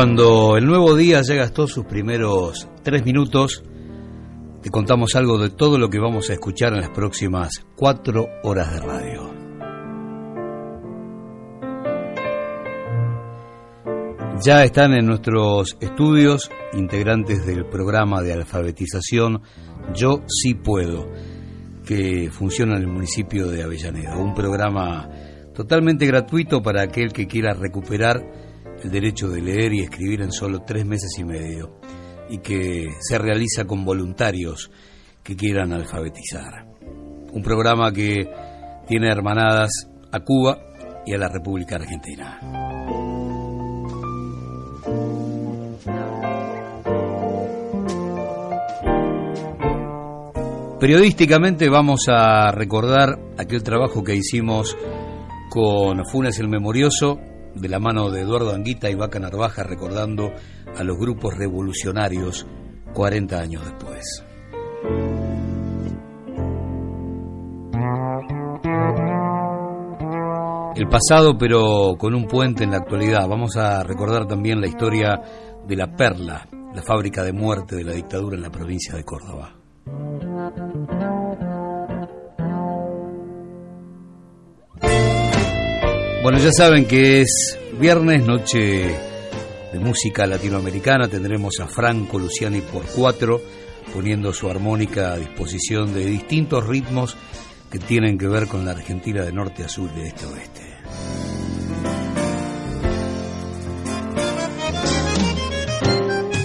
cuando el nuevo día ya gastó sus primeros tres minutos, te contamos algo de todo lo que vamos a escuchar en las próximas cuatro horas de radio. Ya están en nuestros estudios integrantes del programa de alfabetización Yo sí puedo, que funciona en el municipio de Avellaneda. Un programa totalmente gratuito para aquel que quiera recuperar el derecho de leer y escribir en solo tres meses y medio y que se realiza con voluntarios que quieran alfabetizar. Un programa que tiene hermanadas a Cuba y a la República Argentina. Periodísticamente vamos a recordar aquel trabajo que hicimos con Funes el Memorioso de la mano de Eduardo Anguita y Vaca Narvaja recordando a los grupos revolucionarios 40 años después. El pasado pero con un puente en la actualidad. Vamos a recordar también la historia de La Perla, la fábrica de muerte de la dictadura en la provincia de Córdoba. Bueno, ya saben que es viernes, noche de música latinoamericana. Tendremos a Franco Luciani por cuatro, poniendo su armónica a disposición de distintos ritmos que tienen que ver con la Argentina de norte a sur, de este a oeste.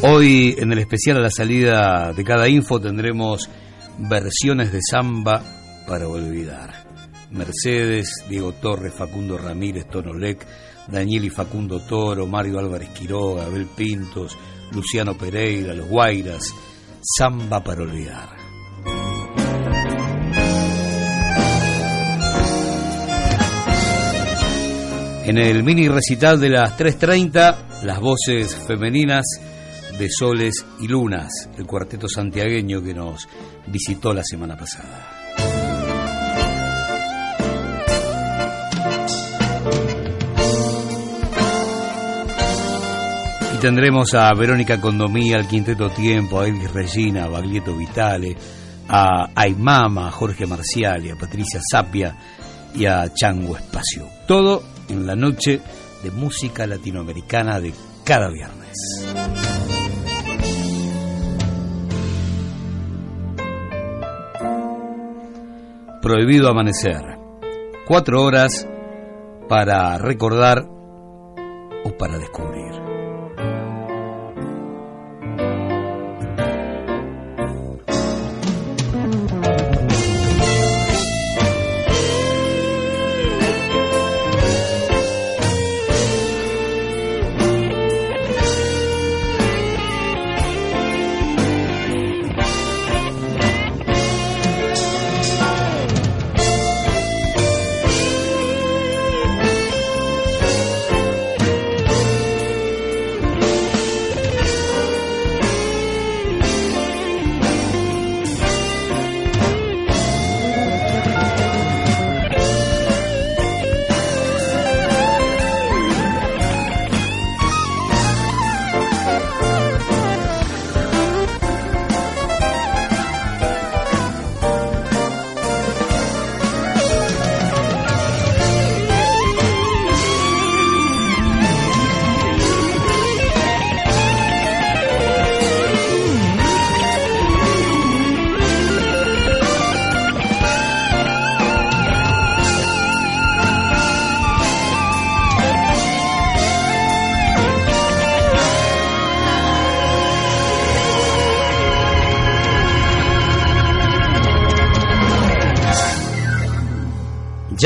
Hoy en el especial a la salida de cada info tendremos versiones de samba para olvidar. Mercedes, Diego Torres, Facundo Ramírez, Tono Lec, Daniel y Facundo Toro, Mario Álvarez Quiroga, Abel Pintos, Luciano Pereira, Los Guairas, Samba para olvidar. En el mini recital de las 3.30, las voces femeninas de Soles y Lunas, el cuarteto santiagueño que nos visitó la semana pasada. Tendremos a Verónica Condomía, al Quinteto Tiempo, a Elvis Regina, a Baglietto Vitale, a Aymama, a Jorge Marcial y a Patricia Sapia y a Chango Espacio. Todo en la noche de música latinoamericana de cada viernes. Prohibido amanecer. Cuatro horas para recordar o para descubrir.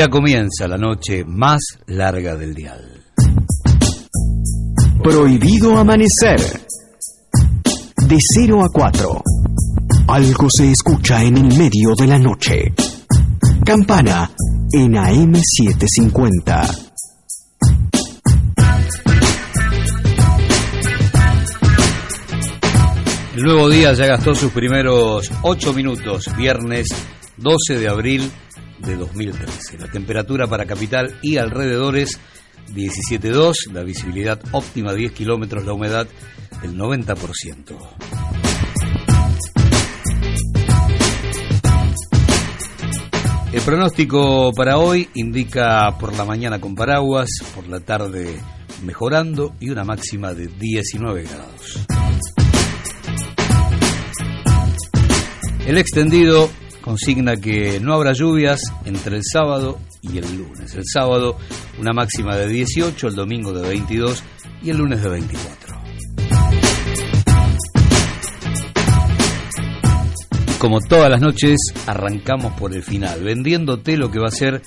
Ya comienza la noche más larga del dial. Prohibido amanecer. De 0 a 4. Algo se escucha en el medio de la noche. Campana en AM750. El nuevo día ya gastó sus primeros 8 minutos, viernes 12 de abril de 2013. La temperatura para capital y alrededores 17.2, la visibilidad óptima 10 kilómetros, la humedad del 90%. El pronóstico para hoy indica por la mañana con paraguas, por la tarde mejorando y una máxima de 19 grados. El extendido consigna que no habrá lluvias entre el sábado y el lunes. El sábado una máxima de 18, el domingo de 22 y el lunes de 24. como todas las noches, arrancamos por el final, vendiéndote lo que va a ser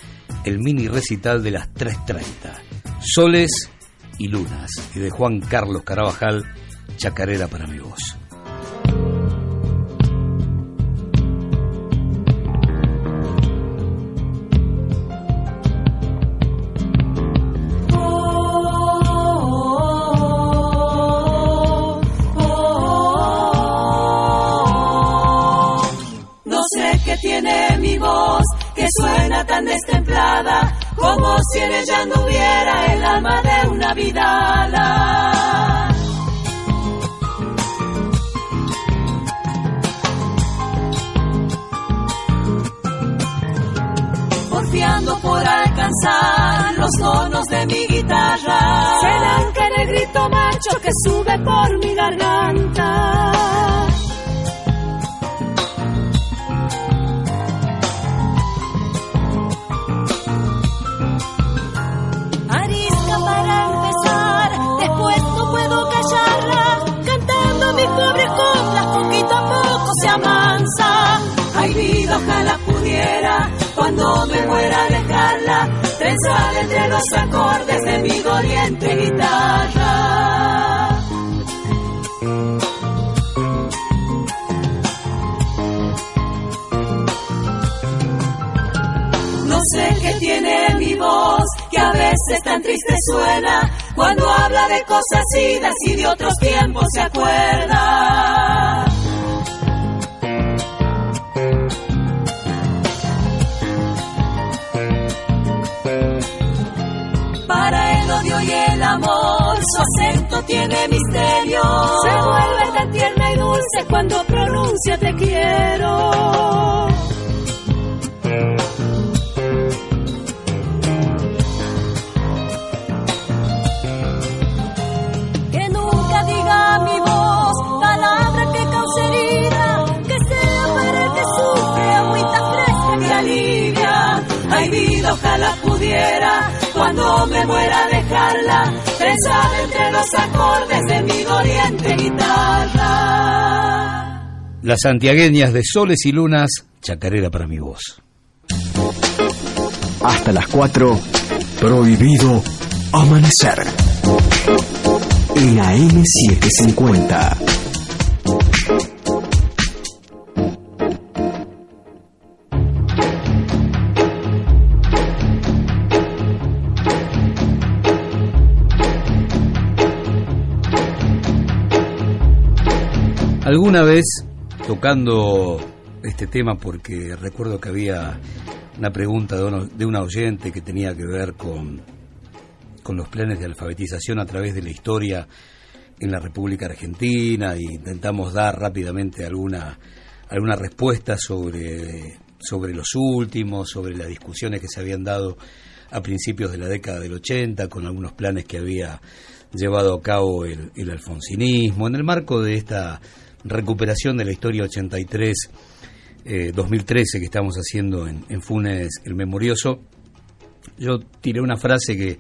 el mini recital de las 3.30. Soles y Lunas, y de Juan Carlos Carabajal, Chacarera para mi voz. Tan destemplada como si en ella no hubiera el alma de una vidala. Porfiando por alcanzar los tonos de mi guitarra, se en el grito macho que sube por mi garganta. Ojalá pudiera, cuando me muera dejarla, trenzar entre los acordes de mi doliente guitarra. No sé qué tiene mi voz, que a veces tan triste suena, cuando habla de cosas idas y de otros tiempos se acuerda. Tiene misterio. Se vuelve tan tierna y dulce cuando pronuncia te quiero. Que nunca diga mi voz palabra que cause que sea para el que sufre agüita fresca que alivia. Ay vida, ojalá pudiera cuando me muera dejarla entre los acordes de mi doliente guitarra. Las santiagueñas de soles y lunas, chacarera para mi voz. Hasta las 4, prohibido amanecer. En AM750. Alguna vez tocando este tema porque recuerdo que había una pregunta de, una oyente que tenía que ver con, con los planes de alfabetización a través de la historia en la República Argentina e intentamos dar rápidamente alguna, alguna respuesta sobre, sobre los últimos, sobre las discusiones que se habían dado a principios de la década del 80 con algunos planes que había llevado a cabo el alfonsinismo. En el marco de esta recuperación de la historia 83 2013 eh, que estamos haciendo en, Funes el Memorioso, yo tiré una frase que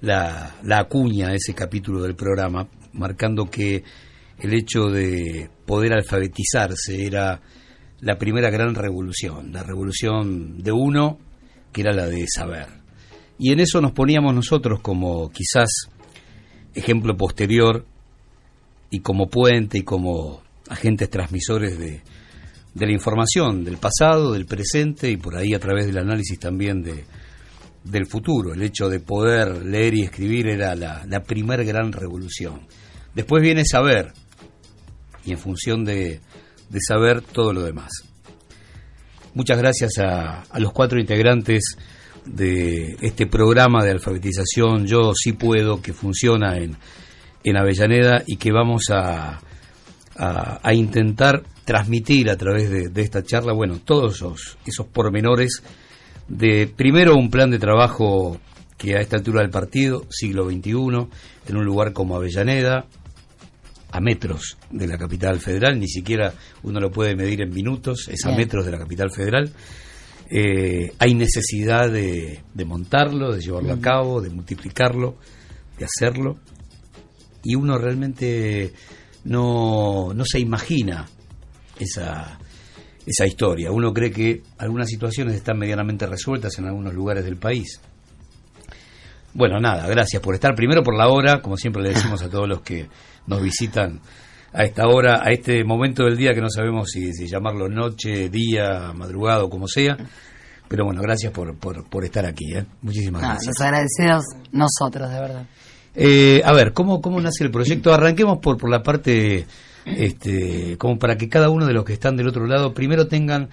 la, la acuña ese capítulo del programa, marcando que el hecho de poder alfabetizarse era la primera gran revolución, la revolución de uno, que era la de saber. Y en eso nos poníamos nosotros como quizás ejemplo posterior y como puente y como agentes transmisores de, de la información del pasado, del presente y por ahí a través del análisis también de, del futuro. El hecho de poder leer y escribir era la, la primer gran revolución. Después viene saber y en función de, de saber todo lo demás. Muchas gracias a, a los cuatro integrantes de este programa de alfabetización Yo sí puedo, que funciona en, en Avellaneda y que vamos a, a, intentar transmitir a través de, esta charla, bueno, todos esos, esos pormenores de primero un plan de trabajo que a esta altura del partido, siglo XXI, en un lugar como Avellaneda, a metros de la capital federal, ni siquiera uno lo puede medir en minutos, es a metros de la capital federal. Eh, hay necesidad de, montarlo, de llevarlo a cabo, de multiplicarlo, de hacerlo, y uno realmente no, no se imagina esa, esa historia. Uno cree que algunas situaciones están medianamente resueltas en algunos lugares del país. Bueno, nada, gracias por estar. Primero por la hora, como siempre le decimos a todos los que nos visitan a esta hora, a este momento del día que no sabemos si, llamarlo noche, día, madrugada o como sea. Pero bueno, gracias por, por, estar aquí. ¿eh? Muchísimas gracias. Los agradecidos nosotros, de verdad. Eh, a ver, ¿cómo, ¿cómo nace el proyecto? Arranquemos por, por la parte, este, como para que cada uno de los que están del otro lado primero tengan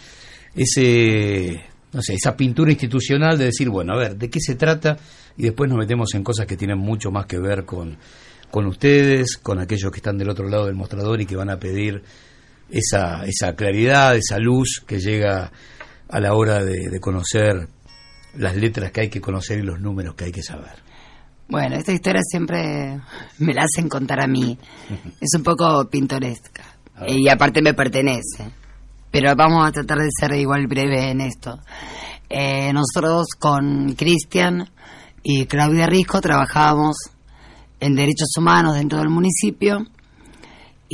ese, no sé, esa pintura institucional de decir, bueno, a ver, ¿de qué se trata? Y después nos metemos en cosas que tienen mucho más que ver con, con ustedes, con aquellos que están del otro lado del mostrador y que van a pedir esa, esa claridad, esa luz que llega a la hora de, conocer las letras que hay que conocer y los números que hay que saber. Bueno, esta historia siempre me la hacen contar a mí. Es un poco pintoresca. Y aparte me pertenece. Pero vamos a tratar de ser igual breve en esto. Eh, nosotros con Cristian y Claudia Risco trabajábamos en derechos humanos dentro del municipio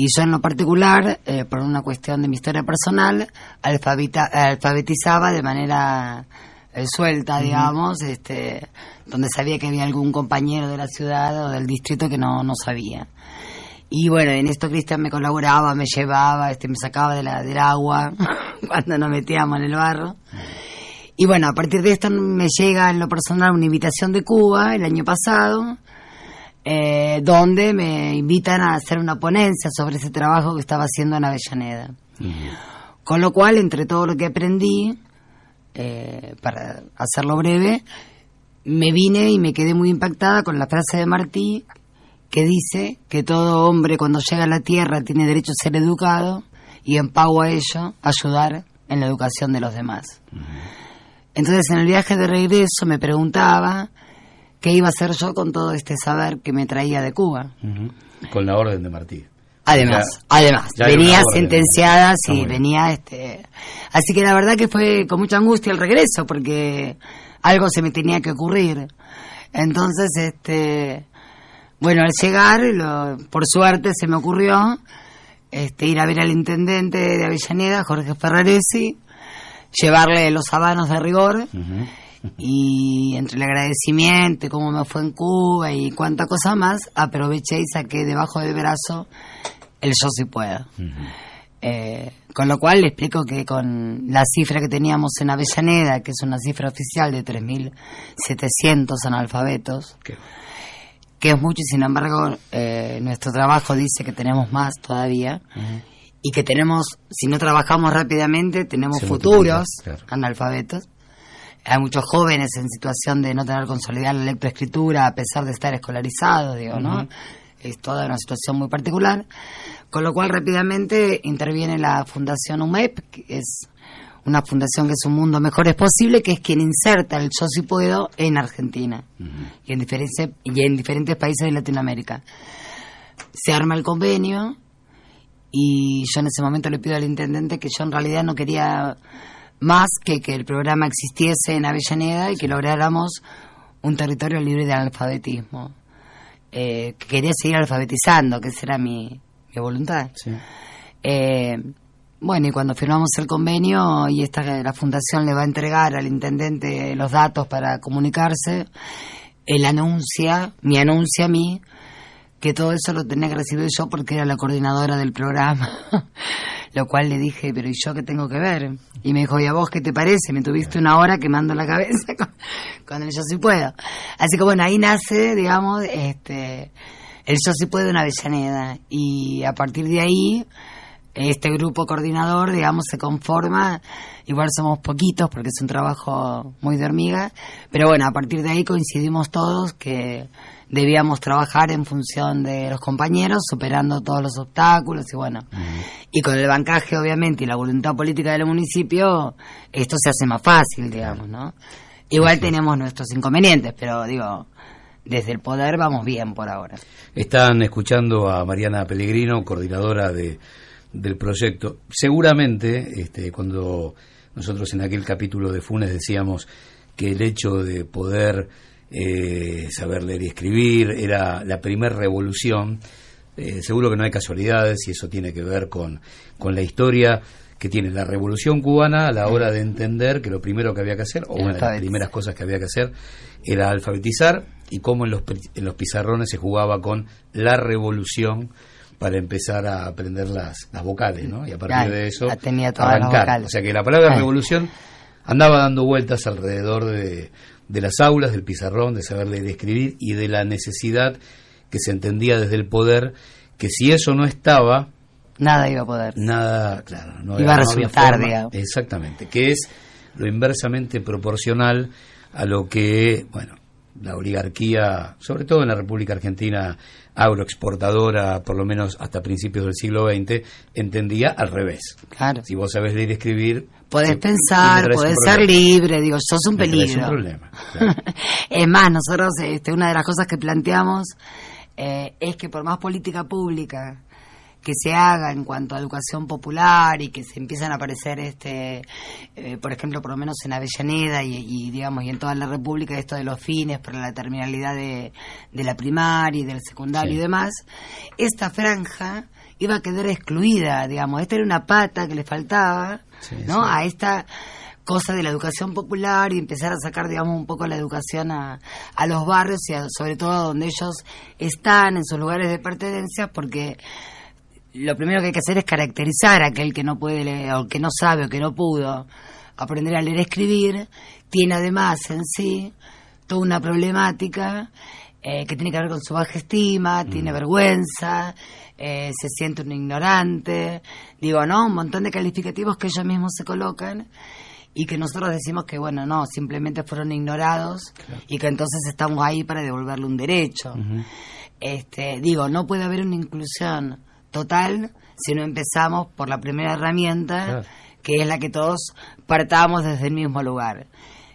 y yo en lo particular, eh, por una cuestión de mi historia personal, alfabetizaba de manera eh, suelta, digamos, este, donde sabía que había algún compañero de la ciudad o del distrito que no, no sabía. Y bueno, en esto Cristian me colaboraba, me llevaba, este, me sacaba de la, del agua cuando nos metíamos en el barro. Y bueno, a partir de esto me llega en lo personal una invitación de Cuba el año pasado eh, donde me invitan a hacer una ponencia sobre ese trabajo que estaba haciendo en Avellaneda. Con lo cual, entre todo lo que aprendí, eh, para hacerlo breve, me vine y me quedé muy impactada con la frase de Martí que dice que todo hombre cuando llega a la tierra tiene derecho a ser educado y en pago a ello ayudar en la educación de los demás. Entonces en el viaje de regreso me preguntaba qué iba a hacer yo con todo este saber que me traía de Cuba. Con la orden de Martí. Además, además, venía sentenciada, sí, venía este... Así que la verdad que fue con mucha angustia el regreso, porque algo se me tenía que ocurrir. Entonces, este... Bueno, al llegar, por suerte se me ocurrió este, ir a ver al intendente de Avellaneda, Jorge Ferraresi, llevarle los habanos de rigor y entre el agradecimiento y cómo me fue en Cuba y cuánta cosa más, aproveché y saqué debajo del brazo el yo si puedo. Eh, con lo cual le explico que con la cifra que teníamos en Avellaneda, que es una cifra oficial de 3.700 analfabetos, que es mucho y sin embargo eh, nuestro trabajo dice que tenemos más todavía, y que tenemos, si no trabajamos rápidamente, tenemos futuros analfabetos hay muchos jóvenes en situación de no tener consolidada la lectoescritura a pesar de estar escolarizados, digo, ¿no? Es toda una situación muy particular. Con lo cual rápidamente interviene la Fundación UMEP, que es una fundación que es un mundo mejor es posible, que es quien inserta el yo si puedo en Argentina y, en diferentes, y en diferentes países de Latinoamérica. Se arma el convenio y yo en ese momento le pido al intendente que yo en realidad no quería más que que el programa existiese en Avellaneda y que lográramos un territorio libre de analfabetismo. Eh, quería seguir alfabetizando, que esa era mi, voluntad. Eh, bueno, y cuando firmamos el convenio y esta la fundación le va a entregar al intendente los datos para comunicarse, él anuncia, me anuncia a mí que todo eso lo tenía que recibir yo porque era la coordinadora del programa. Lo cual le dije, pero ¿y yo qué tengo que ver? Y me dijo, ¿y a vos qué te parece? Me tuviste una hora quemando la cabeza con, el yo sí puedo. Así que bueno, ahí nace, digamos, este el yo sí puedo en Avellaneda. Y a partir de ahí este grupo coordinador, digamos, se conforma, igual somos poquitos porque es un trabajo muy de hormiga, pero bueno, a partir de ahí coincidimos todos que debíamos trabajar en función de los compañeros, superando todos los obstáculos y bueno, y con el bancaje obviamente y la voluntad política del municipio, esto se hace más fácil, digamos, ¿no? Igual tenemos nuestros inconvenientes, pero digo, desde el poder vamos bien por ahora. Están escuchando a Mariana Pellegrino, coordinadora de, del proyecto. Seguramente, este, cuando nosotros en aquel capítulo de Funes decíamos que el hecho de poder eh, saber leer y escribir era la primera revolución, eh, seguro que no hay casualidades y eso tiene que ver con, con la historia que tiene la revolución cubana a la hora de entender que lo primero que había que hacer, o una de las primeras cosas que había que hacer, era alfabetizar y cómo en los, en los pizarrones se jugaba con la revolución para empezar a aprender las, las vocales, ¿no? Y a partir de eso tenía arrancar. O sea que la palabra revolución andaba dando vueltas alrededor de, de las aulas, del pizarrón, de saber leer y escribir y de la necesidad que se entendía desde el poder que si eso no estaba, Nada iba a poder. Nada, claro. No iba a resultar, digamos. Exactamente, que es lo inversamente proporcional a lo que, bueno, la oligarquía, sobre todo en la República Argentina, agroexportadora, por lo menos hasta principios del siglo XX, entendía al revés. Claro. Si vos sabés leer y escribir... Podés pensar, podés ser libre, digo, sos un peligro. un problema. es más, nosotros, este, una de las cosas que planteamos eh, es que por más política pública que se haga en cuanto a educación popular y que se empiezan a aparecer este eh, por ejemplo por lo menos en Avellaneda y, digamos y en toda la República esto de los fines para la terminalidad de, la primaria y del secundario y demás esta franja iba a quedar excluida digamos esta era una pata que le faltaba no a esta cosa de la educación popular y empezar a sacar, digamos, un poco la educación a, a los barrios y sobre todo a donde ellos están, en sus lugares de pertenencia, porque lo primero que hay que hacer es caracterizar a aquel que no puede leer, o que no sabe o que no pudo aprender a leer y escribir, tiene además en sí toda una problemática eh, que tiene que ver con su baja estima, mm. tiene vergüenza, eh, se siente un ignorante, digo, ¿no? Un montón de calificativos que ellos mismos se colocan y que nosotros decimos que, bueno, no, simplemente fueron ignorados y que entonces estamos ahí para devolverle un derecho. este, digo, no puede haber una inclusión total si no empezamos por la primera herramienta, que es la que todos partamos desde el mismo lugar.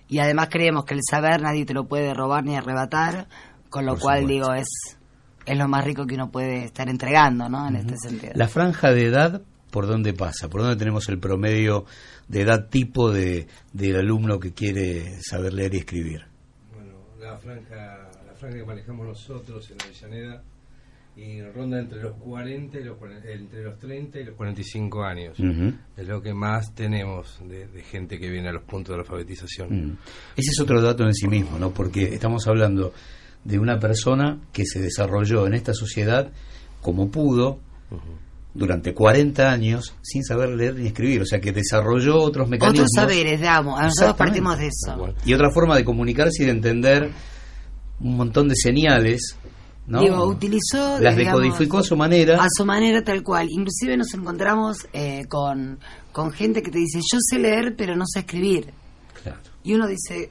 Y además creemos que el saber nadie te lo puede robar ni arrebatar, con lo cual digo, es, es lo más rico que uno puede estar entregando, ¿no? En este sentido. La franja de edad, ¿por dónde pasa? ¿Por dónde tenemos el promedio de edad tipo de, del alumno que quiere saber leer y escribir? Bueno, la franja, la franja que manejamos nosotros en Avellaneda y ronda entre los 40 y los, entre los 30 y los 45 años. Es lo que más tenemos de, gente que viene a los puntos de alfabetización. Mm. Ese es otro dato en sí mismo, ¿no? Porque estamos hablando de una persona que se desarrolló en esta sociedad como pudo durante 40 años sin saber leer ni escribir, o sea que desarrolló otros mecanismos. Otros saberes, digamos, nosotros partimos de eso. Y otra forma de comunicarse y de entender un montón de señales Digo, utilizó... Las decodificó a su manera. A su manera tal cual. Inclusive nos encontramos eh, con, con gente que te dice, yo sé leer pero no sé escribir. Claro. Y uno dice,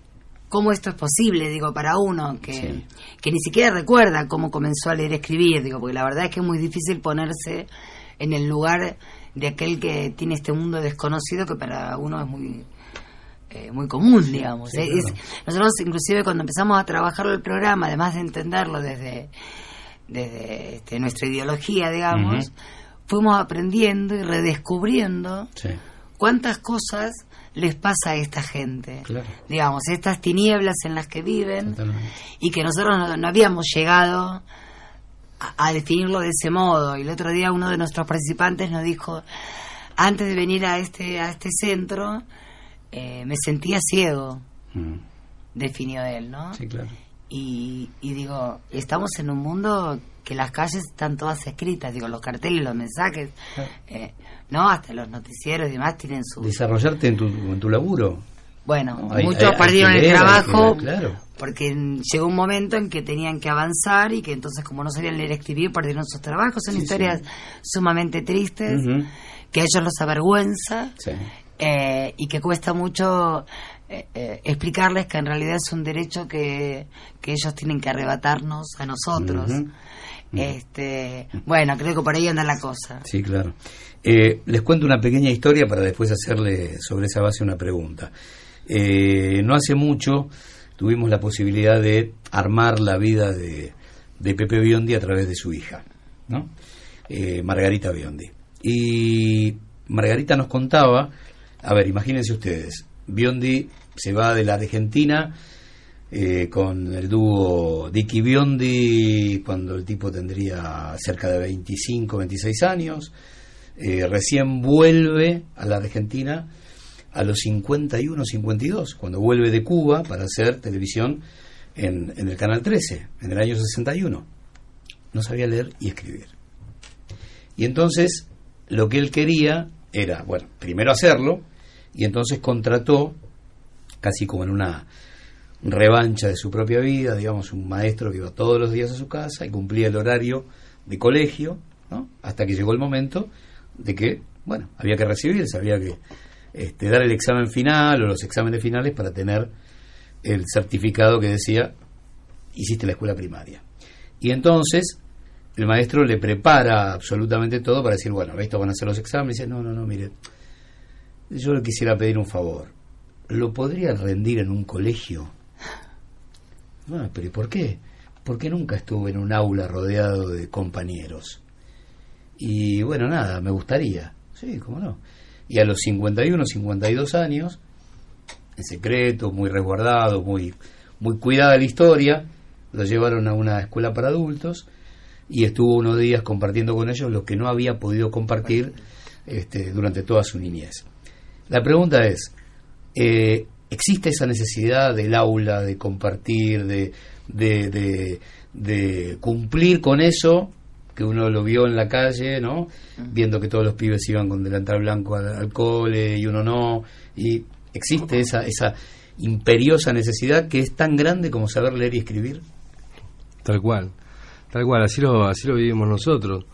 ¿cómo esto es posible? Digo, para uno que, que ni siquiera recuerda cómo comenzó a leer y escribir. Digo, porque la verdad es que es muy difícil ponerse en el lugar de aquel que tiene este mundo desconocido que para uno es muy eh, muy común, digamos. nosotros inclusive cuando empezamos a trabajar el programa, además de entenderlo desde, desde este, nuestra ideología, digamos, fuimos aprendiendo y redescubriendo cuántas cosas les pasa a esta gente. Digamos, estas tinieblas en las que viven y que nosotros no, habíamos llegado a, a, definirlo de ese modo. Y el otro día uno de nuestros participantes nos dijo, antes de venir a este, a este centro, eh, me sentía ciego, mm. definió él, ¿no? Sí, claro. Y, digo, estamos en un mundo que las calles están todas escritas, digo, los carteles, los mensajes, eh, ¿no? Hasta los noticieros y demás tienen su... Desarrollarte en tu, en tu laburo. Bueno, muchos perdieron el trabajo porque llegó un momento en que tenían que avanzar y que entonces como no sabían leer y escribir perdieron sus trabajos. Son historias sumamente tristes, que a ellos los avergüenza eh, y que cuesta mucho eh, eh, explicarles que en realidad es un derecho que, que ellos tienen que arrebatarnos a nosotros. Este, bueno, creo que por ahí anda la cosa. Sí, claro. les cuento una pequeña historia para después hacerle sobre esa base una pregunta. no hace mucho tuvimos la posibilidad de armar la vida de, de Pepe Biondi a través de su hija, ¿no? Margarita Biondi. Y Margarita nos contaba, a ver, imagínense ustedes, Biondi se va de la Argentina eh, con el dúo Dicky Biondi cuando el tipo tendría cerca de 25, 26 años, eh, recién vuelve a la Argentina a los 51, 52, cuando vuelve de Cuba para hacer televisión en, en el Canal 13, en el año 61. No sabía leer y escribir. Y entonces lo que él quería era, bueno, primero hacerlo, y entonces contrató, casi como en una revancha de su propia vida, digamos, un maestro que iba todos los días a su casa y cumplía el horario de colegio, ¿no? hasta que llegó el momento de que, bueno, había que recibirse, había que este, dar el examen final o los exámenes finales para tener el certificado que decía, hiciste la escuela primaria. Y entonces el maestro le prepara absolutamente todo para decir, bueno, esto van a ser los exámenes. Dice, no, no, no, mire, yo le quisiera pedir un favor. ¿Lo podría rendir en un colegio? Bueno, pero ¿y por qué? Porque nunca estuve en un aula rodeado de compañeros. Y bueno, nada, me gustaría. Sí, cómo no. Y a los 51, 52 años, en secreto, muy resguardado, muy, muy cuidada la historia, lo llevaron a una escuela para adultos y estuvo unos días compartiendo con ellos lo que no había podido compartir este, durante toda su niñez. La pregunta es, eh, ¿existe esa necesidad del aula, de compartir, de, de, de, cumplir con eso que uno lo vio en la calle, ¿no? Viendo que todos los pibes iban con delantal blanco al, al cole y uno no. Y existe esa, esa imperiosa necesidad que es tan grande como saber leer y escribir. Tal cual. Tal cual, así lo, así lo vivimos nosotros,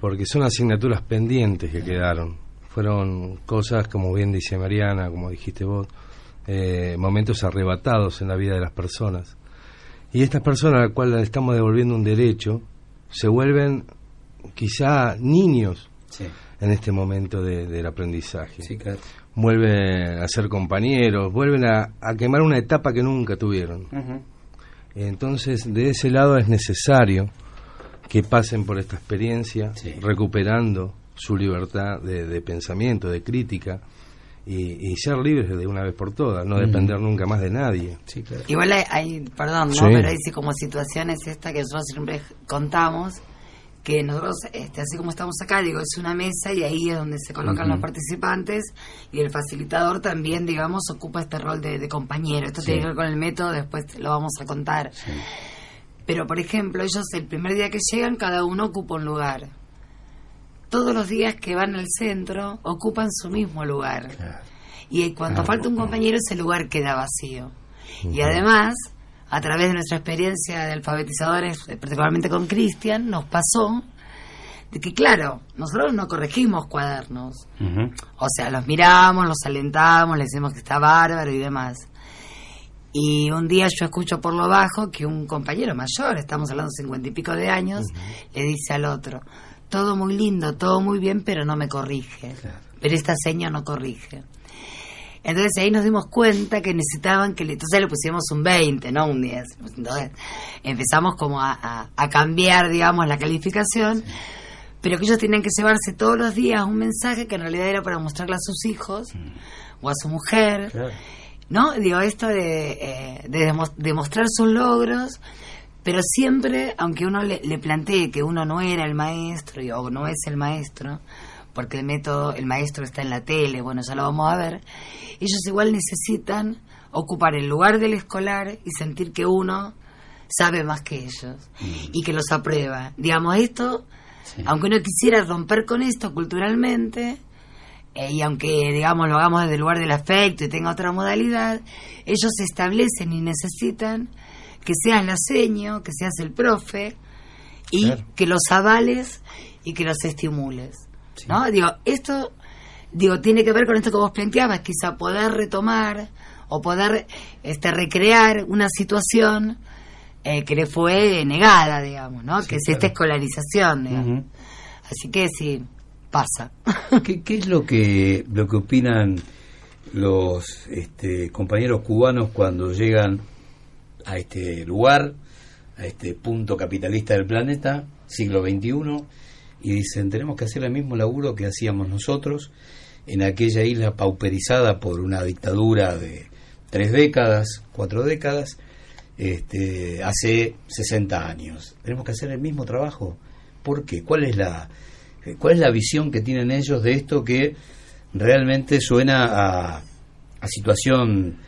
porque son asignaturas pendientes que quedaron. Fueron cosas, como bien dice Mariana, como dijiste vos, eh, momentos arrebatados en la vida de las personas. Y estas personas a las cuales le estamos devolviendo un derecho, se vuelven quizá niños en este momento del aprendizaje. Vuelven a ser compañeros, vuelven a, quemar una etapa que nunca tuvieron. Entonces, de ese lado es necesario que pasen por esta experiencia, recuperando su libertad de, pensamiento, de crítica, y, ser libres de una vez por todas, no depender nunca más de nadie. Igual hay, perdón, ¿no? pero hay como situaciones esta que nosotros siempre contamos, que nosotros, este, así como estamos acá, digo, es una mesa y ahí es donde se colocan los participantes y el facilitador también, digamos, ocupa este rol de, compañero. Esto tiene que ver con el método, después lo vamos a contar. Pero, por ejemplo, ellos el primer día que llegan, cada uno ocupa un lugar. Todos los días que van al centro, ocupan su mismo lugar. Y cuando falta un compañero, ese lugar queda vacío. Y además, a través de nuestra experiencia de alfabetizadores, eh, particularmente con Cristian, nos pasó de que, claro, nosotros no corregimos cuadernos. O sea, los miramos, los alentamos, les decimos que está bárbaro y demás. Y un día yo escucho por lo bajo que un compañero mayor, estamos hablando de cincuenta y pico de años, le dice al otro, todo muy lindo, todo muy bien, pero no me corrige. Pero esta seña no corrige. Entonces ahí nos dimos cuenta que necesitaban que le, entonces le pusimos un 20, no un 10. Entonces empezamos como a, cambiar, digamos, la calificación, pero que ellos tenían que llevarse todos los días un mensaje que en realidad era para mostrarle a sus hijos mm. o a su mujer, ¿no? Digo, esto de, eh, de demostrar sus logros, pero siempre, aunque uno le, le plantee que uno no era el maestro o no es el maestro, porque el método, el maestro está en la tele, bueno, ya lo vamos a ver, ellos igual necesitan ocupar el lugar del escolar y sentir que uno sabe más que ellos mm. y que los aprueba. Digamos, esto, aunque uno quisiera romper con esto culturalmente, eh, y aunque, digamos, lo hagamos desde el lugar del afecto y tenga otra modalidad, ellos establecen y necesitan que seas la seño, que seas el profe, y que los avales y que los estimules. ¿No? Digo, esto digo, tiene que ver con esto que vos planteabas, quizá poder retomar o poder este recrear una situación eh, que le fue negada, digamos, ¿no? que es esta escolarización, digamos. Así que sí, pasa. ¿Qué, ¿Qué, es lo que lo que opinan los este, compañeros cubanos cuando llegan a este lugar, a este punto capitalista del planeta, siglo XXI, y dicen, tenemos que hacer el mismo laburo que hacíamos nosotros en aquella isla pauperizada por una dictadura de tres décadas, cuatro décadas, este, hace 60 años. Tenemos que hacer el mismo trabajo. ¿Por qué? ¿Cuál es la, cuál es la visión que tienen ellos de esto que realmente suena a, a situación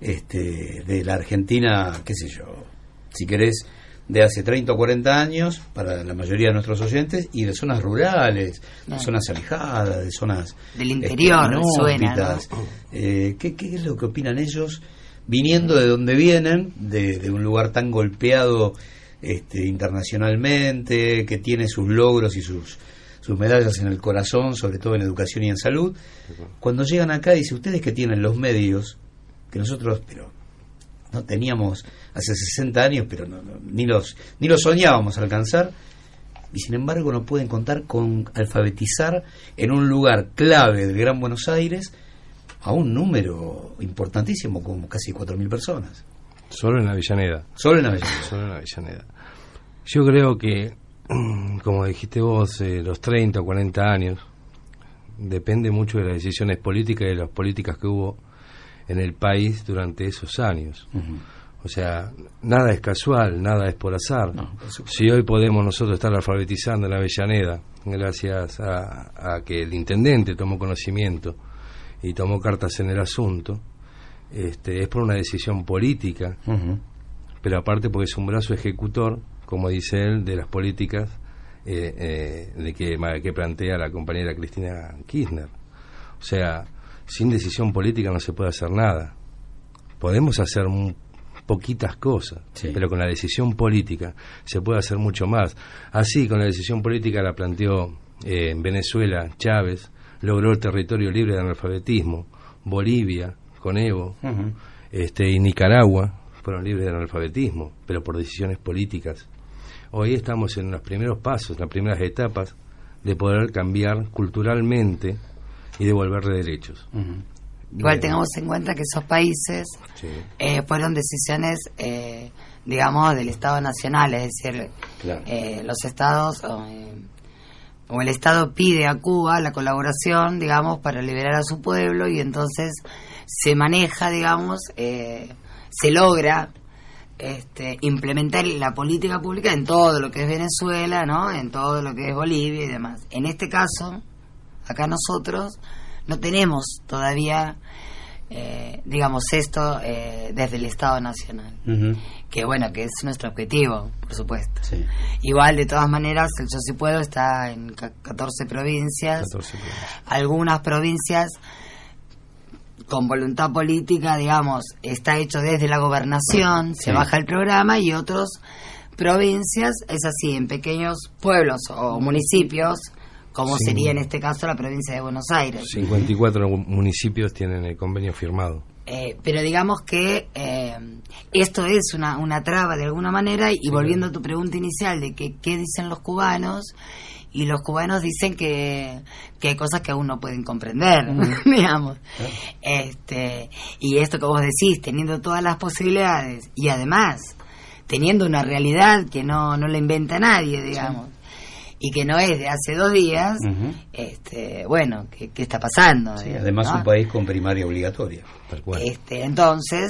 este, de la Argentina, qué sé yo, si querés, de hace 30 o 40 años para la mayoría de nuestros oyentes y de zonas rurales, de zonas alejadas, de zonas del interior, este, suena, eh, ¿qué, ¿qué, es lo que opinan ellos viniendo de donde vienen, de, un lugar tan golpeado este, internacionalmente, que tiene sus logros y sus sus medallas en el corazón, sobre todo en educación y en salud, cuando llegan acá dice, ustedes que tienen los medios, que nosotros, pero no teníamos hace 60 años, pero ni los ni los soñábamos alcanzar y sin embargo no pueden contar con alfabetizar en un lugar clave del Gran Buenos Aires a un número importantísimo como casi 4.000 personas. Solo en Avellaneda. Solo en Avellaneda. Solo en Avellaneda. Yo creo que, como dijiste vos, eh, los 30 o 40 años, depende mucho de las decisiones políticas y de las políticas que hubo en el país durante esos años. O sea, nada es casual, nada es por azar. si hoy podemos nosotros estar alfabetizando en la Avellaneda, gracias a, que el intendente tomó conocimiento y tomó cartas en el asunto, este, es por una decisión política, pero aparte porque es un brazo ejecutor, como dice él, de las políticas eh, eh, de que, que plantea la compañera Cristina Kirchner. O sea, sin decisión política no se puede hacer nada. Podemos hacer poquitas cosas, pero con la decisión política se puede hacer mucho más. Así, con la decisión política la planteó eh, en Venezuela Chávez, logró el territorio libre de analfabetismo, Bolivia con Evo, este, y Nicaragua fueron libres de analfabetismo, pero por decisiones políticas. Hoy estamos en los primeros pasos, en las primeras etapas de poder cambiar culturalmente y devolverle derechos. Igual tengamos en cuenta que esos países eh, fueron decisiones, eh, digamos, del Estado Nacional, es decir, eh, los estados o el Estado pide a Cuba la colaboración, digamos, para liberar a su pueblo y entonces se maneja, digamos, se logra este, implementar la política pública en todo lo que es Venezuela, ¿no? En todo lo que es Bolivia y demás. En este caso, acá nosotros no tenemos todavía, eh, digamos, esto eh, desde el Estado Nacional. Que bueno, que es nuestro objetivo, por supuesto. Igual, de todas maneras, el Yo Si Puedo está en 14 provincias. Algunas provincias con voluntad política, digamos, está hecho desde la gobernación, se baja el programa y otros provincias es así, en pequeños pueblos o municipios como sería en este caso la provincia de Buenos Aires. 54 municipios tienen el convenio firmado. Eh, pero digamos que eh, esto es una, una traba de alguna manera y volviendo a tu pregunta inicial de que qué dicen los cubanos y los cubanos dicen que, que hay cosas que aún no pueden comprender, digamos. Este, y esto que vos decís, teniendo todas las posibilidades y además teniendo una realidad que no, no la inventa nadie, digamos y que no es de hace dos días, este, bueno, ¿qué, está pasando? además un país con primaria obligatoria. Este, entonces,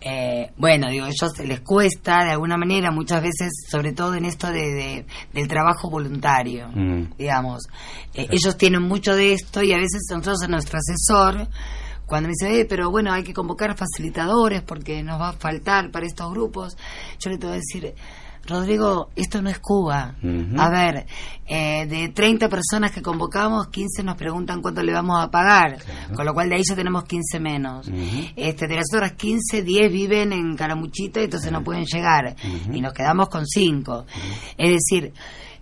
eh, bueno, digo, ellos les cuesta de alguna manera, muchas veces, sobre todo en esto de, del trabajo voluntario, digamos. Eh, ellos tienen mucho de esto y a veces nosotros a nuestro asesor, cuando me dice, eh, pero bueno, hay que convocar facilitadores porque nos va a faltar para estos grupos, yo le tengo que decir Rodrigo, esto no es Cuba. A ver, eh, de 30 personas que convocamos, 15 nos preguntan cuánto le vamos a pagar, con lo cual de ahí ya tenemos 15 menos. este, de las otras 15, 10 viven en Caramuchita y entonces no pueden llegar. Y nos quedamos con 5. Es decir,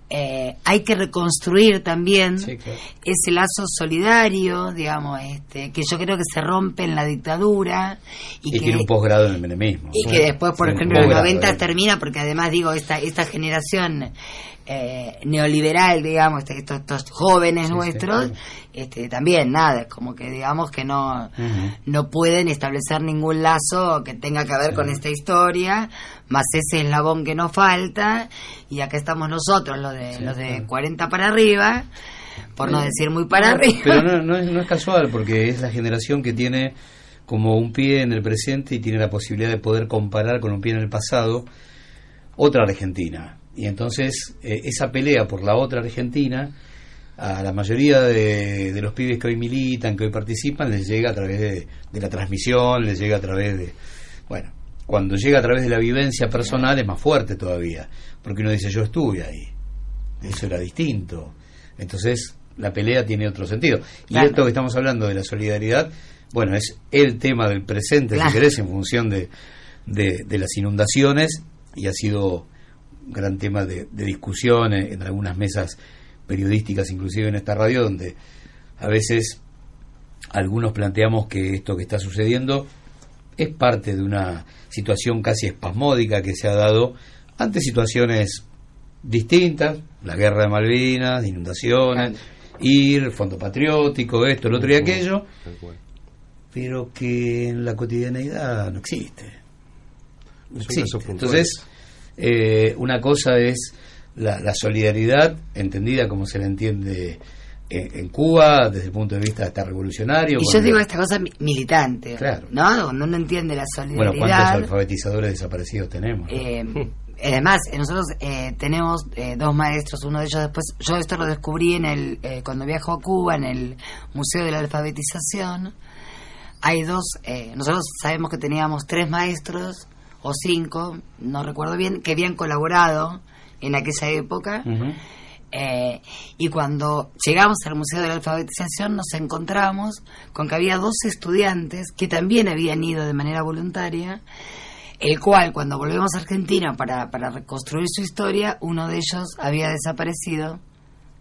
eh, hay que reconstruir también ese lazo solidario, digamos, este, que yo creo que se rompe en la dictadura y, que tiene un posgrado en el menemismo. Y que después, por ejemplo, en los 90 termina, porque además digo, esta, esta generación eh, neoliberal, digamos, este, estos, estos jóvenes nuestros, este, también nada, como que digamos que no, no pueden establecer ningún lazo que tenga que ver con esta historia, más ese eslabón que nos falta, y acá estamos nosotros, los de, los de 40 para arriba, por no decir muy para arriba. Pero no, no, es, no es casual, porque es la generación que tiene como un pie en el presente y tiene la posibilidad de poder comparar con un pie en el pasado otra Argentina y entonces eh, esa pelea por la otra Argentina, a la mayoría de, los pibes que hoy militan, que hoy participan, les llega a través de, la transmisión, les llega a través de... Bueno, cuando llega a través de la vivencia personal es más fuerte todavía, porque uno dice yo estuve ahí, eso era distinto. Entonces la pelea tiene otro sentido. Y esto que estamos hablando de la solidaridad, bueno, es el tema del presente, si querés, en función de, de las inundaciones y ha sido gran tema de, discusión en, algunas mesas periodísticas, inclusive en esta radio, donde a veces algunos planteamos que esto que está sucediendo es parte de una situación casi espasmódica que se ha dado ante situaciones distintas, la guerra de Malvinas, inundaciones, ir, fondo patriótico, esto, lo otro y aquello, pero que en la cotidianeidad no existe. No existe. Entonces, eh, una cosa es la, solidaridad, entendida como se la entiende en, Cuba desde el punto de vista estar revolucionario. Y yo digo esta cosa militante, claro. ¿no? No, no entiende la solidaridad. Bueno, ¿cuántos alfabetizadores desaparecidos tenemos? Eh, además, nosotros eh, tenemos dos maestros, uno de ellos después, yo esto lo descubrí en el cuando viajo a Cuba, en el Museo de la Alfabetización. Hay dos, nosotros sabemos que teníamos tres maestros o cinco, no recuerdo bien, que habían colaborado en aquella época. Eh, y cuando llegamos al Museo de la Alfabetización nos encontramos con que había dos estudiantes que también habían ido de manera voluntaria, el cual cuando volvemos a Argentina para, para reconstruir su historia, uno de ellos había desaparecido,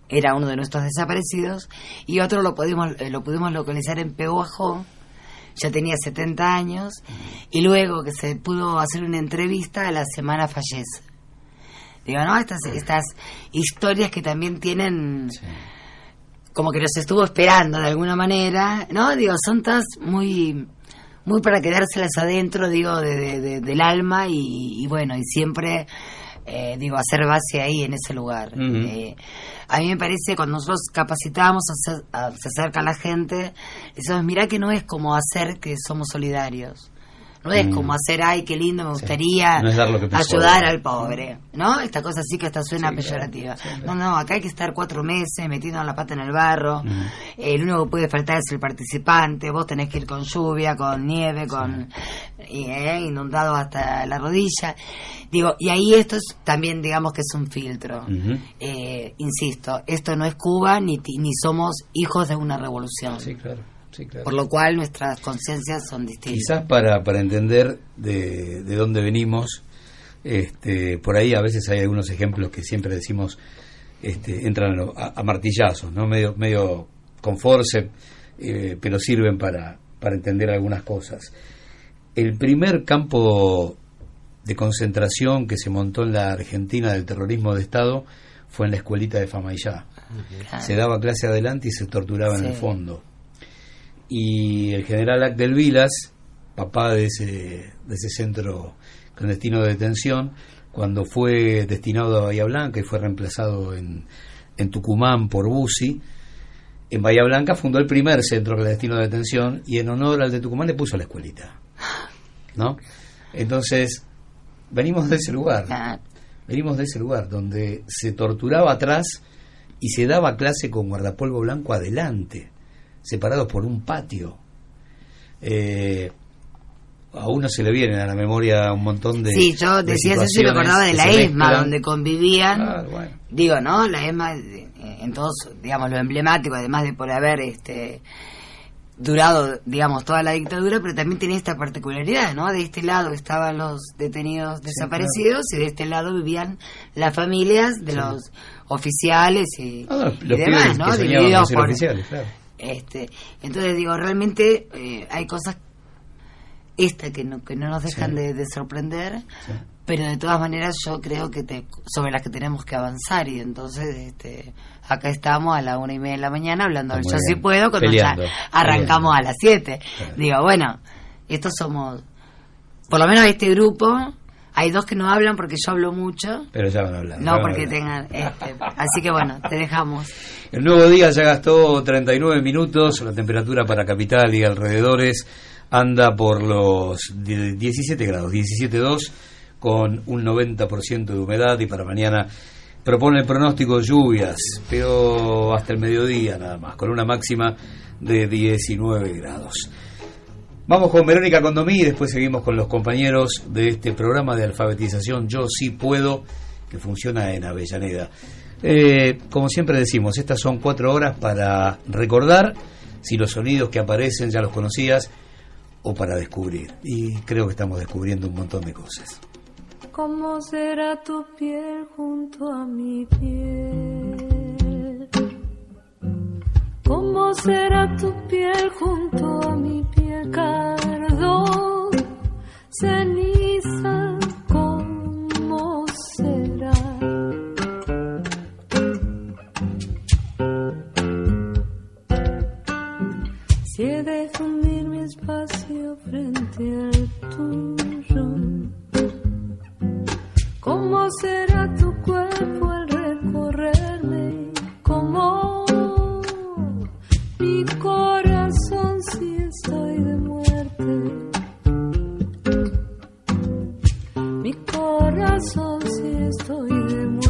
era uno de nuestros desaparecidos, y otro lo pudimos, eh, lo pudimos localizar en Pehuajó, ya tenía 70 años, y luego que se pudo hacer una entrevista, a la semana fallece. Digo, ¿no? Estas, estas historias que también tienen... Como que nos estuvo esperando de alguna manera, ¿no? Digo, son todas muy muy para quedárselas adentro, digo, de, del alma y, bueno, y siempre, eh, digo, hacer base ahí en ese lugar. A mí me parece cuando nosotros capacitamos, se acerca a la gente, decimos, mira que no es como hacer que somos solidarios. No es como mm. hacer, ay, qué lindo, me gustaría ayudar al pobre, ¿no? Esta cosa sí que hasta suena peyorativa. no, no, acá hay que estar cuatro meses metiendo la pata en el barro. Mm. el único que puede faltar es el participante. Vos tenés que ir con lluvia, con nieve, con eh, inundado hasta la rodilla. Digo, y ahí esto es también, digamos que es un filtro. Eh, insisto, esto no es Cuba ni, ni somos hijos de una revolución. Sí, claro. Por lo cual nuestras conciencias son distintas. Quizás para, para entender de, de dónde venimos, este, por ahí a veces hay algunos ejemplos que siempre decimos este, entran a, martillazos, ¿no? medio, medio con force, eh, pero sirven para, para entender algunas cosas. El primer campo de concentración que se montó en la Argentina del terrorismo de Estado fue en la escuelita de Famaillá. Se daba clase adelante y se torturaba en el fondo y el general Actel Vilas, papá de ese, de ese centro clandestino de detención, cuando fue destinado a Bahía Blanca y fue reemplazado en, en Tucumán por Busi, en Bahía Blanca fundó el primer centro clandestino de detención y en honor al de Tucumán le puso la escuelita. ¿No? Entonces, venimos de ese lugar. Venimos de ese lugar donde se torturaba atrás y se daba clase con guardapolvo blanco adelante separados por un patio. Eh, a uno se le viene a la memoria un montón de. Sí, yo decía eso y me acordaba de la ESMA, donde convivían. Digo, ¿no? La ESMA, en todos, digamos, lo emblemático, además de por haber este durado, digamos, toda la dictadura, pero también tenía esta particularidad, ¿no? De este lado estaban los detenidos desaparecidos y de este lado vivían las familias de los oficiales y, ah, demás, ¿no? Divididos por... Oficiales, claro. Este, entonces digo, realmente eh, hay cosas esta que no, que no nos dejan de, sorprender, pero de todas maneras yo creo que te, sobre las que tenemos que avanzar y entonces este, acá estamos a la una y media de la mañana hablando del yo sí puedo, cuando ya arrancamos a las siete. Digo, bueno, estos somos, por lo menos este grupo, hay dos que no hablan porque yo hablo mucho. Pero ya van a hablar. No, porque tengan. Este, así que bueno, te dejamos. El nuevo día ya gastó 39 minutos. La temperatura para capital y alrededores anda por los 17 grados, 17.2 con un 90% de humedad y para mañana propone el pronóstico lluvias, pero hasta el mediodía nada más, con una máxima de 19 grados. Vamos con Verónica Condomí y después seguimos con los compañeros de este programa de alfabetización Yo sí puedo, que funciona en Avellaneda. Eh, como siempre decimos, estas son cuatro horas para recordar si los sonidos que aparecen ya los conocías o para descubrir. Y creo que estamos descubriendo un montón de cosas. ¿Cómo será tu piel junto a mi piel? ¿Cómo será tu piel junto a mi piel? Cardo, ceniza, ¿cómo será? Si he de fundir mi espacio frente al tuyo ¿Cómo será tu cuerpo al recorrerme? ¿Cómo mi corazón si estoy de si estoy de muerte.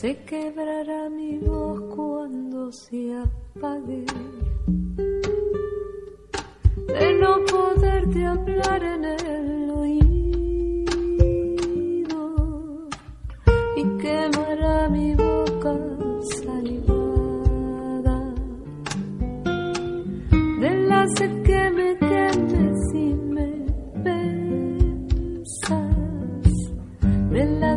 Se quebrará mi voz cuando se apague. De no poderte hablar en el oído. Quemará mi boca salivada. De la sed que me queme si me besas. De la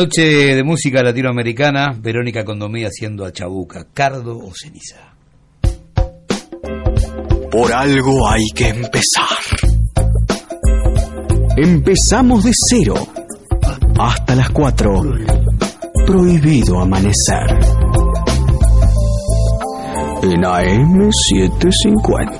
Noche de Música Latinoamericana, Verónica Condomí haciendo a Chabuca, Cardo o Ceniza. Por algo hay que empezar. Empezamos de cero. Hasta las 4. Prohibido amanecer. En AM750.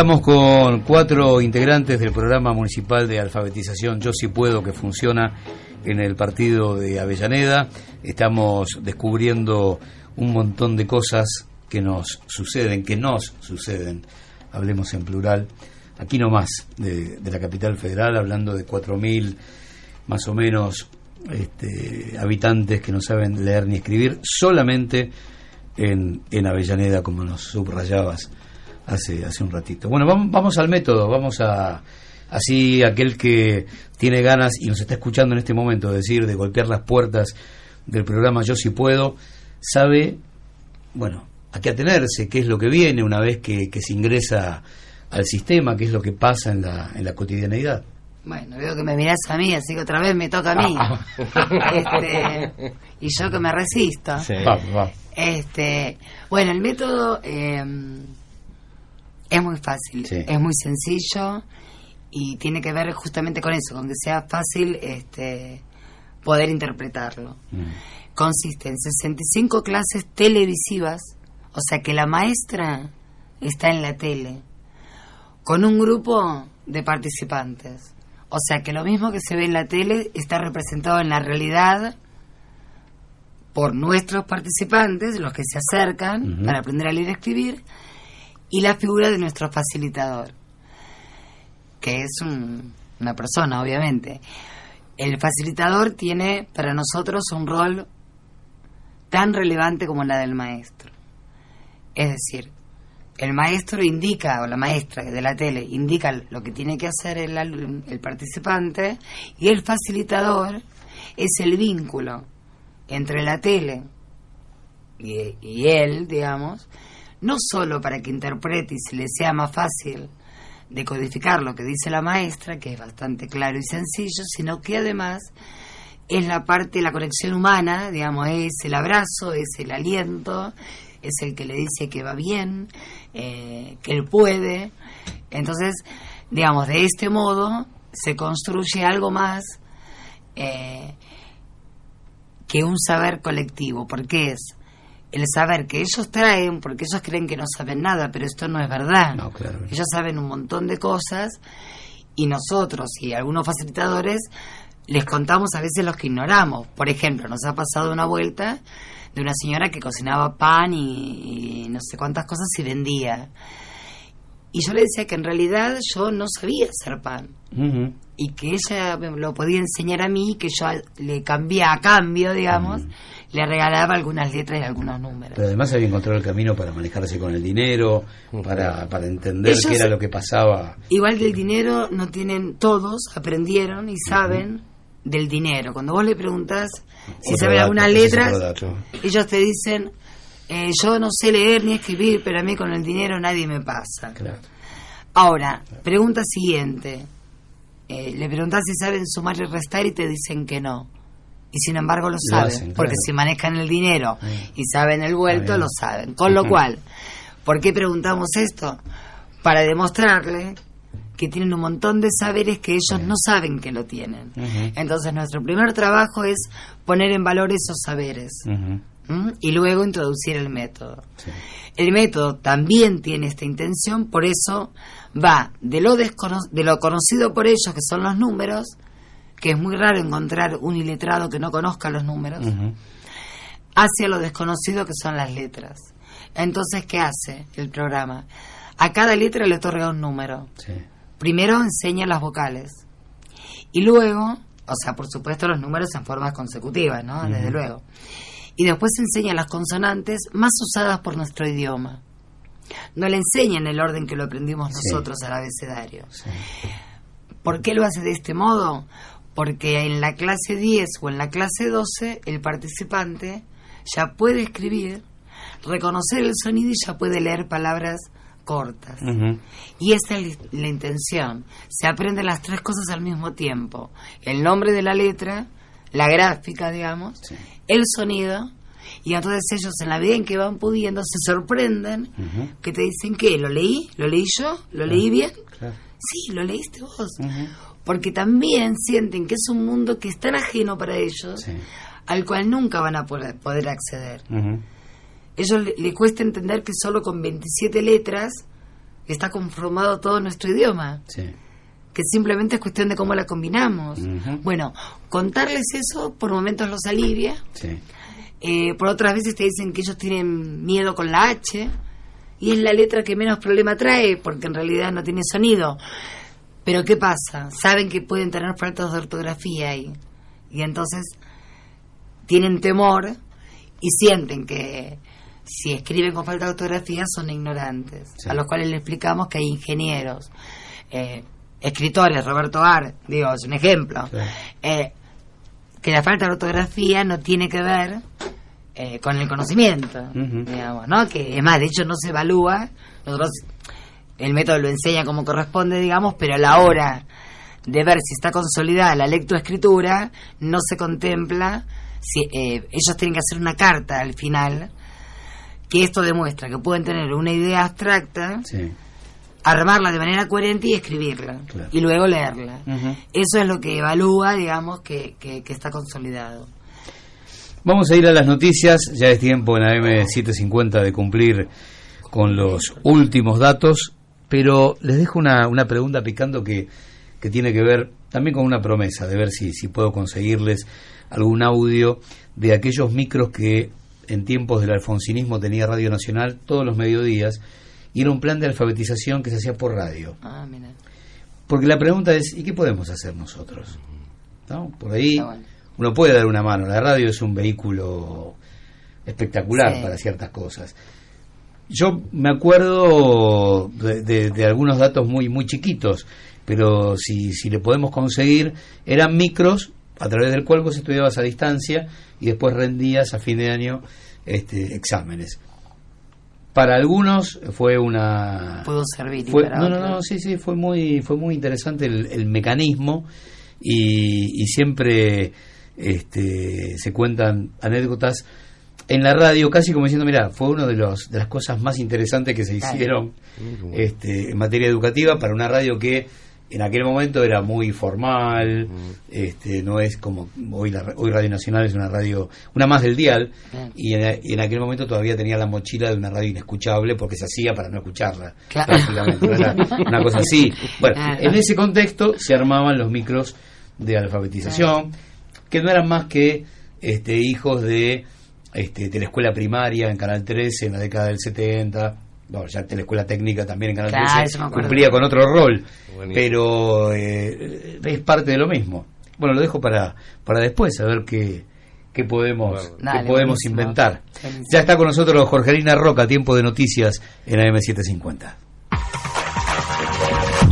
Estamos con cuatro integrantes del programa municipal de alfabetización Yo sí puedo que funciona en el partido de Avellaneda. Estamos descubriendo un montón de cosas que nos suceden, que nos suceden, hablemos en plural, aquí nomás de, de la capital federal, hablando de 4.000 más o menos este, habitantes que no saben leer ni escribir, solamente en, en Avellaneda, como nos subrayabas hace, hace un ratito. Bueno, vamos, vamos al método, vamos a así aquel que tiene ganas y nos está escuchando en este momento decir de golpear las puertas del programa Yo si puedo, sabe, bueno, a qué atenerse, qué es lo que viene una vez que, se ingresa al sistema, qué es lo que pasa en la, en la cotidianeidad. Bueno, veo que me mirás a mí, así que otra vez me toca a mí. este, y yo que me resisto. Este, bueno, el método eh, es muy fácil, es muy sencillo y tiene que ver justamente con eso, con que sea fácil este, poder interpretarlo. Mm. Consiste en 65 clases televisivas, o sea que la maestra está en la tele, con un grupo de participantes. O sea que lo mismo que se ve en la tele está representado en la realidad por nuestros participantes, los que se acercan para aprender a leer y escribir, y la figura de nuestro facilitador, que es una persona, obviamente. El facilitador tiene para nosotros un rol tan relevante como la del maestro. Es decir, el maestro indica, o la maestra de la tele, indica lo que tiene que hacer el, participante y el facilitador es el vínculo entre la tele y él, digamos, no solo para que interprete y se le sea más fácil decodificar lo que dice la maestra, que es bastante claro y sencillo, sino que además es la parte, la conexión humana, digamos, es el abrazo, es el aliento, es el que le dice que va bien, eh, que él puede. Entonces, digamos, de este modo se construye algo más eh, que un saber colectivo, porque es el saber que ellos traen, porque ellos creen que no saben nada, pero esto no es verdad. Ellos saben un montón de cosas y nosotros y algunos facilitadores les contamos a veces los que ignoramos. Por ejemplo, nos ha pasado una vuelta de una señora que cocinaba pan y, no sé cuántas cosas y vendía. Y yo le decía que en realidad yo no sabía hacer pan. Y que ella me lo podía enseñar a mí, que yo le cambié a cambio, digamos le regalaba algunas letras y algunos números. Pero además había encontrado el camino para manejarse con el dinero, para, para entender qué era lo que pasaba. Igual que el dinero no tienen todos, aprendieron y saben del dinero. Cuando vos le preguntás si saben algunas letras, ellos te dicen, eh, yo no sé leer ni escribir, pero a mí con el dinero nadie me pasa. Ahora, pregunta siguiente. Eh, le preguntás si saben sumar y restar y te dicen que no. Y sin embargo lo saben, porque si manejan el dinero y saben el vuelto, lo saben. Con lo cual, ¿por qué preguntamos esto? Para demostrarle que tienen un montón de saberes que ellos no saben que lo tienen. Entonces nuestro primer trabajo es poner en valor esos saberes y luego introducir el método. El método también tiene esta intención, por eso va de lo, de lo conocido por ellos, que son los números, que es muy raro encontrar un iletrado que no conozca los números, hacia lo desconocido que son las letras. Entonces, ¿qué hace el programa? A cada letra le otorga un número. Primero enseña las vocales. Y luego, o sea, por supuesto los números en formas consecutivas, ¿no? Desde luego. Y después enseña las consonantes más usadas por nuestro idioma. No le enseña en el orden que lo aprendimos nosotros al abecedario. ¿Por qué lo hace de este modo? Porque en la clase 10 o en la clase 12 el participante ya puede escribir, reconocer el sonido y ya puede leer palabras cortas. Y esa es la intención. Se aprenden las tres cosas al mismo tiempo. El nombre de la letra, la gráfica, digamos, el sonido, y entonces ellos en la medida en que van pudiendo se sorprenden que te dicen que lo leí, lo leí yo, lo leí bien. Sí, lo leíste vos. Porque también sienten que es un mundo que es tan ajeno para ellos, al cual nunca van a poder, poder acceder. Ellos le, cuesta entender que solo con 27 letras está conformado todo nuestro idioma. Que simplemente es cuestión de cómo la combinamos. Bueno, contarles eso por momentos los alivia. Eh, por otras veces te dicen que ellos tienen miedo con la H y es la letra que menos problema trae porque en realidad no tiene sonido. Pero ¿qué pasa? Saben que pueden tener faltas de ortografía ahí y entonces tienen temor y sienten que si escriben con falta de ortografía son ignorantes, a los cuales le explicamos que hay ingenieros, eh, escritores, Roberto Ar, digo, es un ejemplo, eh, que la falta de ortografía no tiene que ver eh, con el conocimiento, digamos, ¿no? Que es más, de hecho no se evalúa, nosotros el método lo enseña como corresponde, digamos, pero a la hora de ver si está consolidada la lectoescritura, no se contempla si eh, ellos tienen que hacer una carta al final que esto demuestra que pueden tener una idea abstracta armarla de manera coherente y escribirla y luego leerla. Eso es lo que evalúa, digamos, que, que, está consolidado. Vamos a ir a las noticias, ya es tiempo en AM750 de cumplir con los últimos datos, pero les dejo una, una pregunta picando que, que tiene que ver también con una promesa, de ver si, si puedo conseguirles algún audio de aquellos micros que en tiempos del alfonsinismo tenía Radio Nacional todos los mediodías y era un plan de alfabetización que se hacía por radio. Ah, Porque la pregunta es, ¿y qué podemos hacer nosotros? ¿No? Por ahí uno puede dar una mano. La radio es un vehículo espectacular para ciertas cosas. Yo me acuerdo de, algunos datos muy muy chiquitos, pero si, si le podemos conseguir, eran micros a través del cual vos estudiabas a distancia y después rendías a fin de año este, exámenes. Para algunos fue una... Pudo servir. no, no, no, sí, sí, fue muy, fue muy interesante el, mecanismo y, siempre este, se cuentan anécdotas en la radio, casi como diciendo, mira, fue una de, los, de las cosas más interesantes que se hicieron este, en materia educativa para una radio que en aquel momento era muy formal, este, no es como hoy hoy Radio Nacional es una radio, una más del dial, y en, aquel momento todavía tenía la mochila de una radio inescuchable porque se hacía para no escucharla, una cosa así. Bueno, en ese contexto se armaban los micros de alfabetización, que no eran más que este, hijos de, este, de la escuela primaria en Canal 13 en la década del 70, bueno, ya la escuela técnica también en Canal 13 cumplía con otro rol, pero eh, es parte de lo mismo. Bueno, lo dejo para, para después, a ver qué, qué podemos, qué podemos inventar. Ya está con nosotros Jorgelina Roca, tiempo de noticias en AM750.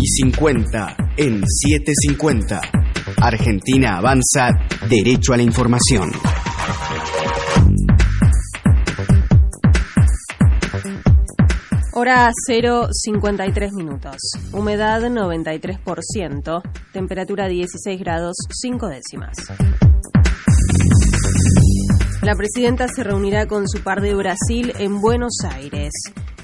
Y 50 en 750. Argentina avanza derecho a la información. Hora 0,53 minutos. Humedad 93%. Temperatura 16 grados 5 décimas. La presidenta se reunirá con su par de Brasil en Buenos Aires.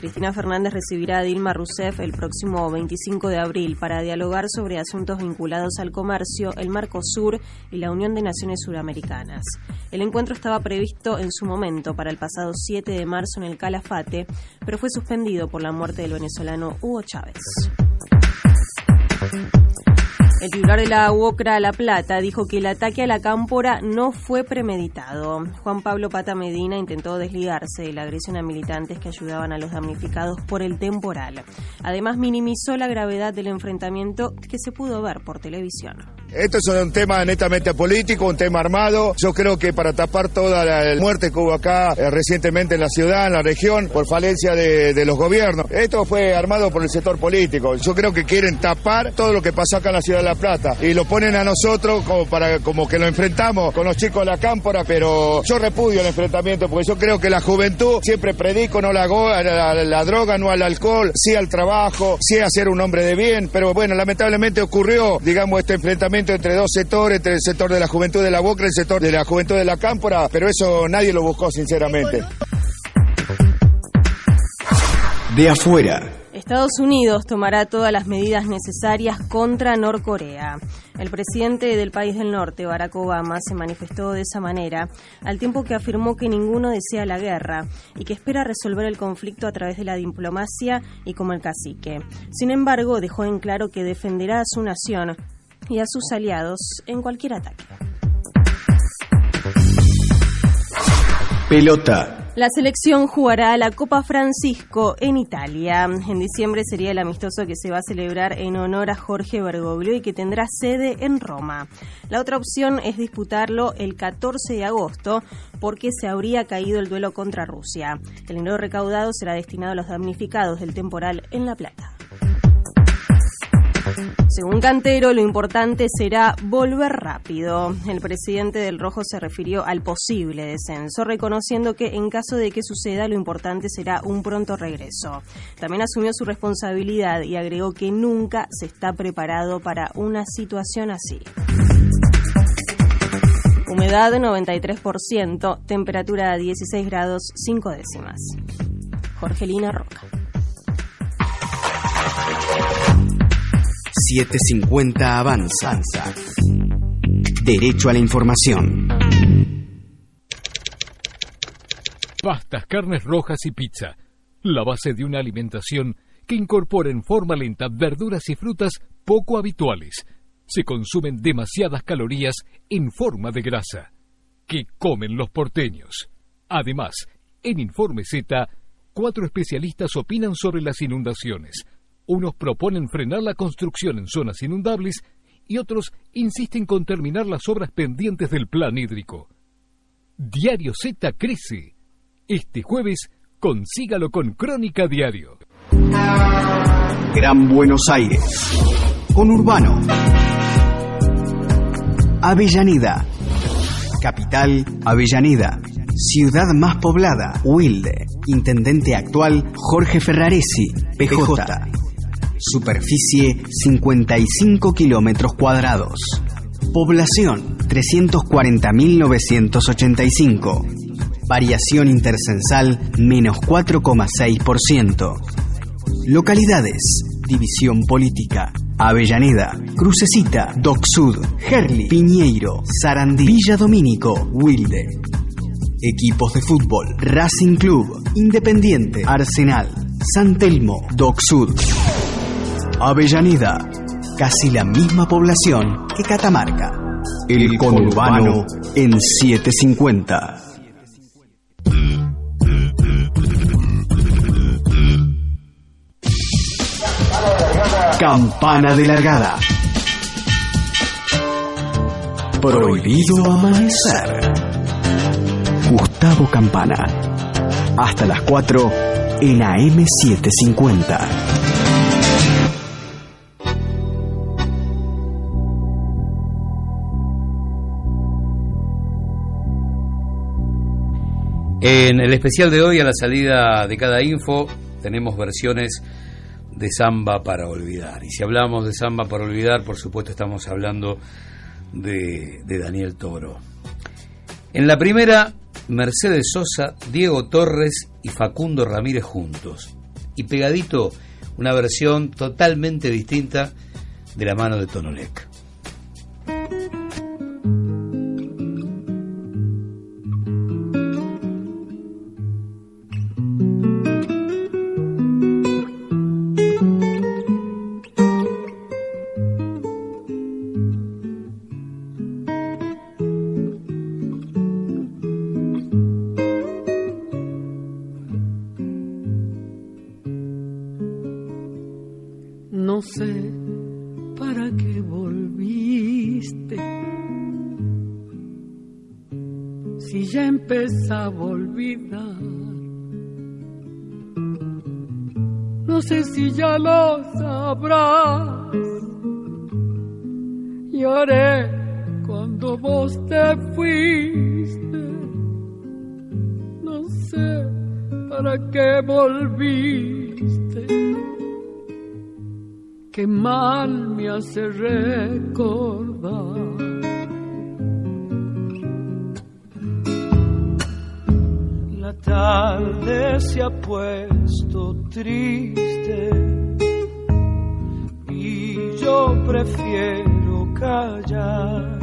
Cristina Fernández recibirá a Dilma Rousseff el próximo 25 de abril para dialogar sobre asuntos vinculados al comercio, el Sur y la Unión de Naciones Suramericanas. El encuentro estaba previsto en su momento para el pasado 7 de marzo en el Calafate, pero fue suspendido por la muerte del venezolano Hugo Chávez. El titular de la UOCRA La Plata dijo que el ataque a la cámpora no fue premeditado. Juan Pablo Pata Medina intentó desligarse de la agresión a militantes que ayudaban a los damnificados por el temporal. Además, minimizó la gravedad del enfrentamiento que se pudo ver por televisión. Esto es un tema netamente político, un tema armado. Yo creo que para tapar toda la muerte que hubo acá eh, recientemente en la ciudad, en la región, por falencia de, los gobiernos, esto fue armado por el sector político. Yo creo que quieren tapar todo lo que pasó acá en la ciudad de La Plata y lo ponen a nosotros como para como que lo enfrentamos con los chicos de la cámpora, pero yo repudio el enfrentamiento porque yo creo que la juventud siempre predico no la, la, la droga, no al alcohol, sí al trabajo, sí a ser un hombre de bien, pero bueno, lamentablemente ocurrió, digamos, este enfrentamiento entre dos sectores, entre el sector de la juventud de la Boca y el sector de la juventud de la Cámpora, pero eso nadie lo buscó sinceramente. De afuera. Estados Unidos tomará todas las medidas necesarias contra Norcorea. El presidente del país del norte, Barack Obama, se manifestó de esa manera, al tiempo que afirmó que ninguno desea la guerra y que espera resolver el conflicto a través de la diplomacia y como el cacique. Sin embargo, dejó en claro que defenderá a su nación y a sus aliados en cualquier ataque. Pelota. La selección jugará la Copa Francisco en Italia. En diciembre sería el amistoso que se va a celebrar en honor a Jorge Bergoglio y que tendrá sede en Roma. La otra opción es disputarlo el 14 de agosto porque se habría caído el duelo contra Rusia. El dinero recaudado será destinado a los damnificados del temporal en La Plata. Según Cantero, lo importante será volver rápido. El presidente del Rojo se refirió al posible descenso, reconociendo que en caso de que suceda, lo importante será un pronto regreso. También asumió su responsabilidad y agregó que nunca se está preparado para una situación así. Humedad 93%, temperatura 16 grados 5 décimas. Jorgelina Roca. 750 Avanzanza. Derecho a la información. Pastas, carnes rojas y pizza. La base de una alimentación que incorpora en forma lenta verduras y frutas poco habituales. Se consumen demasiadas calorías en forma de grasa. ¿Qué comen los porteños? Además, en Informe Z, cuatro especialistas opinan sobre las inundaciones unos proponen frenar la construcción en zonas inundables y otros insisten con terminar las obras pendientes del plan hídrico. Diario Z crece. Este jueves consígalo con Crónica Diario. Gran Buenos Aires. Con Urbano. Avellaneda. Capital, Avellaneda. Ciudad más poblada, Wilde. Intendente actual, Jorge Ferraresi, PJ. Superficie 55 kilómetros cuadrados. Población 340.985. Variación intercensal menos 4,6%. Localidades. División Política. Avellaneda, Crucecita, Doc Sud, Gerli, Piñeiro, Sarandí, Villa Domínico, Wilde. Equipos de fútbol, Racing Club, Independiente, Arsenal, San Telmo, Doc Sud. Avellaneda, casi la misma población que Catamarca. El conurbano en 750. Campana de largada. Prohibido amanecer. Gustavo Campana. Hasta las 4 en AM750. En el especial de hoy, a la salida de cada info, tenemos versiones de samba para olvidar. Y si hablamos de samba para olvidar, por supuesto estamos hablando de, Daniel Toro. En la primera, Mercedes Sosa, Diego Torres y Facundo Ramírez juntos. Y pegadito, una versión totalmente distinta de la mano de Tonolec. Volviste. Qué mal me hace recordar. La tarde se ha puesto triste y yo prefiero callar.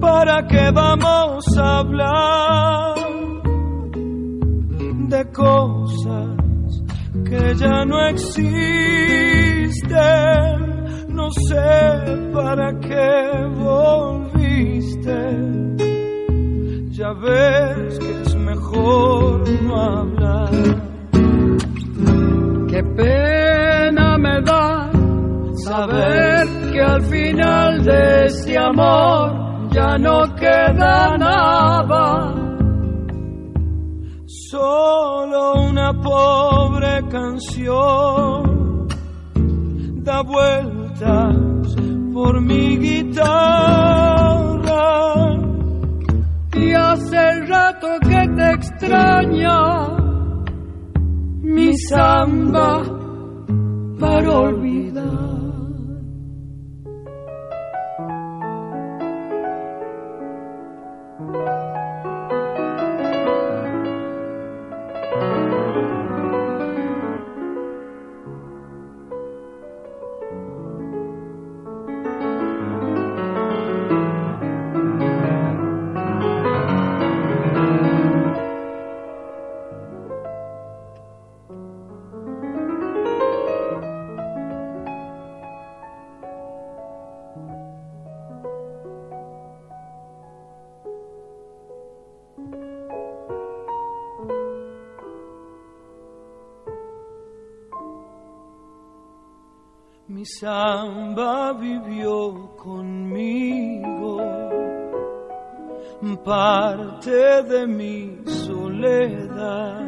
¿Para qué vamos a hablar de cosas que ya no existen? No sé para qué volviste ya ves que es mejor no hablar. Qué pena me da saber que al final de este amor ya no queda nada. Solo una pobre canción da vueltas por mi guitarra y hace rato que te extraña mi samba para olvidar. Samba vivió conmigo parte de mi soledad.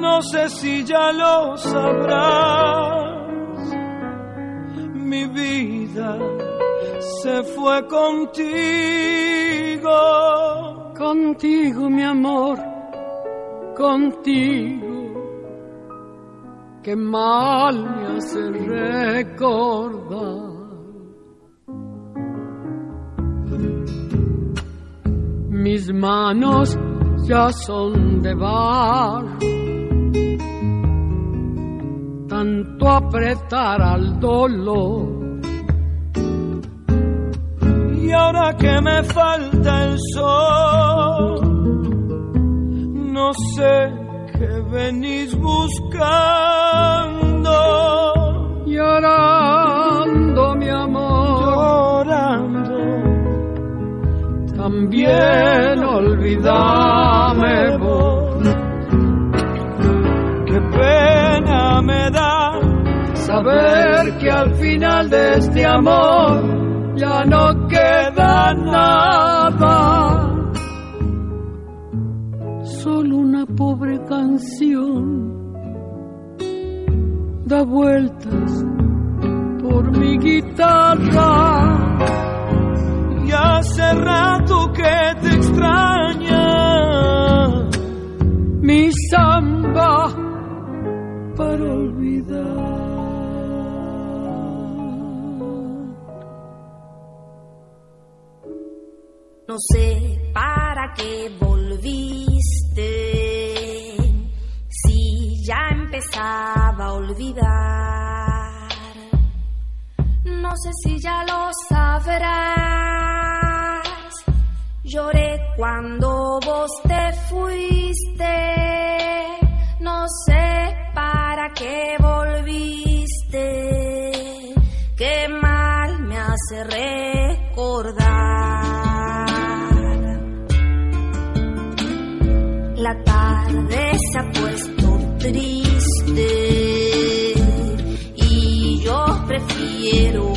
No sé si ya lo sabrás, mi vida se fue contigo. Contigo, mi amor, contigo que mal me hace recordar. Mis manos ya son de bar, tanto apretar al dolor. Y ahora que me falta el sol, no sé que venís buscando. Llorando, mi amor. Llorando. También olvidame vos. Qué pena me da saber que al final de este amor ya no queda nada pobre canción da vueltas por mi guitarra y hace rato que te extraña mi samba para olvidar. No sé para qué volviste ya empezaba a olvidar. No sé si ya lo sabrás. Lloré cuando vos te fuiste. No sé para qué volviste. Qué mal me hace recordar. Tarde ha puesto triste. Y yo prefiero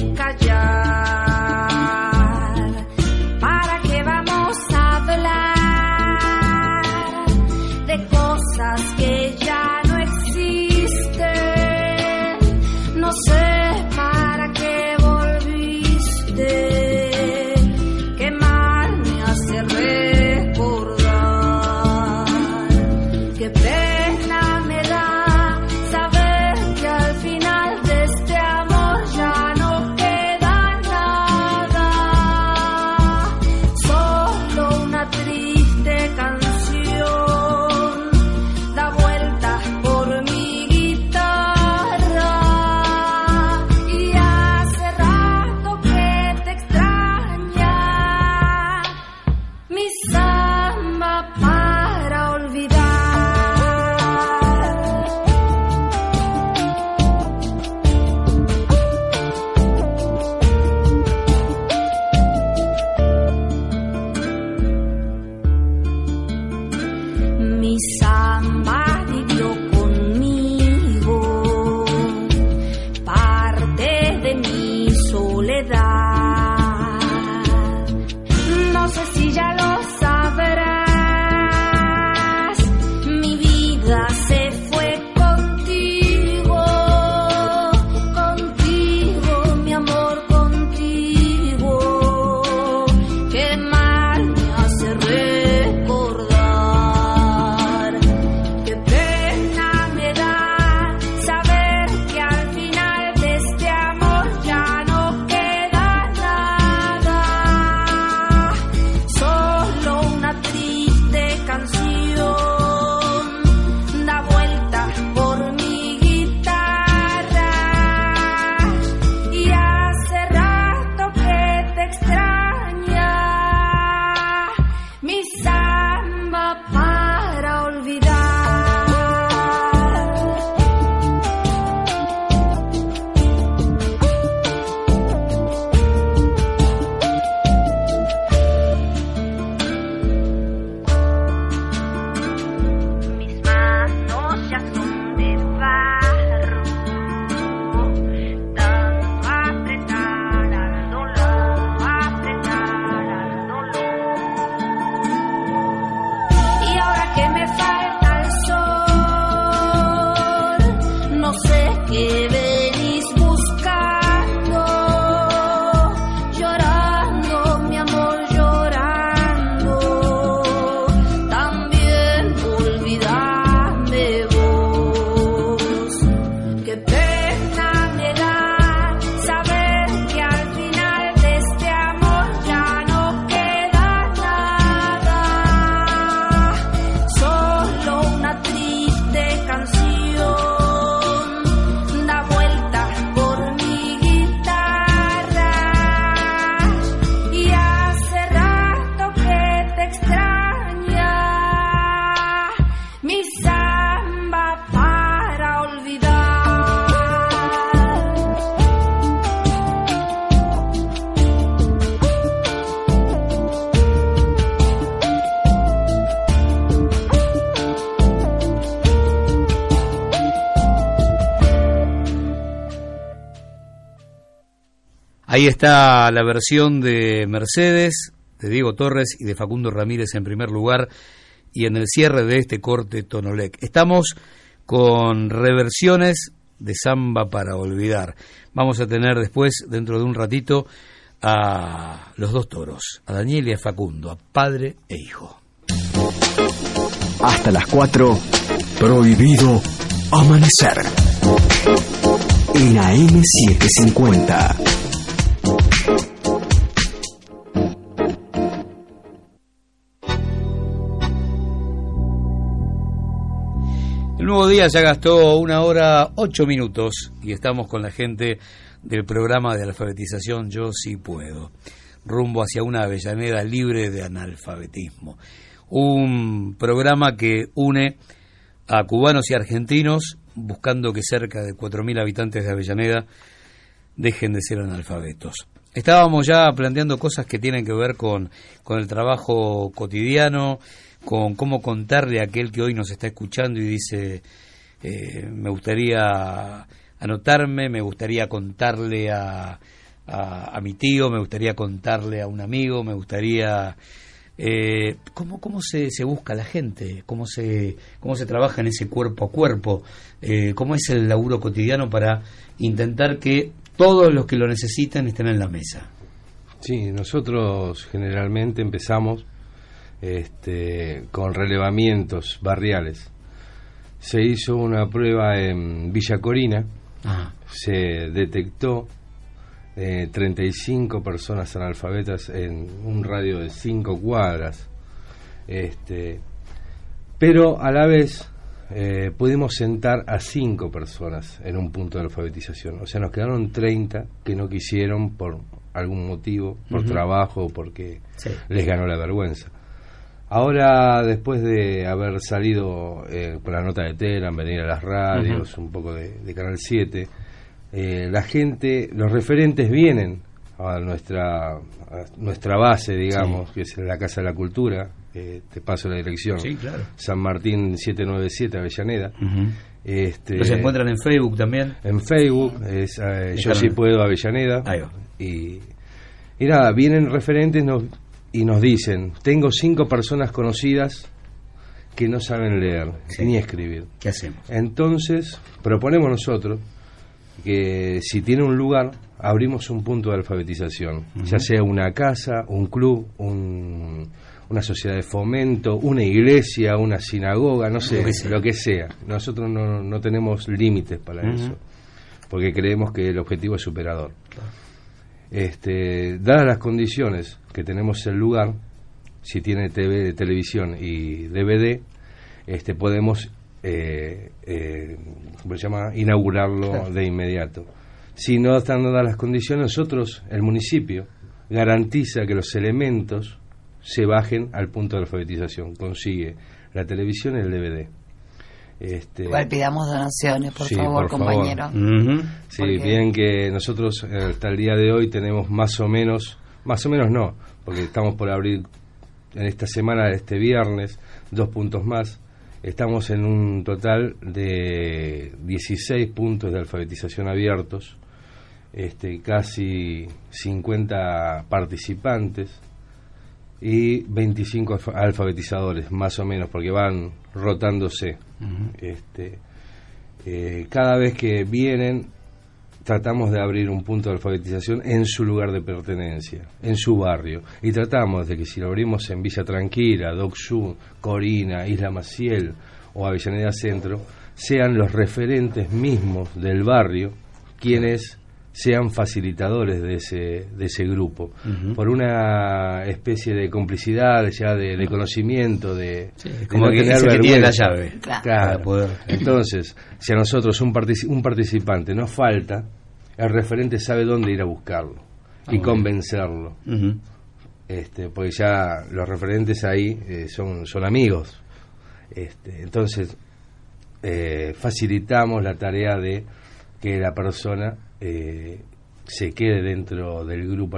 Ahí está la versión de Mercedes, de Diego Torres y de Facundo Ramírez en primer lugar y en el cierre de este corte Tonolec. Estamos con reversiones de Samba para olvidar. Vamos a tener después, dentro de un ratito, a los dos toros, a Daniel y a Facundo, a padre e hijo. Hasta las 4, prohibido amanecer. En AM750. Nuevo día ya gastó una hora ocho minutos y estamos con la gente del programa de alfabetización Yo sí puedo, rumbo hacia una Avellaneda libre de analfabetismo. Un programa que une a cubanos y argentinos buscando que cerca de 4.000 habitantes de Avellaneda dejen de ser analfabetos. Estábamos ya planteando cosas que tienen que ver con, con el trabajo cotidiano, con cómo contarle a aquel que hoy nos está escuchando y dice, eh, me gustaría anotarme, me gustaría contarle a, a, mi tío, me gustaría contarle a un amigo, me gustaría... Eh, ¿Cómo, cómo se, se, busca la gente? ¿Cómo se, ¿Cómo se trabaja en ese cuerpo a cuerpo? Eh, ¿Cómo es el laburo cotidiano para intentar que todos los que lo necesiten estén en la mesa? Sí, nosotros generalmente empezamos este, con relevamientos barriales. Se hizo una prueba en Villa Corina, se detectó eh, 35 personas analfabetas en un radio de 5 cuadras, este, pero a la vez eh, pudimos sentar a 5 personas en un punto de alfabetización, o sea, nos quedaron 30 que no quisieron por algún motivo, por trabajo o porque les ganó la vergüenza. Ahora, después de haber salido eh, con la nota de Telam, venir a las radios, un poco de, Canal 7, eh, la gente, los referentes vienen a nuestra, nuestra base, digamos, que es la Casa de la Cultura, te paso la dirección, San Martín 797, Avellaneda. este, ¿Los encuentran en Facebook también? En Facebook, es, eh, Yo sí puedo Avellaneda. Y, y nada, vienen referentes, nos y nos dicen, tengo cinco personas conocidas que no saben leer ni escribir. ¿Qué hacemos? Entonces, proponemos nosotros que si tiene un lugar, abrimos un punto de alfabetización, ya sea una casa, un club, una sociedad de fomento, una iglesia, una sinagoga, no sé, lo que sea. Nosotros no, no tenemos límites para eso, porque creemos que el objetivo es superador. Este, dadas las condiciones que tenemos el lugar, si tiene TV, televisión y DVD, este, podemos eh, eh, se llama? inaugurarlo de inmediato. Si no están dadas las condiciones, nosotros, el municipio, garantiza que los elementos se bajen al punto de alfabetización. Consigue la televisión y el DVD. Este, Igual pidamos donaciones, por favor, compañero. Sí, bien que nosotros eh, hasta el día de hoy tenemos más o menos, más o menos no, porque estamos por abrir en esta semana, este viernes, dos puntos más. Estamos en un total de 16 puntos de alfabetización abiertos, este, casi 50 participantes y 25 alfabetizadores, más o menos, porque van rotándose. este, eh, cada vez que vienen, tratamos de abrir un punto de alfabetización en su lugar de pertenencia, en su barrio. Y tratamos de que si lo abrimos en Villa Tranquila, Doc Corina, Isla Maciel o Avellaneda Centro, sean los referentes mismos del barrio quienes sean facilitadores de ese, de ese grupo, por una especie de complicidad, ya de, conocimiento, de, como que, tiene la llave. Claro. Entonces, si a nosotros un, un participante nos falta, el referente sabe dónde ir a buscarlo ah, y convencerlo. este, porque ya los referentes ahí eh, son, son amigos. Este, entonces, eh, facilitamos la tarea de que la persona eh, se quede dentro del grupo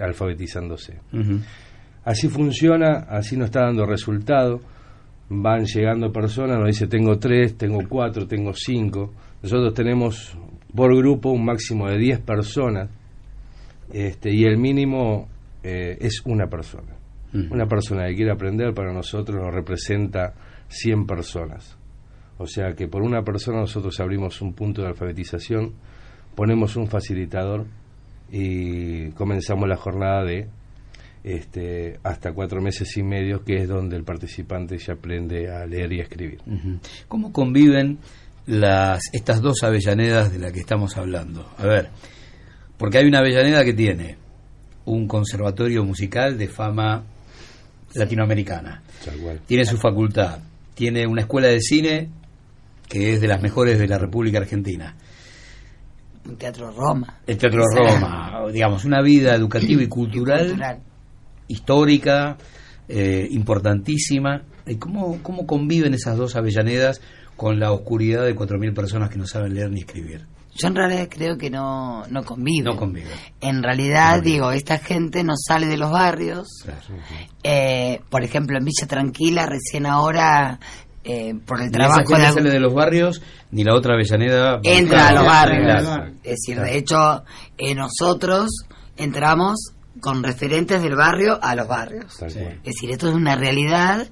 alfabetizándose. Así funciona, así nos está dando resultado. Van llegando personas, nos dice tengo tres, tengo cuatro, tengo cinco. Nosotros tenemos por grupo un máximo de diez personas este, y el mínimo eh, es una persona. Una persona que quiere aprender para nosotros nos representa 100 personas. O sea que por una persona nosotros abrimos un punto de alfabetización, ponemos un facilitador y comenzamos la jornada de este, hasta cuatro meses y medio, que es donde el participante ya aprende a leer y a escribir. ¿Cómo conviven las, estas dos Avellanedas de las que estamos hablando? A ver, porque hay una Avellaneda que tiene un conservatorio musical de fama latinoamericana, tiene su facultad, tiene una escuela de cine que es de las mejores de la República Argentina. Un teatro Roma. El teatro Roma, digamos, una vida educativa y cultural, histórica, eh, importantísima. ¿Y cómo, cómo conviven esas dos Avellanedas con la oscuridad de 4.000 personas que no saben leer ni escribir? Yo en realidad creo que no, no convive. No convive. En realidad, digo, esta gente no sale de los barrios. Eh, por ejemplo, en Villa Tranquila, recién ahora, eh, por el trabajo de... sale de los barrios, ni la otra Avellaneda... Entra a los barrios. Es decir, de hecho, eh, nosotros entramos con referentes del barrio a los barrios. Es decir, esto es una realidad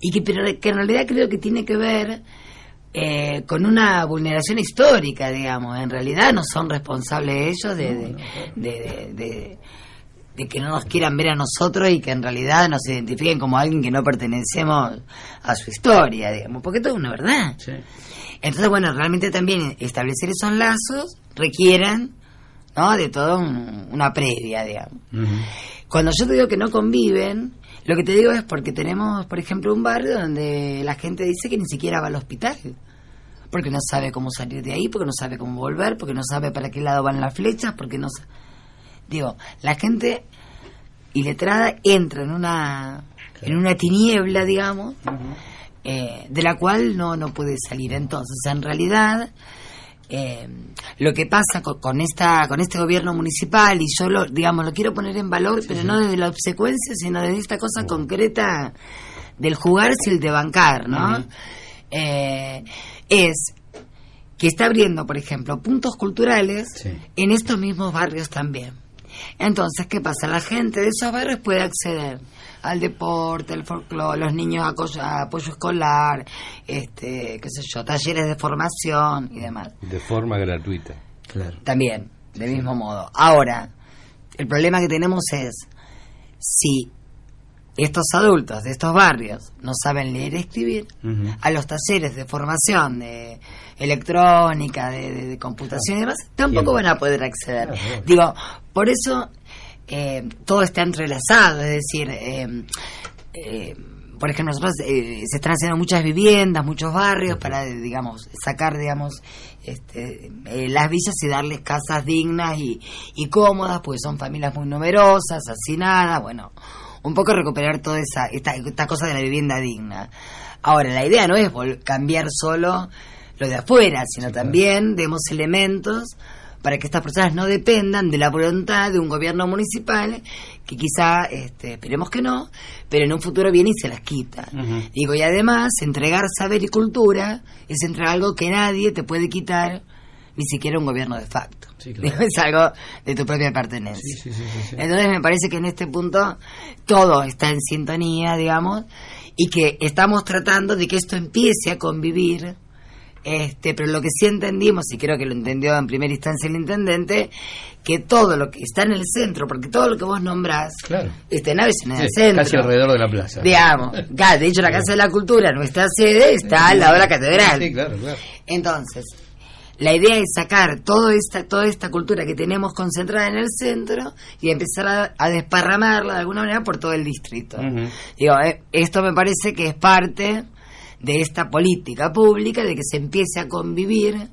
y que, pero que en realidad creo que tiene que ver eh, con una vulneración histórica, digamos. En realidad no son responsables ellos de, de, de, que no nos quieran ver a nosotros y que en realidad nos identifiquen como alguien que no pertenecemos a su historia, digamos, porque todo es una verdad. Entonces, bueno, realmente también establecer esos lazos requieren ¿no? de toda una previa, digamos. Cuando yo te digo que no conviven, lo que te digo es porque tenemos, por ejemplo, un barrio donde la gente dice que ni siquiera va al hospital. Porque no sabe cómo salir de ahí, porque no sabe cómo volver, porque no sabe para qué lado van las flechas, porque no Digo, la gente iletrada entra en una en una tiniebla, digamos, eh, de la cual no, no puede salir. Entonces, en realidad, eh, lo que pasa con, esta con este gobierno municipal y yo lo digamos lo quiero poner en valor pero no desde la obsecuencia sino desde esta cosa concreta del jugarse el de bancar no eh, es que está abriendo por ejemplo puntos culturales en estos mismos barrios también entonces qué pasa la gente de esos barrios puede acceder al deporte, al folclore, los niños a, apoyo escolar, este, qué sé yo, talleres de formación y demás. De forma gratuita. Claro. También, del mismo modo. Ahora, el problema que tenemos es si estos adultos de estos barrios no saben leer y escribir, a los talleres de formación de electrónica, de, computación y demás, tampoco van a poder acceder. Digo, por eso eh, todo está entrelazado, es decir, eh, eh, por ejemplo, nosotros se están haciendo muchas viviendas, muchos barrios para, digamos, sacar, digamos, este, las villas y darles casas dignas y, cómodas, porque son familias muy numerosas, hacinadas, bueno, un poco recuperar toda esa esta, esta cosa de la vivienda digna. Ahora, la idea no es cambiar solo lo de afuera, sino también demos elementos para que estas personas no dependan de la voluntad de un gobierno municipal que quizá, este, esperemos que no, pero en un futuro viene y se las quita. Digo, y además, entregar saber y cultura es entregar algo que nadie te puede quitar, ni siquiera un gobierno de facto. es algo de tu propia pertenencia. Entonces me parece que en este punto todo está en sintonía, digamos, y que estamos tratando de que esto empiece a convivir este, pero lo que sí entendimos, y creo que lo entendió en primera instancia el intendente, que todo lo que está en el centro, porque todo lo que vos nombrás, claro. está en el centro. Casi alrededor de la plaza. Digamos, de hecho la Casa de la Cultura, nuestra sede, está al lado de la catedral. Sí, claro, claro. Entonces, la idea es sacar toda esta, toda esta cultura que tenemos concentrada en el centro y empezar a, desparramarla de alguna manera por todo el distrito. Digo, eh, esto me parece que es parte de esta política pública, de que se empiece a convivir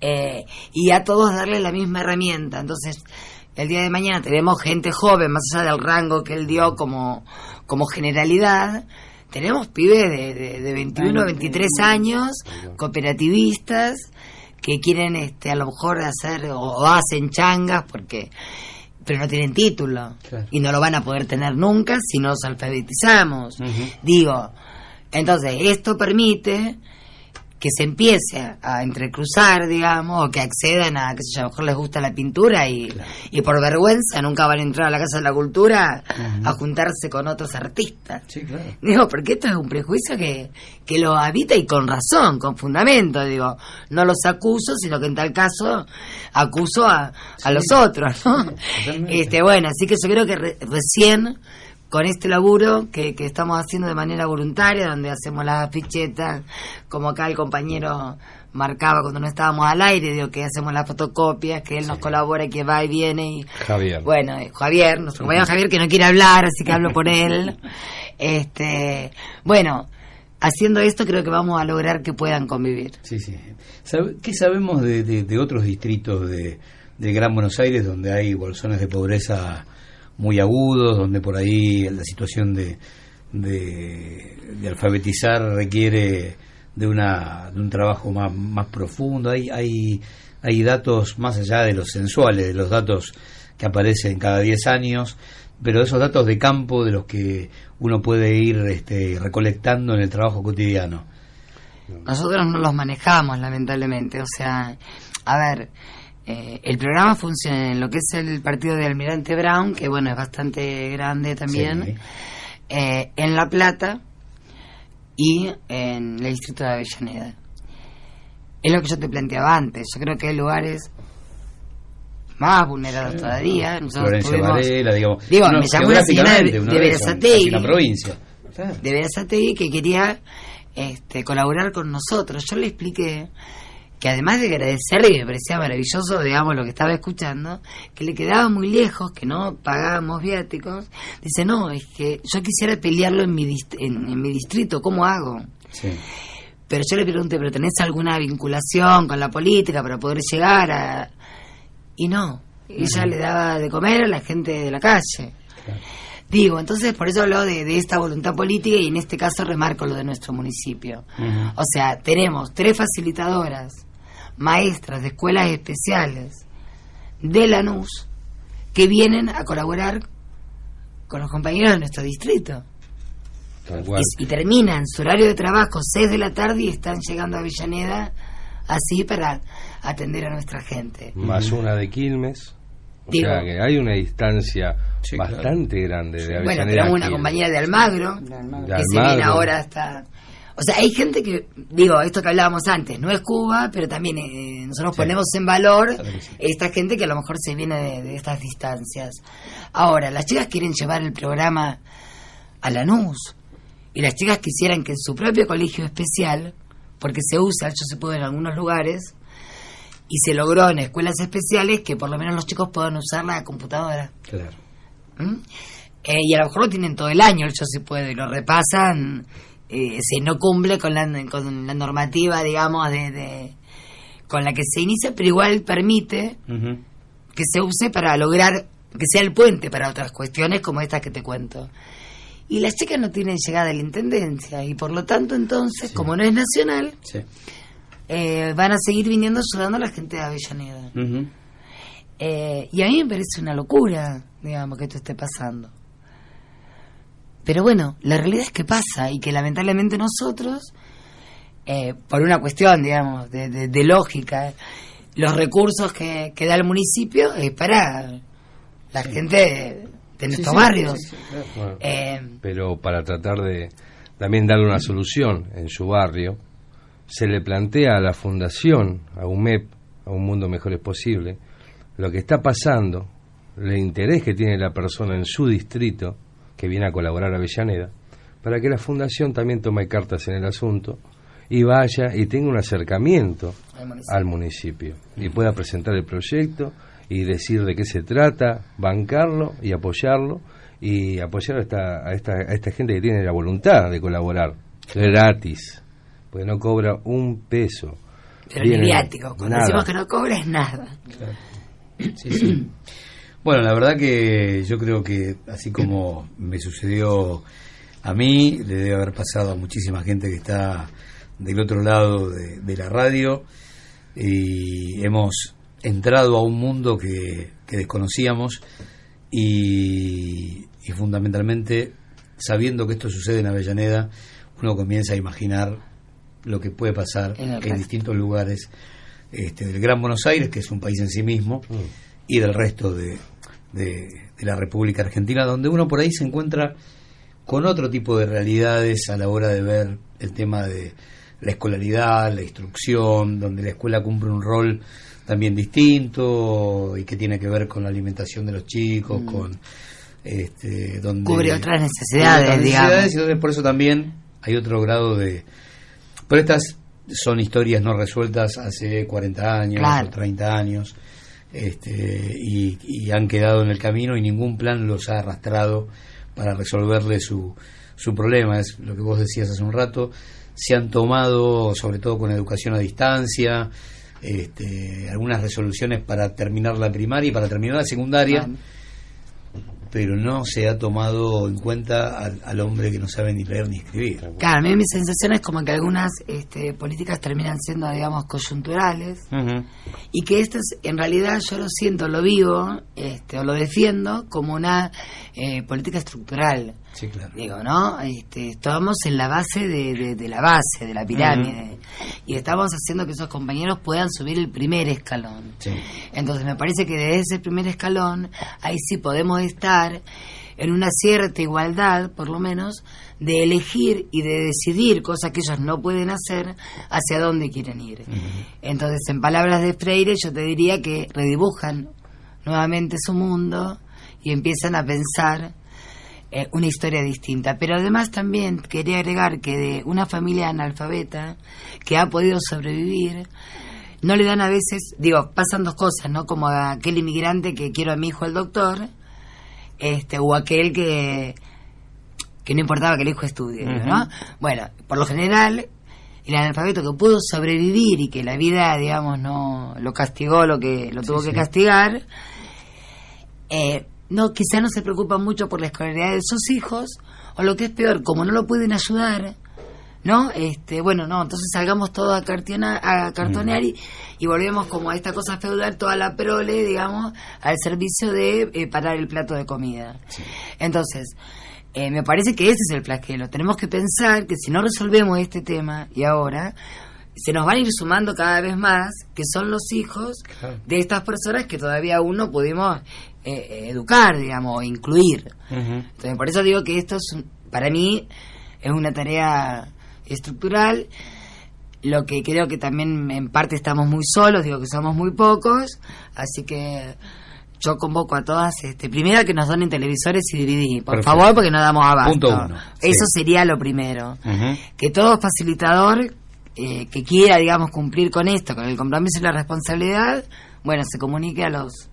eh, y a todos darle la misma herramienta. Entonces, el día de mañana tenemos gente joven, más allá del rango que él dio como, como generalidad, tenemos pibes de, de, 21 23 años, cooperativistas, que quieren este, a lo mejor hacer o, hacen changas porque pero no tienen título y no lo van a poder tener nunca si nos alfabetizamos. Digo, entonces, esto permite que se empiece a entrecruzar, digamos, o que accedan a, que a lo mejor les gusta la pintura y, y por vergüenza nunca van a entrar a la Casa de la Cultura a juntarse con otros artistas. Sí, claro. Digo, porque esto es un prejuicio que, que lo habita y con razón, con fundamento, digo, no los acuso, sino que en tal caso acuso a, a los otros, ¿no? Este, bueno, así que yo creo que recién con este laburo que, que estamos haciendo de manera voluntaria, donde hacemos las fichetas, como acá el compañero marcaba cuando no estábamos al aire, digo que hacemos las fotocopias, que él nos colabora y que va y viene. Y, Javier. Bueno, eh, Javier, nuestro compañero Javier que no quiere hablar, así que hablo por él. Este, bueno, haciendo esto creo que vamos a lograr que puedan convivir. Sí, sí. ¿Qué sabemos de, de, de otros distritos de, de Gran Buenos Aires donde hay bolsones de pobreza muy agudos, donde por ahí la situación de, de, alfabetizar requiere de, una, de un trabajo más, más profundo. Hay, hay, hay datos más allá de los sensuales, de los datos que aparecen cada 10 años, pero esos datos de campo de los que uno puede ir este, recolectando en el trabajo cotidiano. Nosotros no los manejamos, lamentablemente. O sea, a ver, eh, el programa funciona en lo que es el partido de Almirante Brown, que bueno, es bastante grande también, eh, en La Plata y en el distrito de Avellaneda. Es lo que yo te planteaba antes. Yo creo que hay lugares más vulnerados todavía. Nosotros tuvimos, digamos. Digo, me llamó una señora de, de La provincia. De Verazategui que quería este, colaborar con nosotros. Yo le expliqué que además de agradecerle y me parecía maravilloso, digamos, lo que estaba escuchando, que le quedaba muy lejos, que no pagábamos viáticos, dice, no, es que yo quisiera pelearlo en mi, en, mi distrito, ¿cómo hago? Pero yo le pregunté, ¿pero tenés alguna vinculación con la política para poder llegar a...? Y no, ella le daba de comer a la gente de la calle. Digo, entonces por eso hablo de, esta voluntad política y en este caso remarco lo de nuestro municipio. O sea, tenemos tres facilitadoras maestras de escuelas especiales de Lanús que vienen a colaborar con los compañeros de nuestro distrito. Y, terminan su horario de trabajo 6 de la tarde y están llegando a Villaneda así para atender a nuestra gente. Más una de Quilmes. O sea que hay una distancia bastante grande de Avellaneda. Bueno, tenemos una compañía de Almagro, que se viene ahora hasta o sea, hay gente que, digo, esto que hablábamos antes, no es Cuba, pero también eh, nosotros ponemos en valor esta gente que a lo mejor se viene de, estas distancias. Ahora, las chicas quieren llevar el programa a Lanús y las chicas quisieran que en su propio colegio especial, porque se usa, yo se puede en algunos lugares, y se logró en escuelas especiales que por lo menos los chicos puedan usar la computadora. Claro. ¿Mm? Eh, y a lo mejor lo tienen todo el año, el yo se puede, y lo repasan eh, se no cumple con la, con la normativa, digamos, de, con la que se inicia, pero igual permite que se use para lograr que sea el puente para otras cuestiones como estas que te cuento. Y las chicas no tienen llegada a la intendencia y por lo tanto entonces, como no es nacional, eh, van a seguir viniendo ayudando a la gente de Avellaneda. Eh, y a mí me parece una locura, digamos, que esto esté pasando. Pero bueno, la realidad es que pasa y que lamentablemente nosotros, eh, por una cuestión, digamos, de, lógica, los recursos que, da el municipio es para la gente de, nuestros barrios. Eh, pero para tratar de también darle una solución en su barrio, se le plantea a la fundación, a UMEP, a Un Mundo Mejor es Posible, lo que está pasando, el interés que tiene la persona en su distrito, que viene a colaborar a Avellaneda, para que la Fundación también tome cartas en el asunto y vaya y tenga un acercamiento al municipio, y pueda presentar el proyecto y decir de qué se trata, bancarlo y apoyarlo y apoyar a esta, a esta, a esta gente que tiene la voluntad de colaborar gratis, porque no cobra un peso. Pero mediático, cuando decimos que no cobra es nada. Sí, sí. Bueno, la verdad que yo creo que así como me sucedió a mí, le debe haber pasado a muchísima gente que está del otro lado de, la radio y hemos entrado a un mundo que, desconocíamos y, y, fundamentalmente sabiendo que esto sucede en Avellaneda, uno comienza a imaginar lo que puede pasar en, distintos lugares este, del Gran Buenos Aires, que es un país en sí mismo, mm. y del resto de, de, la República Argentina, donde uno por ahí se encuentra con otro tipo de realidades a la hora de ver el tema de la escolaridad, la instrucción, donde la escuela cumple un rol también distinto y que tiene que ver con la alimentación de los chicos, mm. con este, donde cubre otras necesidades, digamos. Y por eso también hay otro grado de... Pero estas son historias no resueltas hace 40 años o 30 años este, y, han quedado en el camino y ningún plan los ha arrastrado para resolverle su, su problema. Es lo que vos decías hace un rato. Se han tomado, sobre todo con educación a distancia, este, algunas resoluciones para terminar la primaria y para terminar la secundaria pero no se ha tomado en cuenta al, hombre que no sabe ni leer ni escribir. Claro, a mí mi sensación es como que algunas este, políticas terminan siendo, digamos, coyunturales y que esto es, en realidad yo lo siento, lo vivo este, o lo defiendo como una eh, política estructural. Sí, claro. Digo, ¿no? Este, estamos en la base de, la base, de la pirámide, y estamos haciendo que esos compañeros puedan subir el primer escalón. Entonces me parece que desde ese primer escalón, ahí sí podemos estar en una cierta igualdad, por lo menos, de elegir y de decidir cosas que ellos no pueden hacer hacia dónde quieren ir. Entonces, en palabras de Freire, yo te diría que redibujan nuevamente su mundo y empiezan a pensar eh, una historia distinta. Pero además también quería agregar que de una familia analfabeta que ha podido sobrevivir, no le dan a veces, digo, pasan dos cosas, ¿no? Como aquel inmigrante que quiero a mi hijo el doctor, este, o aquel que, que no importaba que el hijo estudie, ¿no? Bueno, por lo general, el analfabeto que pudo sobrevivir y que la vida, digamos, no lo castigó lo que lo tuvo que castigar, eh, no quizá no se preocupan mucho por la escolaridad de sus hijos o lo que es peor como no lo pueden ayudar no este bueno no entonces salgamos todos a, a cartonear y, volvemos como a esta cosa feudal toda la prole digamos al servicio de eh, parar el plato de comida. Entonces eh, me parece que ese es el flagelo. Tenemos que pensar que si no resolvemos este tema y ahora se nos van a ir sumando cada vez más, que son los hijos de estas personas que todavía aún no pudimos eh, educar, digamos, incluir. Entonces, por eso digo que esto es, para mí es una tarea estructural. Lo que creo que también en parte estamos muy solos, digo que somos muy pocos, así que yo convoco a todas, este, primero que nos donen televisores y DVD, por favor, porque no damos abasto. Eso sería lo primero. Que todo facilitador eh, que quiera, digamos, cumplir con esto, con el compromiso y la responsabilidad, bueno, se comunique a los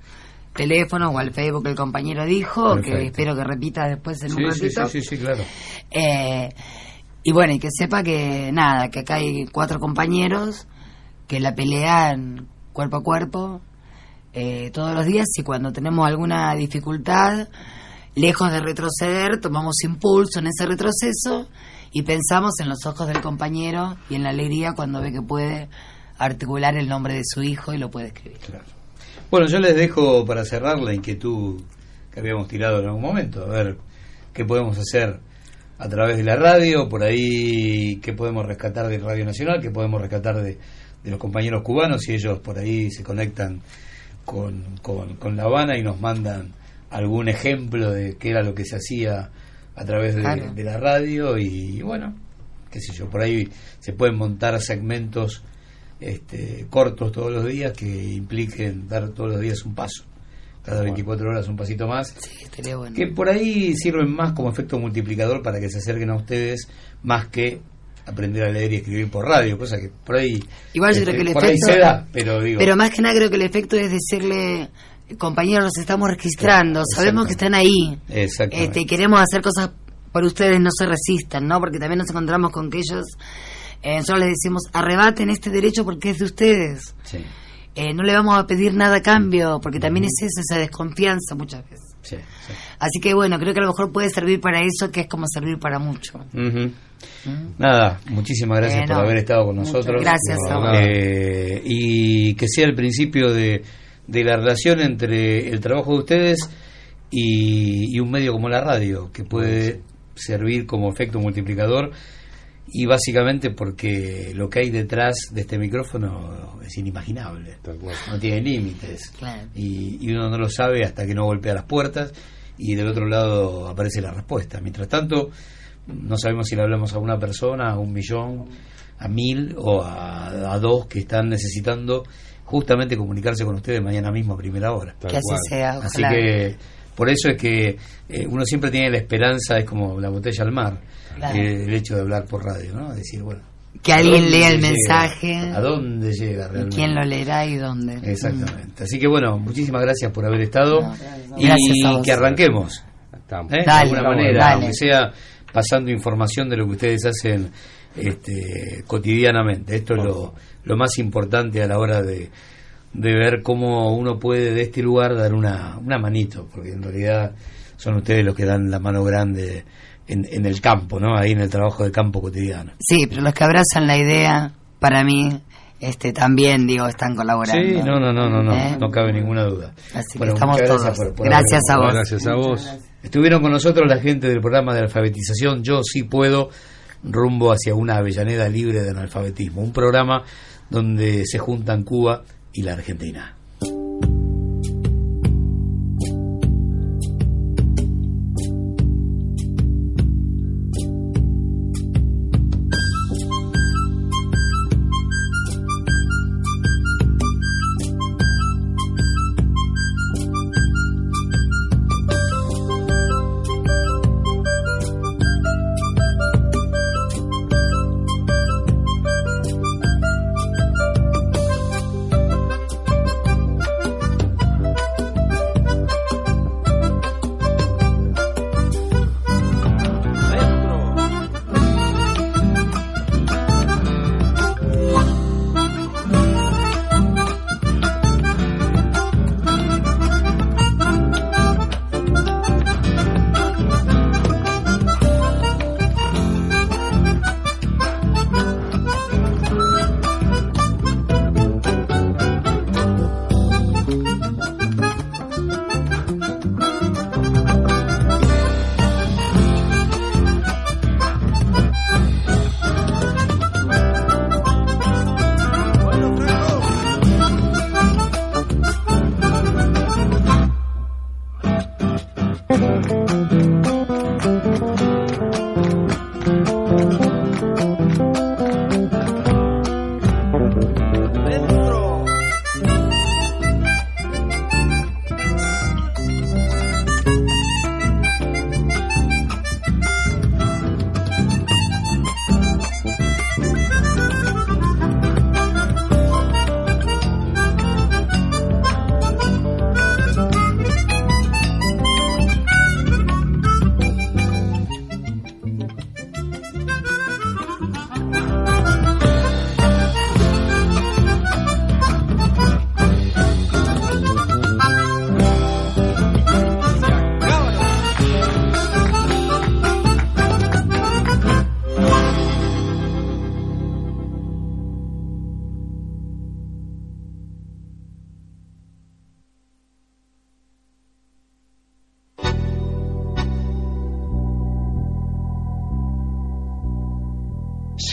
teléfono o al Facebook que el compañero dijo, que espero que repita después en un ratito. Sí, sí, sí, claro. Eh, y bueno, y que sepa que nada, que acá hay cuatro compañeros que la pelean cuerpo a cuerpo eh, todos los días y cuando tenemos alguna dificultad, lejos de retroceder, tomamos impulso en ese retroceso y pensamos en los ojos del compañero y en la alegría cuando ve que puede articular el nombre de su hijo y lo puede escribir. Claro. Bueno, yo les dejo para cerrar la inquietud que habíamos tirado en algún momento, a ver qué podemos hacer a través de la radio, por ahí qué podemos rescatar de Radio Nacional, qué podemos rescatar de, los compañeros cubanos, si ellos por ahí se conectan con, con, La Habana y nos mandan algún ejemplo de qué era lo que se hacía a través de, de la radio y bueno, qué sé yo, por ahí se pueden montar segmentos este, cortos todos los días que impliquen dar todos los días un paso. Cada 24 horas un pasito más. Que por ahí sirven más como efecto multiplicador para que se acerquen a ustedes más que aprender a leer y escribir por radio, cosa que por ahí, Igual yo creo este, que el efecto, se da, pero digo, pero más que nada creo que el efecto es decirle compañeros, nos estamos registrando, sabemos que están ahí, este, queremos hacer cosas por ustedes, no se resistan, ¿no? Porque también nos encontramos con que ellos eh, nosotros les decimos, arrebaten este derecho porque es de ustedes. Eh, no le vamos a pedir nada a cambio, porque también es eso, esa desconfianza muchas veces. Así que bueno, creo que a lo mejor puede servir para eso, que es como servir para mucho. ¿Mm? Nada, muchísimas gracias por haber estado con nosotros. Gracias. Eh, y que sea el principio de, de, la relación entre el trabajo de ustedes y, y un medio como la radio, que puede servir como efecto multiplicador y básicamente porque lo que hay detrás de este micrófono es inimaginable, no tiene límites y, uno no lo sabe hasta que no golpea las puertas y del otro lado aparece la respuesta. Mientras tanto, no sabemos si le hablamos a una persona, a un millón, a mil o a, dos que están necesitando justamente comunicarse con ustedes mañana mismo a primera hora. Que así sea. Así que por eso es que eh, uno siempre tiene la esperanza, es como la botella al mar, eh, el hecho de hablar por radio, ¿no? Decir, bueno. Que alguien lea el mensaje. ¿A dónde llega realmente? ¿Quién lo leerá y dónde? Exactamente. Así que bueno, muchísimas gracias por haber estado y que arranquemos. ¿eh? de alguna manera, aunque sea pasando información de lo que ustedes hacen este, cotidianamente. Esto es lo, lo más importante a la hora de, de ver cómo uno puede de este lugar dar una, una manito, porque en realidad son ustedes los que dan la mano grande en, en el campo, ¿no? Ahí en el trabajo de campo cotidiano. Sí, pero los que abrazan la idea, para mí, este también digo están colaborando. Sí, no, no, no, no, no, ¿Eh? no cabe ninguna duda. Así que estamos todos. Gracias, a vos. Gracias a vos. Estuvieron con nosotros la gente del programa de alfabetización Yo sí puedo rumbo hacia una Avellaneda libre de analfabetismo, un programa donde se juntan Cuba y la Argentina.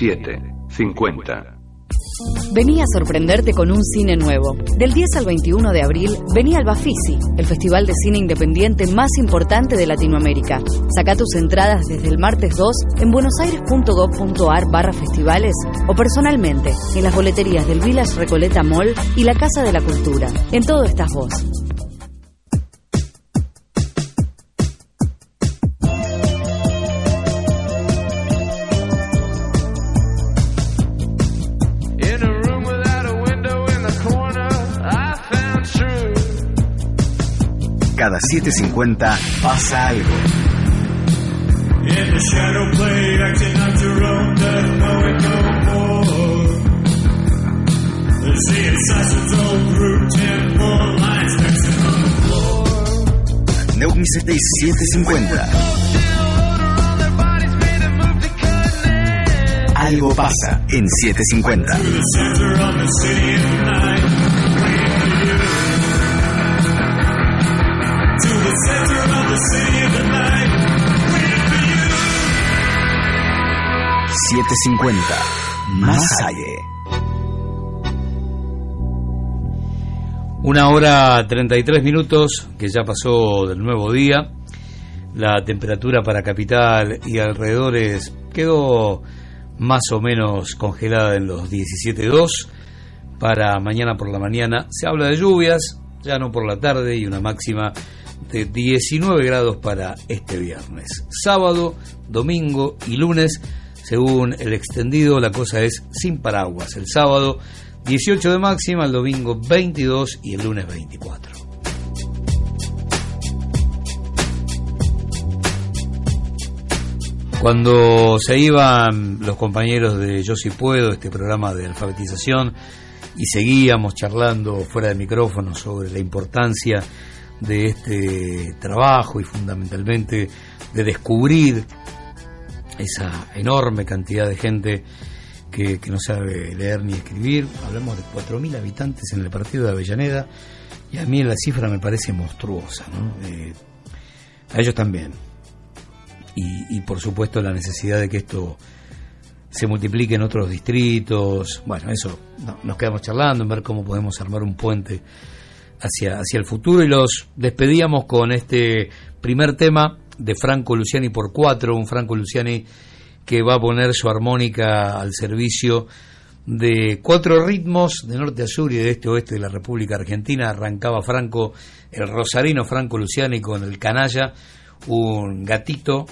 750. Vení a sorprenderte con un cine nuevo. Del 10 al 21 de abril, vení al Bafisi, el festival de cine independiente más importante de Latinoamérica. Saca tus entradas desde el martes 2 en buenosaires.gov.ar barra festivales o personalmente en las boleterías del Village Recoleta Mall y la Casa de la Cultura. En todo estás vos. 750 pasa algo. Neumi 750. Algo pasa en 750. AM750. Más aire. Una hora 33 minutos que ya pasó del nuevo día. La temperatura para capital y alrededores quedó más o menos congelada en los 17.2. Para mañana por la mañana se habla de lluvias, ya no por la tarde, y una máxima de 19 grados para este viernes. Sábado, domingo y lunes, según el extendido, la cosa es sin paraguas. El sábado 18 de máxima, el domingo 22 y el lunes 24. Cuando se iban los compañeros de Yo Si Puedo, este programa de alfabetización, y seguíamos charlando fuera de micrófono sobre la importancia de este trabajo y fundamentalmente de descubrir esa enorme cantidad de gente que, no sabe leer ni escribir. Hablamos de 4.000 habitantes en el partido de Avellaneda y a mí la cifra me parece monstruosa. ¿no? Eh, a ellos también. Y, por supuesto la necesidad de que esto se multiplique en otros distritos. Bueno, eso nos quedamos charlando en ver cómo podemos armar un puente hacia, hacia el futuro y los despedíamos con este primer tema de Franco Luciani por cuatro, un Franco Luciani que va a poner su armónica al servicio de cuatro ritmos de norte a sur y de este a oeste de la República Argentina. Arrancaba Franco, el rosarino Franco Luciani con el canalla, un gatito,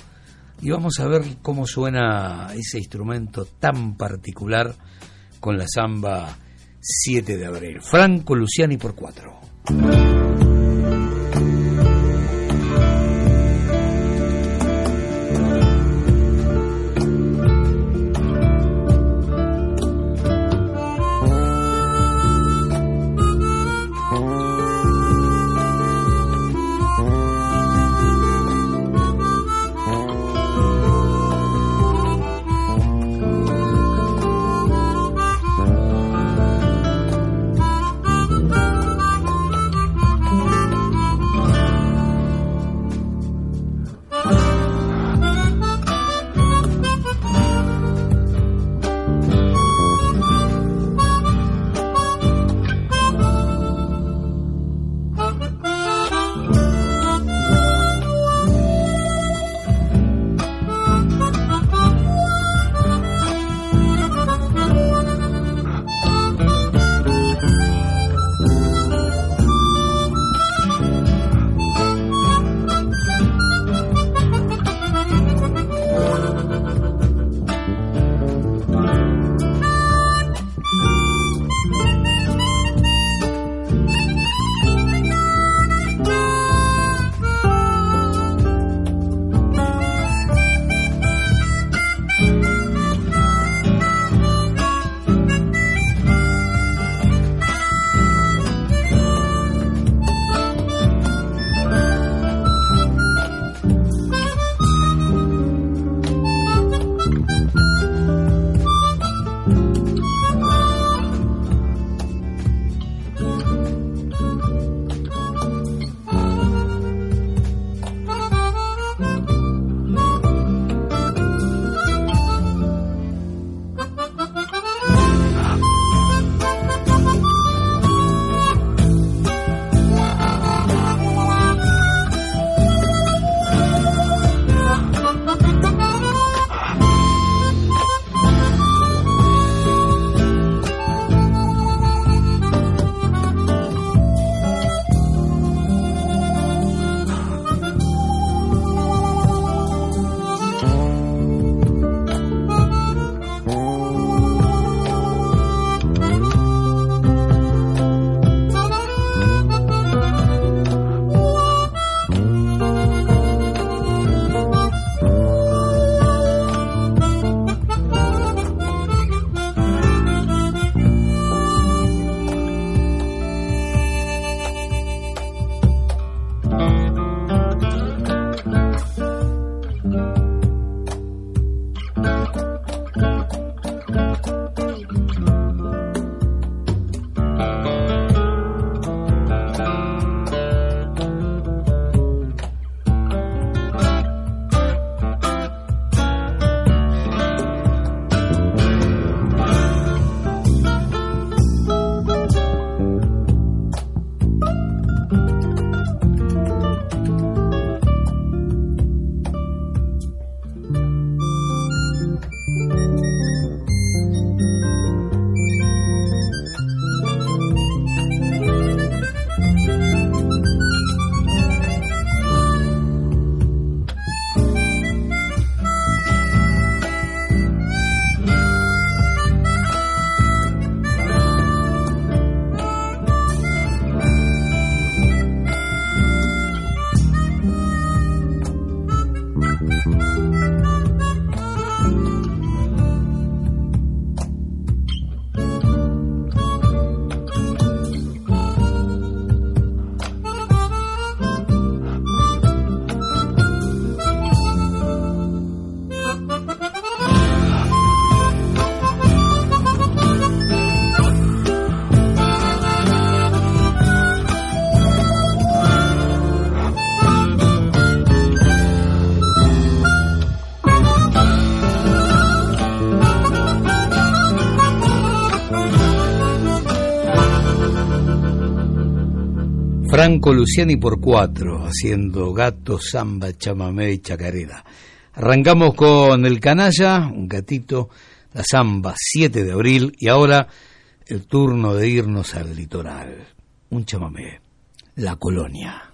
y vamos a ver cómo suena ese instrumento tan particular con la samba 7 de abril. Franco Luciani por cuatro. Franco Luciani por cuatro, haciendo gato, samba, chamamé y chacarera. Arrancamos con el canalla, un gatito, la samba 7 de abril y ahora el turno de irnos al litoral. Un chamamé, la colonia.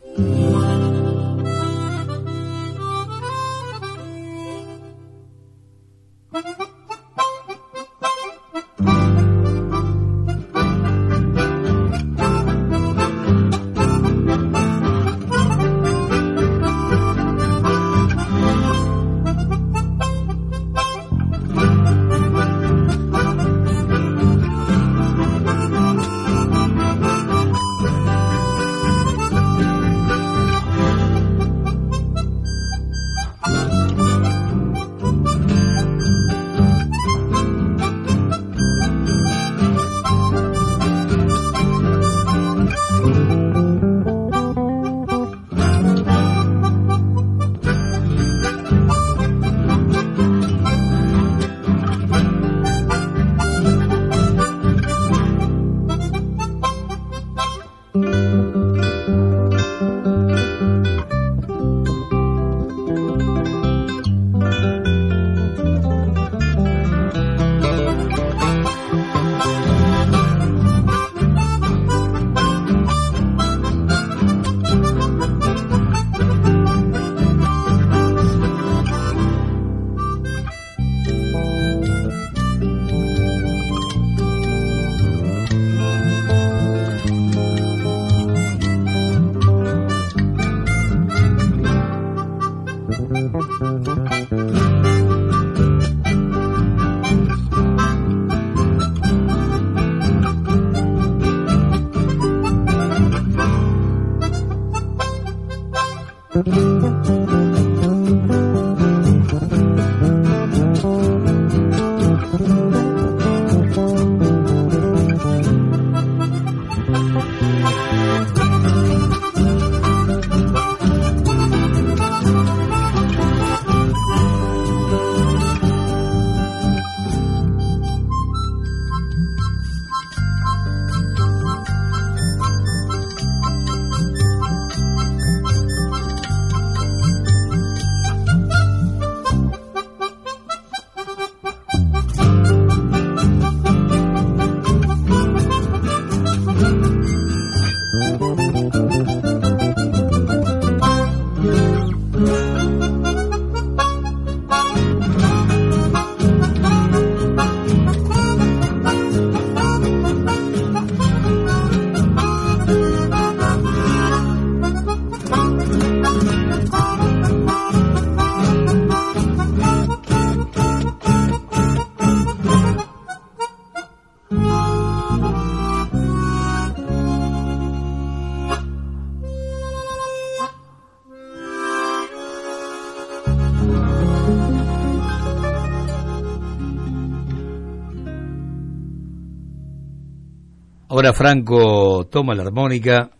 Ahora Franco toma la armónica,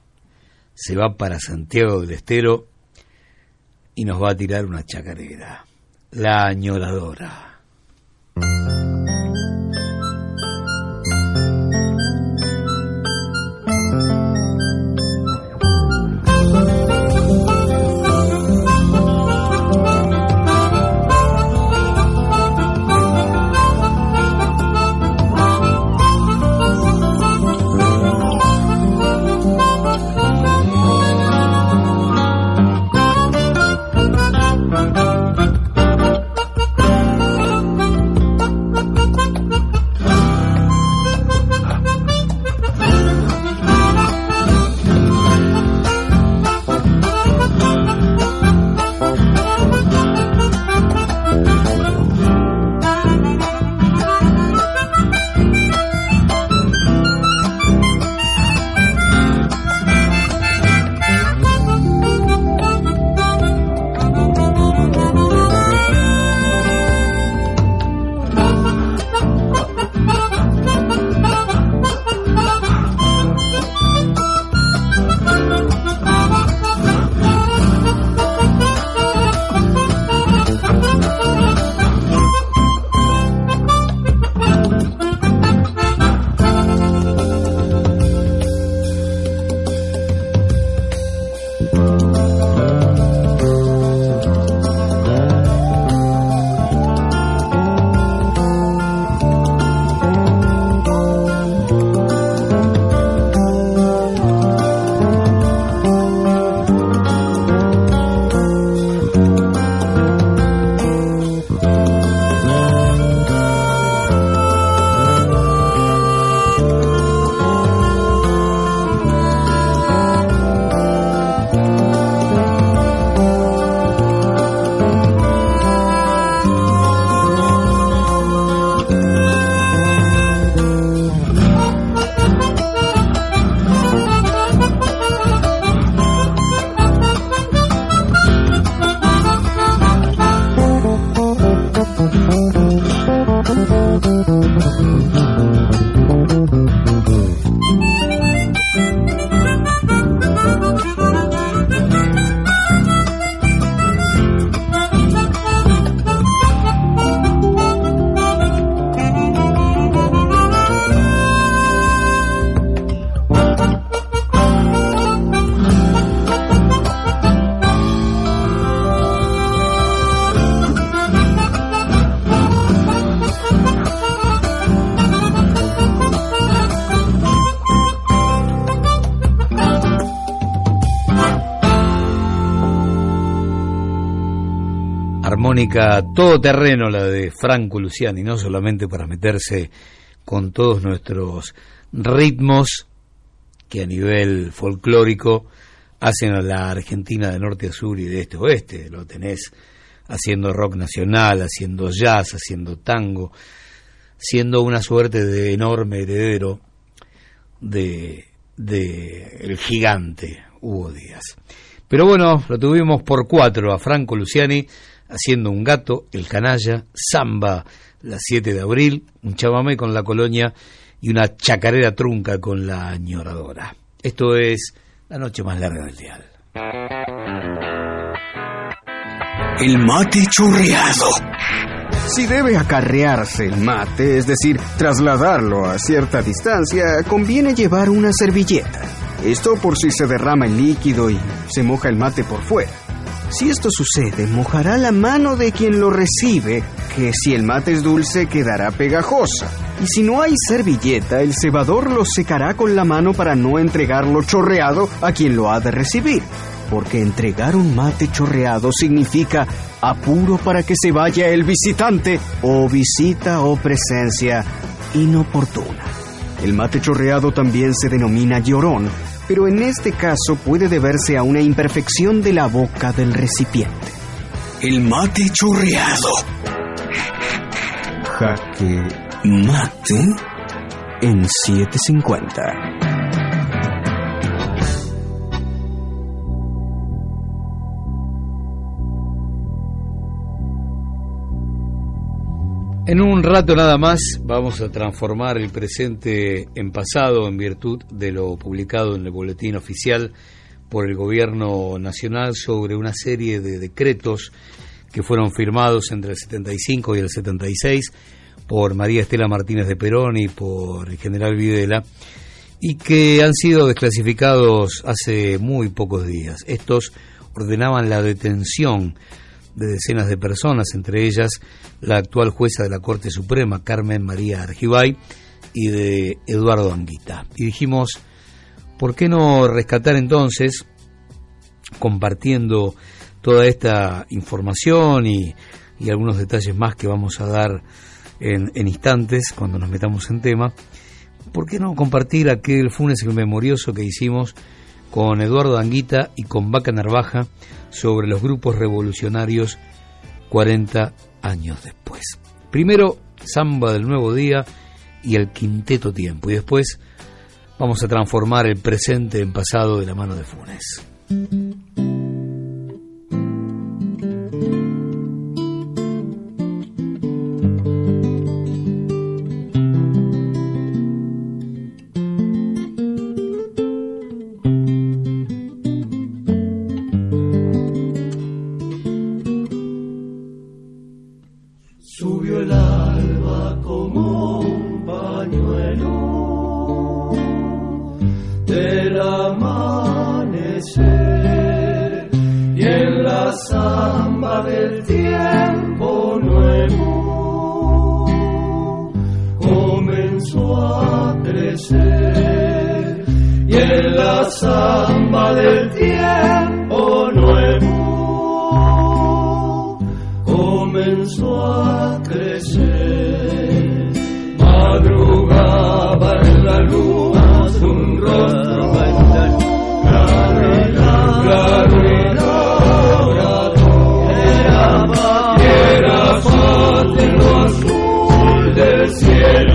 se va para Santiago del Estero y nos va a tirar una chacarera, la añoradora. Armónica todoterreno, la de Franco Luciani, no solamente para meterse con todos nuestros ritmos que a nivel folclórico hacen a la Argentina de norte a sur y de este a oeste. Lo tenés haciendo rock nacional, haciendo jazz, haciendo tango, siendo una suerte de enorme heredero de, de el gigante Hugo Díaz. Pero bueno, lo tuvimos por cuatro a Franco Luciani haciendo un gato, el canalla, samba, la 7 de abril, un chamamé con la colonia y una chacarera trunca con la añoradora. Esto es la noche más larga del dial. El mate chorreado. Si debe acarrearse el mate, es decir, trasladarlo a cierta distancia, conviene llevar una servilleta. Esto por si se derrama el líquido y se moja el mate por fuera. Si esto sucede, mojará la mano de quien lo recibe, que si el mate es dulce quedará pegajosa. Y si no hay servilleta, el cebador lo secará con la mano para no entregarlo chorreado a quien lo ha de recibir. Porque entregar un mate chorreado significa apuro para que se vaya el visitante o visita o presencia inoportuna. El mate chorreado también se denomina llorón pero en este caso puede deberse a una imperfección de la boca del recipiente. El mate chorreado. Jaque mate en 750. En un rato nada más vamos a transformar el presente en pasado en virtud de lo publicado en el boletín oficial por el gobierno nacional sobre una serie de decretos que fueron firmados entre el 75 y el 76 por María Estela Martínez de Perón y por el general Videla y que han sido desclasificados hace muy pocos días. Estos ordenaban la detención de decenas de personas, entre ellas la actual jueza de la Corte Suprema, Carmen María Argibay, y de Eduardo Anguita. Y dijimos, ¿por qué no rescatar entonces, compartiendo toda esta información y, algunos detalles más que vamos a dar en, en, instantes cuando nos metamos en tema, ¿por qué no compartir aquel funes y memorioso que hicimos con Eduardo Anguita y con Vaca Narvaja sobre los grupos revolucionarios 40 años después. Primero, Samba del Nuevo Día y el Quinteto Tiempo, y después vamos a transformar el presente en pasado de la mano de Funes. cielo.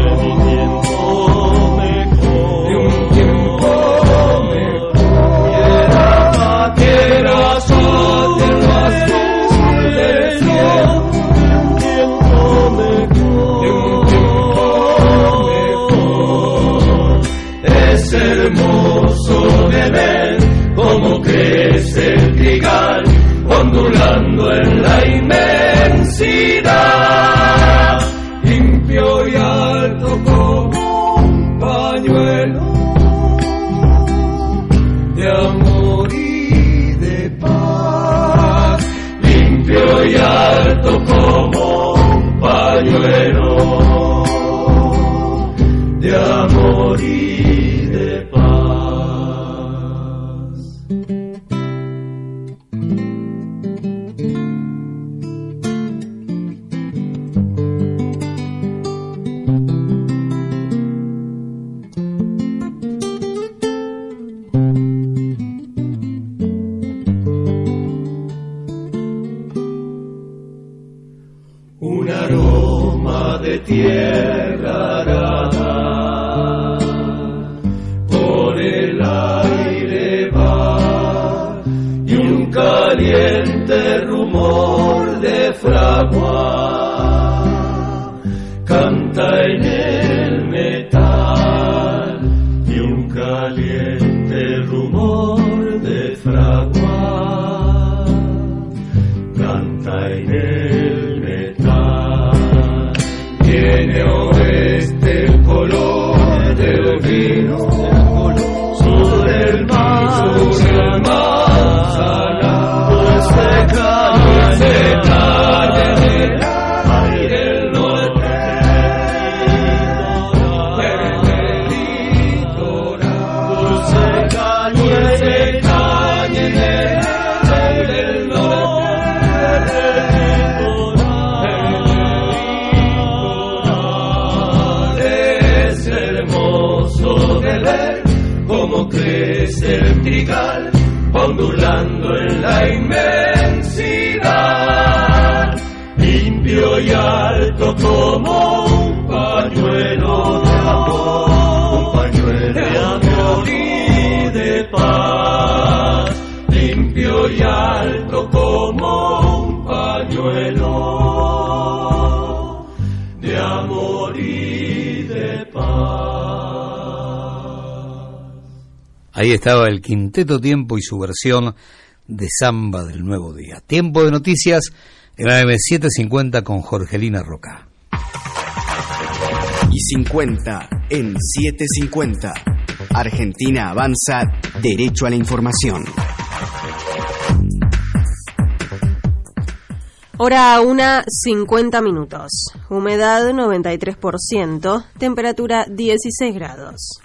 Estaba el Quinteto Tiempo y su versión de Samba del Nuevo Día. Tiempo de noticias en la M750 con Jorgelina Roca. Y 50 en 750. Argentina avanza derecho a la información. Hora 1, 50 minutos. Humedad 93%. Temperatura 16 grados.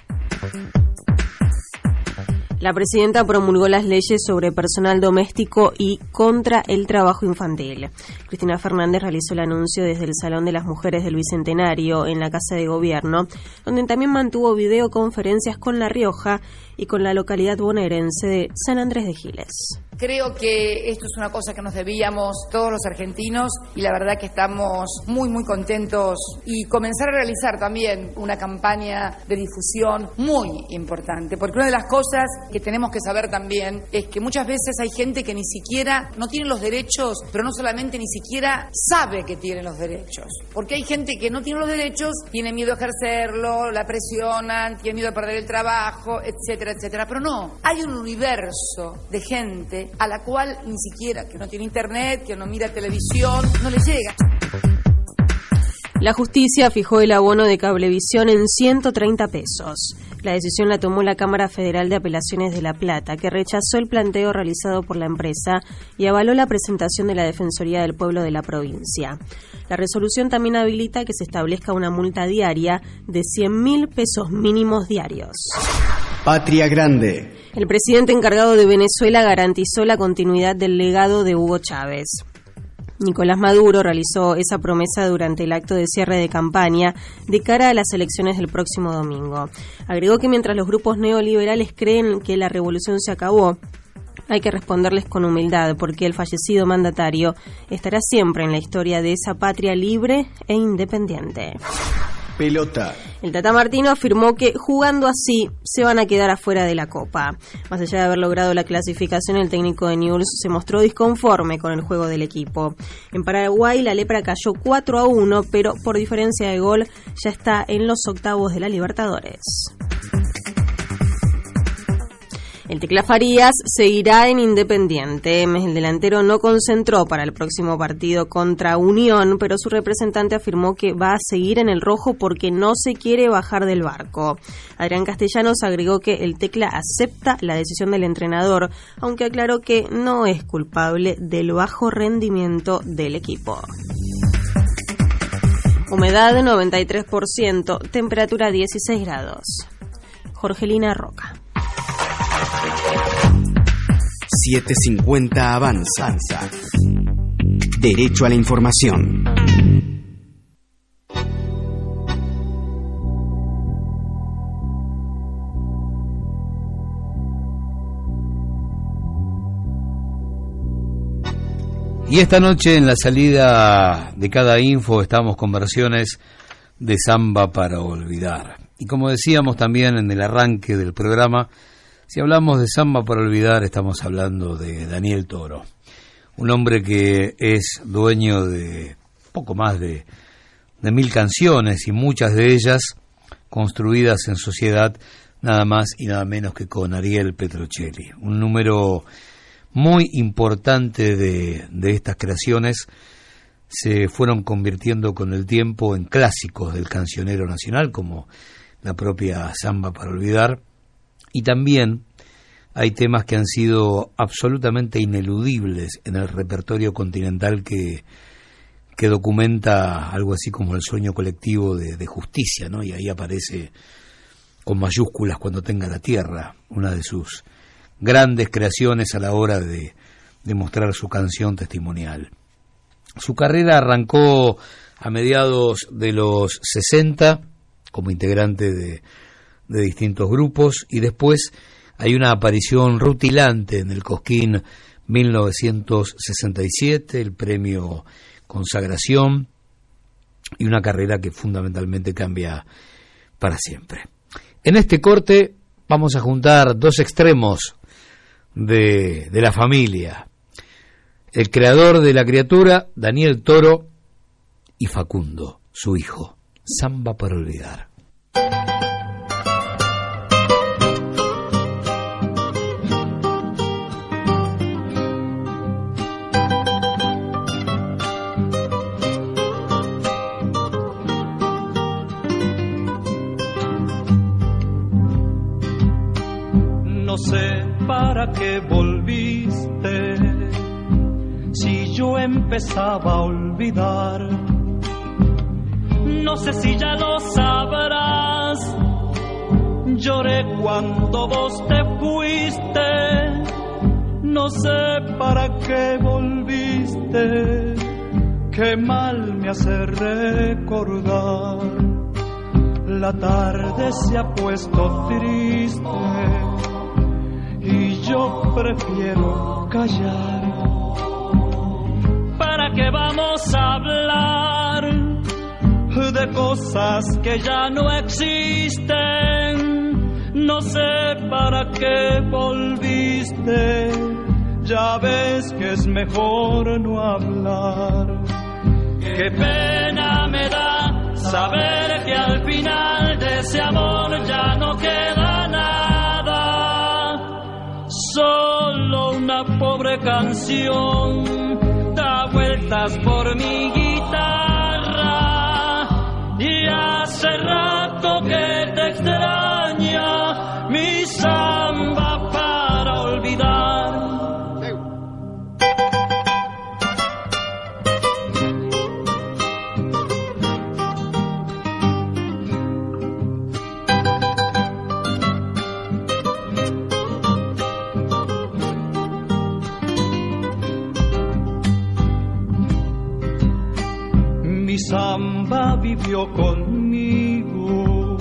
La presidenta promulgó las leyes sobre personal doméstico y contra el trabajo infantil. Cristina Fernández realizó el anuncio desde el Salón de las Mujeres del Bicentenario en la Casa de Gobierno, donde también mantuvo videoconferencias con La Rioja y con la localidad bonaerense de San Andrés de Giles. Creo que esto es una cosa que nos debíamos todos los argentinos y la verdad que estamos muy muy contentos y comenzar a realizar también una campaña de difusión muy importante, porque una de las cosas que tenemos que saber también es que muchas veces hay gente que ni siquiera no tiene los derechos, pero no solamente ni siquiera sabe que tiene los derechos, porque hay gente que no tiene los derechos, tiene miedo a ejercerlo, la presionan, tiene miedo a perder el trabajo, etcétera, etcétera, pero no, hay un universo de gente a la cual ni siquiera, que no tiene internet, que no mira televisión, no le llega. La justicia fijó el abono de cablevisión en 130 pesos. La decisión la tomó la Cámara Federal de Apelaciones de La Plata, que rechazó el planteo realizado por la empresa y avaló la presentación de la Defensoría del Pueblo de la provincia. La resolución también habilita que se establezca una multa diaria de 100 mil pesos mínimos diarios. Patria Grande. El presidente encargado de Venezuela garantizó la continuidad del legado de Hugo Chávez. Nicolás Maduro realizó esa promesa durante el acto de cierre de campaña de cara a las elecciones del próximo domingo. Agregó que mientras los grupos neoliberales creen que la revolución se acabó, hay que responderles con humildad porque el fallecido mandatario estará siempre en la historia de esa patria libre e independiente. Pelota. El Tata Martino afirmó que jugando así se van a quedar afuera de la Copa. Más allá de haber logrado la clasificación, el técnico de Newell's se mostró disconforme con el juego del equipo. En Paraguay la lepra cayó 4 a 1, pero por diferencia de gol ya está en los octavos de la Libertadores. El Tecla Farías seguirá en Independiente. El delantero no concentró para el próximo partido contra Unión, pero su representante afirmó que va a seguir en el rojo porque no se quiere bajar del barco. Adrián Castellanos agregó que el Tecla acepta la decisión del entrenador, aunque aclaró que no es culpable del bajo rendimiento del equipo. Humedad 93%, temperatura 16 grados. Jorgelina Roca. 750 Avanza. Derecho a la información. Y esta noche en la salida de cada info estamos con versiones de Samba para Olvidar. Y como decíamos también en el arranque del programa, si hablamos de Samba para Olvidar estamos hablando de Daniel Toro, un hombre que es dueño de poco más de, de mil canciones y muchas de ellas construidas en sociedad nada más y nada menos que con Ariel Petrocelli. Un número muy importante de, de estas creaciones se fueron convirtiendo con el tiempo en clásicos del cancionero nacional, como la propia Samba para Olvidar, y también hay temas que han sido absolutamente ineludibles en el repertorio continental que, que documenta algo así como el sueño colectivo de, justicia, ¿no? Y ahí aparece con mayúsculas cuando tenga la tierra, una de sus grandes creaciones a la hora de, de mostrar su canción testimonial. Su carrera arrancó a mediados de los 60 como integrante de, de distintos grupos y después hay una aparición rutilante en el Cosquín 1967, el premio Consagración y una carrera que fundamentalmente cambia para siempre. En este corte vamos a juntar dos extremos de, de la familia. El creador de la criatura, Daniel Toro, y Facundo, su hijo. Samba para olvidar. Para qué volviste si yo empezaba a olvidar. No sé si ya lo sabrás. Lloré cuando vos te fuiste. No sé para qué volviste. Qué mal me hace recordar. La tarde se ha puesto triste yo prefiero callar. ¿Para qué vamos a hablar de cosas que ya no existen? No sé para qué volviste, ya ves que es mejor no hablar. Qué pena me da saber que al final de ese amor ya no queda solo una pobre canción. Da vueltas por mi guitarra y hace rato que te extraña mi samba vivió conmigo,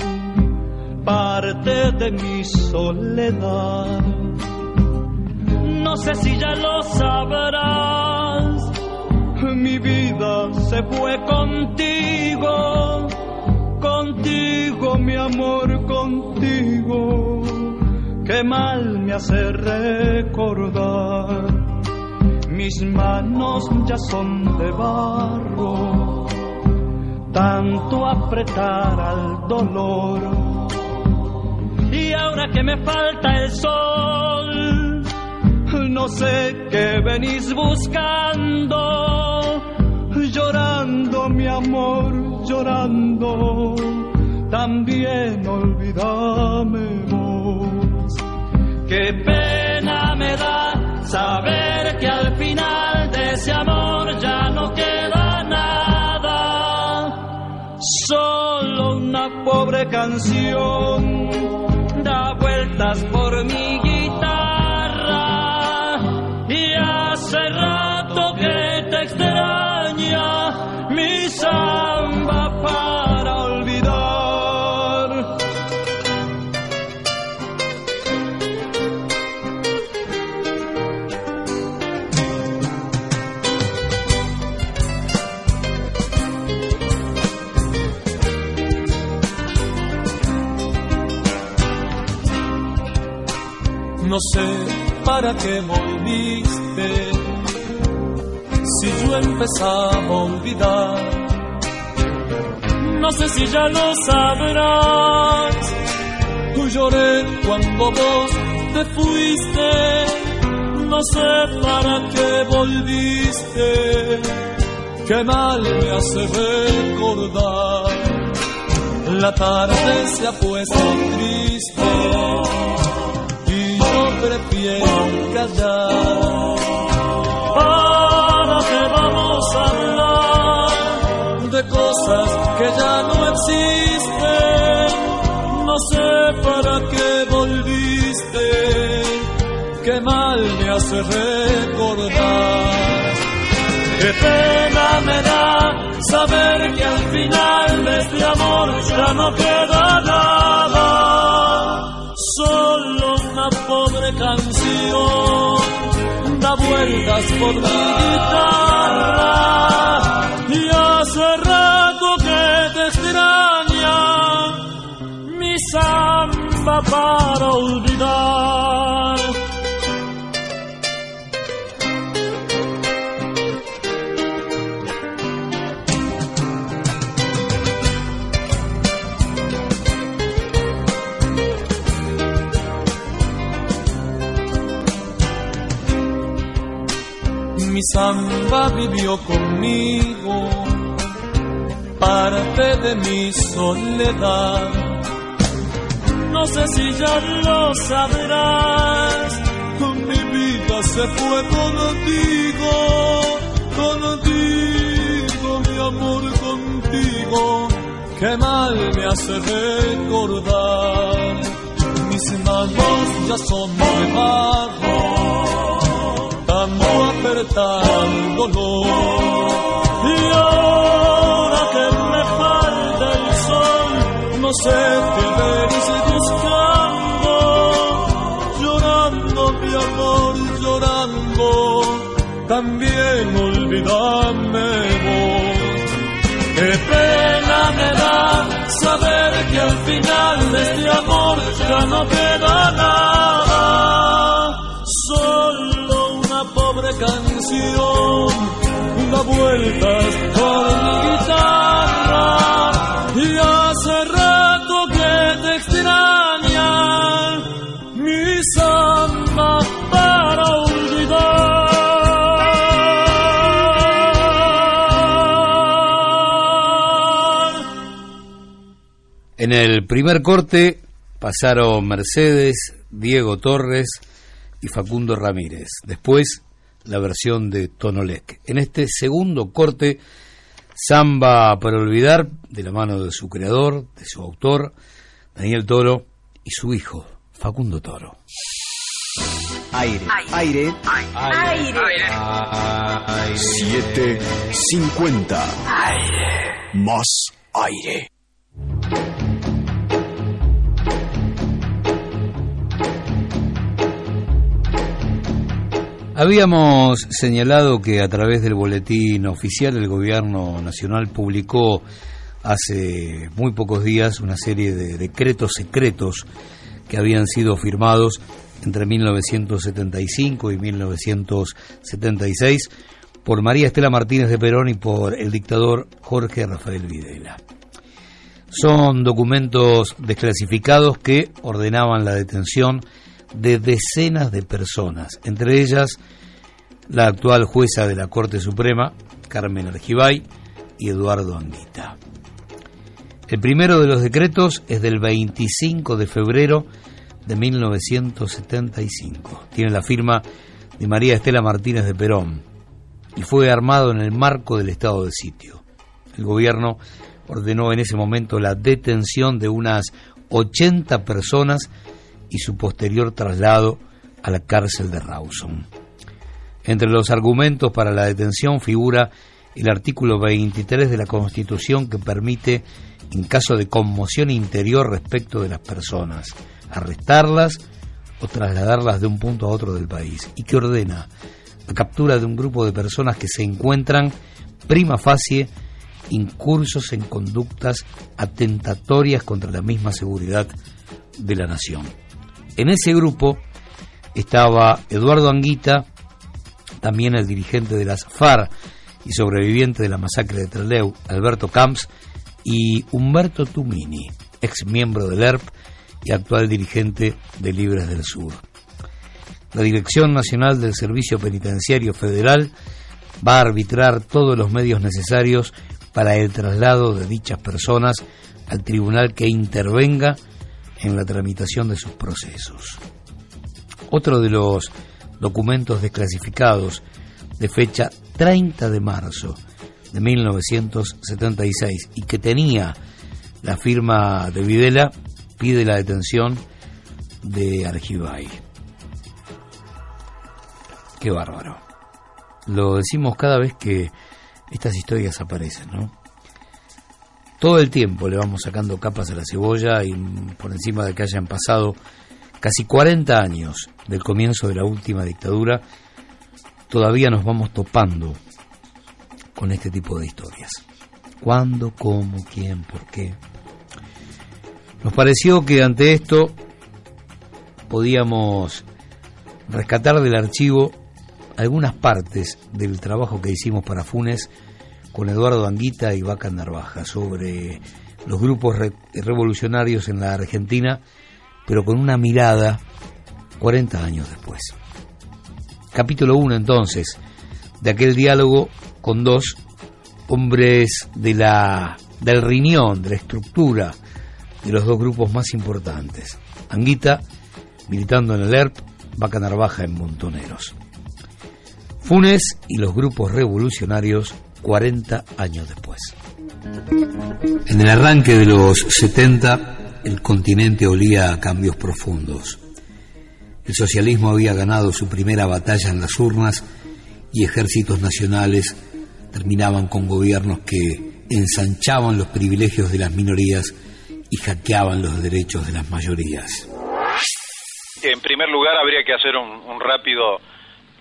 parte de mi soledad. No sé si ya lo sabrás, mi vida se fue contigo, contigo mi amor, contigo. Qué mal me hace recordar, mis manos ya son de barro tanto apretar al dolor. Y ahora que me falta el sol, no sé qué venís buscando, llorando mi amor, llorando, también olvídame vos. Qué pena me da saber que al final de ese amor ya pobre canción. Da vueltas por mi No sé para qué volviste si yo empezaba a olvidar. No sé si ya lo sabrás. Tú lloré cuando vos te fuiste. No sé para qué volviste. Qué mal me hace recordar. La tarde se ha puesto triste prefiero callar. ¿Para qué vamos a hablar de cosas que ya no existen? No sé para qué volviste, qué mal me hace recordar. Qué pena me da saber que al final de este amor ya no queda pobre canción da vueltas por mi guitarra. Y hace rato que te extraña mi samba para olvidar. Samba vivió conmigo, parte de mi soledad. No sé si ya lo sabrás, mi vida se fue contigo, contigo, mi amor contigo, qué mal me hace recordar. Mis manos ya son de barro dolor. Y ahora que me falta el sol, no sé qué y buscando, llorando mi amor, llorando, también olvidame vos. Qué pena me da saber que al final de este amor ya no queda nada, canción da vueltas mi guitarra y hace rato que te extraña mi samba para olvidar. En el primer corte pasaron Mercedes, Diego Torres y Facundo Ramírez. Después la versión de Tonolec. En este segundo corte, Samba para olvidar, de la mano de su creador, de su autor, Daniel Toro, y su hijo, Facundo Toro. Aire, aire, Aire. aire. 750. Aire. Más aire. Habíamos señalado que a través del boletín oficial el gobierno nacional publicó hace muy pocos días una serie de decretos secretos que habían sido firmados entre 1975 y 1976 por María Estela Martínez de Perón y por el dictador Jorge Rafael Videla. Son documentos desclasificados que ordenaban la detención de decenas de personas, entre ellas la actual jueza de la Corte Suprema, Carmen Argibay, y Eduardo Anguita. El primero de los decretos es del 25 de febrero de 1975. Tiene la firma de María Estela Martínez de Perón y fue armado en el marco del estado de sitio. El gobierno ordenó en ese momento la detención de unas 80 personas y su posterior traslado a la cárcel de Rawson. Entre los argumentos para la detención figura el artículo 23 de la Constitución que permite, en caso de conmoción interior respecto de las personas, arrestarlas o trasladarlas de un punto a otro del país y que ordena la captura de un grupo de personas que se encuentran prima facie incursos en conductas atentatorias contra la misma seguridad de la nación. En ese grupo estaba Eduardo Anguita, también el dirigente de las FARC y sobreviviente de la masacre de Trelew, Alberto Camps, y Humberto Tumini, ex miembro del ERP y actual dirigente de Libres del Sur. La Dirección Nacional del Servicio Penitenciario Federal va a arbitrar todos los medios necesarios para el traslado de dichas personas al tribunal que intervenga en la tramitación de sus procesos. Otro de los documentos desclasificados de fecha 30 de marzo de 1976 y que tenía la firma de Videla pide la detención de Argibay. Qué bárbaro. Lo decimos cada vez que estas historias aparecen, ¿no? Todo el tiempo le vamos sacando capas a la cebolla y por encima de que hayan pasado casi 40 años del comienzo de la última dictadura, todavía nos vamos topando con este tipo de historias. ¿Cuándo, cómo, quién, por qué? Nos pareció que ante esto podíamos rescatar del archivo algunas partes del trabajo que hicimos para Funes con Eduardo Anguita y Vaca Narvaja sobre los grupos revolucionarios en la Argentina, pero con una mirada 40 años después. Capítulo 1 entonces, de aquel diálogo con dos hombres de la, del riñón, de la estructura de los dos grupos más importantes. Anguita, militando en el ERP, Vaca Narvaja en Montoneros. Funes y los grupos revolucionarios 40 años después. En el arranque de los 70, el continente olía a cambios profundos. El socialismo había ganado su primera batalla en las urnas y ejércitos nacionales terminaban con gobiernos que ensanchaban los privilegios de las minorías y hackeaban los derechos de las mayorías. En primer lugar, habría que hacer un, rápido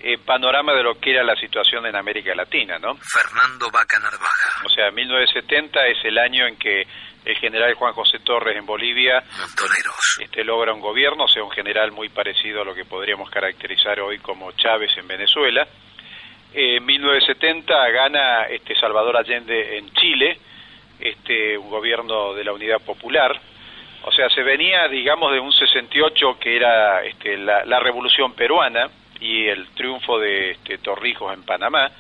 eh, panorama de lo que era la situación en América Latina, ¿no? Fernando Vaca Narvaja. O sea, 1970 es el año en que el general Juan José Torres en Bolivia este, logra un gobierno, o sea, un general muy parecido a lo que podríamos caracterizar hoy como Chávez en Venezuela. En 1970 gana este Salvador Allende en Chile, este, un gobierno de la Unidad Popular. O sea, se venía, digamos, de un 68 que era este, la, la revolución peruana y el triunfo de este, Torrijos en Panamá,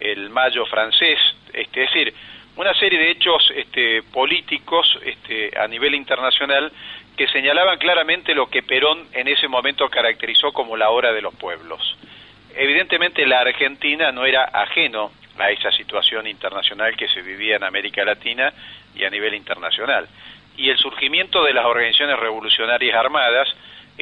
el mayo francés, este, es decir, una serie de hechos este, políticos este, a nivel internacional que señalaban claramente lo que Perón en ese momento caracterizó como la hora de los pueblos. Evidentemente la Argentina no era ajeno a esa situación internacional que se vivía en América Latina y a nivel internacional. Y el surgimiento de las organizaciones revolucionarias armadas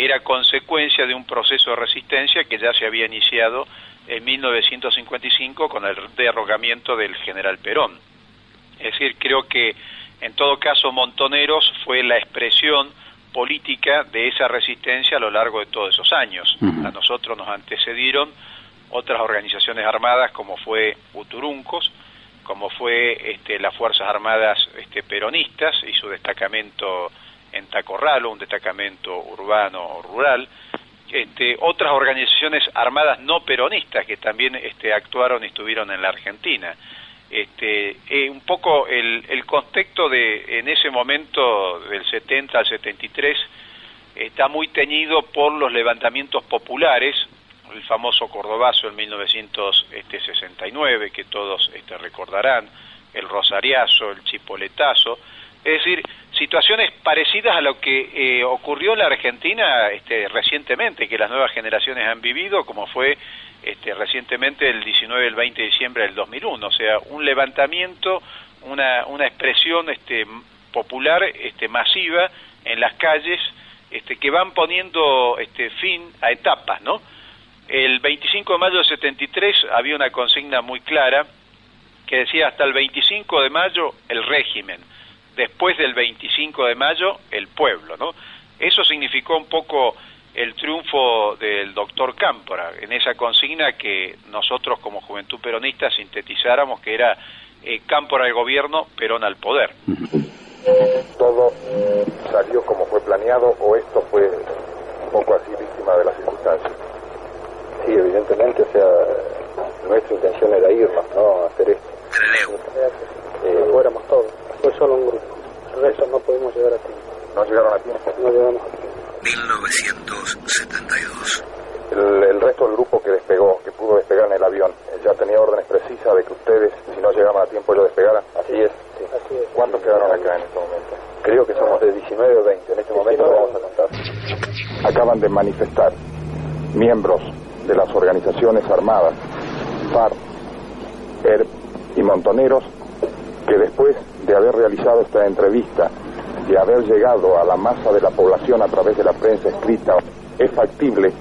era consecuencia de un proceso de resistencia que ya se había iniciado en 1955 con el derrocamiento del general Perón. Es decir, creo que en todo caso Montoneros fue la expresión política de esa resistencia a lo largo de todos esos años. A nosotros nos antecedieron otras organizaciones armadas como fue Uturuncos, como fue este, las Fuerzas Armadas este, peronistas y su destacamento en Tacorralo, un destacamento urbano rural, este, otras organizaciones armadas no peronistas que también este, actuaron y estuvieron en la Argentina. Este, eh, un poco el, el contexto de en ese momento del 70 al 73 está muy teñido por los levantamientos populares, el famoso Cordobazo en 1969 que todos este, recordarán, el Rosariazo, el Chipoletazo, es decir, situaciones parecidas a lo que eh, ocurrió en la Argentina este, recientemente, que las nuevas generaciones han vivido, como fue este, recientemente el 19 y el 20 de diciembre del 2001, o sea, un levantamiento, una, una expresión este, popular este, masiva en las calles este, que van poniendo este, fin a etapas, ¿no? El 25 de mayo del 73 había una consigna muy clara que decía hasta el 25 de mayo el régimen, después del 25 de mayo el pueblo, ¿no? Eso significó un poco el triunfo del doctor Cámpora en esa consigna que nosotros como Juventud Peronista sintetizáramos que era eh, Cámpora al gobierno, Perón al poder. ¿Todo salió como fue planeado o esto fue un poco así víctima de las circunstancias. Sí, evidentemente, o sea, nuestra intención era irnos, ¿no? Hacer esto. Eh, fuéramos todos, fue solo un grupo. El resto no pudimos llegar a tiempo. ¿No llegaron a tiempo? No llegamos a tiempo. 1972. El, el, resto del grupo que despegó, que pudo despegar en el avión, eh, ya tenía órdenes precisas de que ustedes, si no llegaban a tiempo, ellos despegaran. Así es. Sí, así es. ¿Cuántos quedaron acá en este momento? Creo que somos de 19 o 20. En este momento lo vamos a contar. Acaban de manifestar miembros de las organizaciones armadas, FARC, ERP y Montoneros, que después de haber realizado esta entrevista y haber llegado a la masa de la población a través de la prensa escrita, es factible,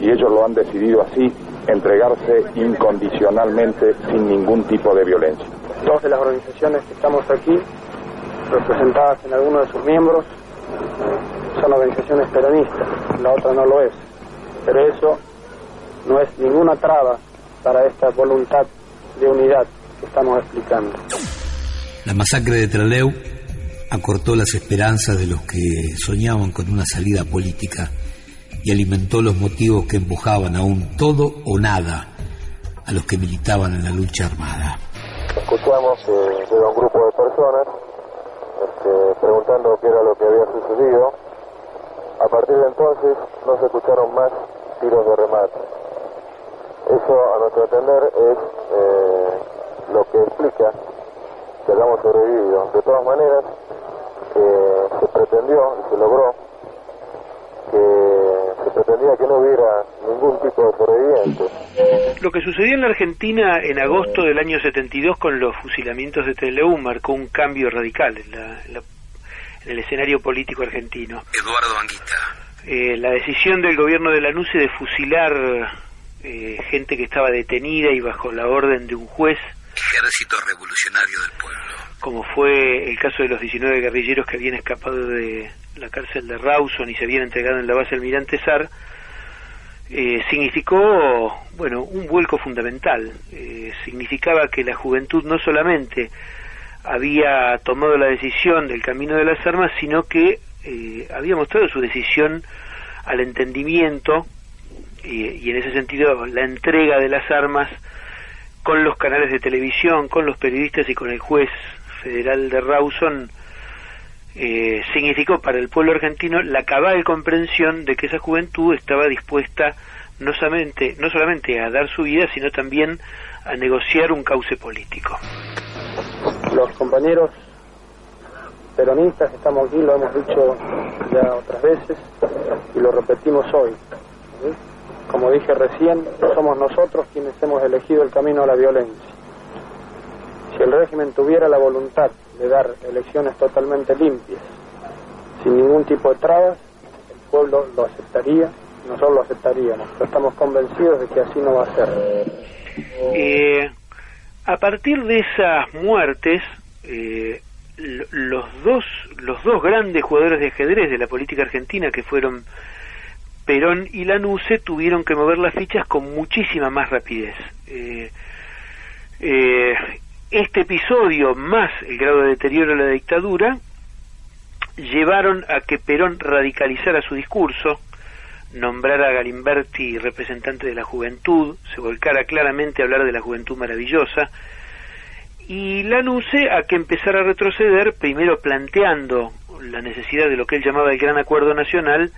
y ellos lo han decidido así, entregarse incondicionalmente sin ningún tipo de violencia. Dos de las organizaciones que estamos aquí, representadas en algunos de sus miembros, son organizaciones peronistas, la otra no lo es. Pero eso no es ninguna traba para esta voluntad de unidad que estamos explicando. La masacre de Traleu acortó las esperanzas de los que soñaban con una salida política y alimentó los motivos que empujaban a un todo o nada a los que militaban en la lucha armada. Escuchamos que llega un grupo de personas este, preguntando qué era lo que había sucedido. A partir de entonces no se escucharon más tiros de remate. Eso, a nuestro entender, es eh, lo que explica que hayamos sobrevivido. De todas maneras, eh, se pretendió y se logró que se pretendía que no hubiera ningún tipo de sobreviviente. Lo que sucedió en la Argentina en agosto del año 72 con los fusilamientos de Teleu marcó un cambio radical en, la, en, la, en el escenario político argentino. Eduardo Anguita. Eh, la decisión del gobierno de Lanuse de fusilar eh, gente que estaba detenida y bajo la orden de un juez. Ejército Revolucionario del Pueblo. Como fue el caso de los 19 guerrilleros que habían escapado de la cárcel de Rawson y se habían entregado en la base Almirante Sar, eh, significó, bueno, un vuelco fundamental. Eh, significaba que la juventud no solamente había tomado la decisión del camino de las armas, sino que eh, había mostrado su decisión al entendimiento y en ese sentido la entrega de las armas con los canales de televisión, con los periodistas y con el juez federal de Rawson, eh, significó para el pueblo argentino la cabal comprensión de que esa juventud estaba dispuesta no solamente, no solamente a dar su vida, sino también a negociar un cauce político. Los compañeros peronistas estamos aquí, lo hemos dicho ya otras veces y lo repetimos hoy. Como dije recién, somos nosotros quienes hemos elegido el camino a la violencia. Si el régimen tuviera la voluntad de dar elecciones totalmente limpias, sin ningún tipo de trabas, el pueblo lo aceptaría, nosotros lo aceptaríamos, pero estamos convencidos de que así no va a ser. Eh, a partir de esas muertes, eh, los dos los dos grandes jugadores de ajedrez de la política argentina que fueron Perón y Lanuse tuvieron que mover las fichas con muchísima más rapidez. Eh, eh, este episodio, más el grado de deterioro de la dictadura, llevaron a que Perón radicalizara su discurso, nombrara a Galimberti representante de la juventud, se volcara claramente a hablar de la juventud maravillosa, y Lanuse a que empezara a retroceder, primero planteando la necesidad de lo que él llamaba el gran acuerdo nacional,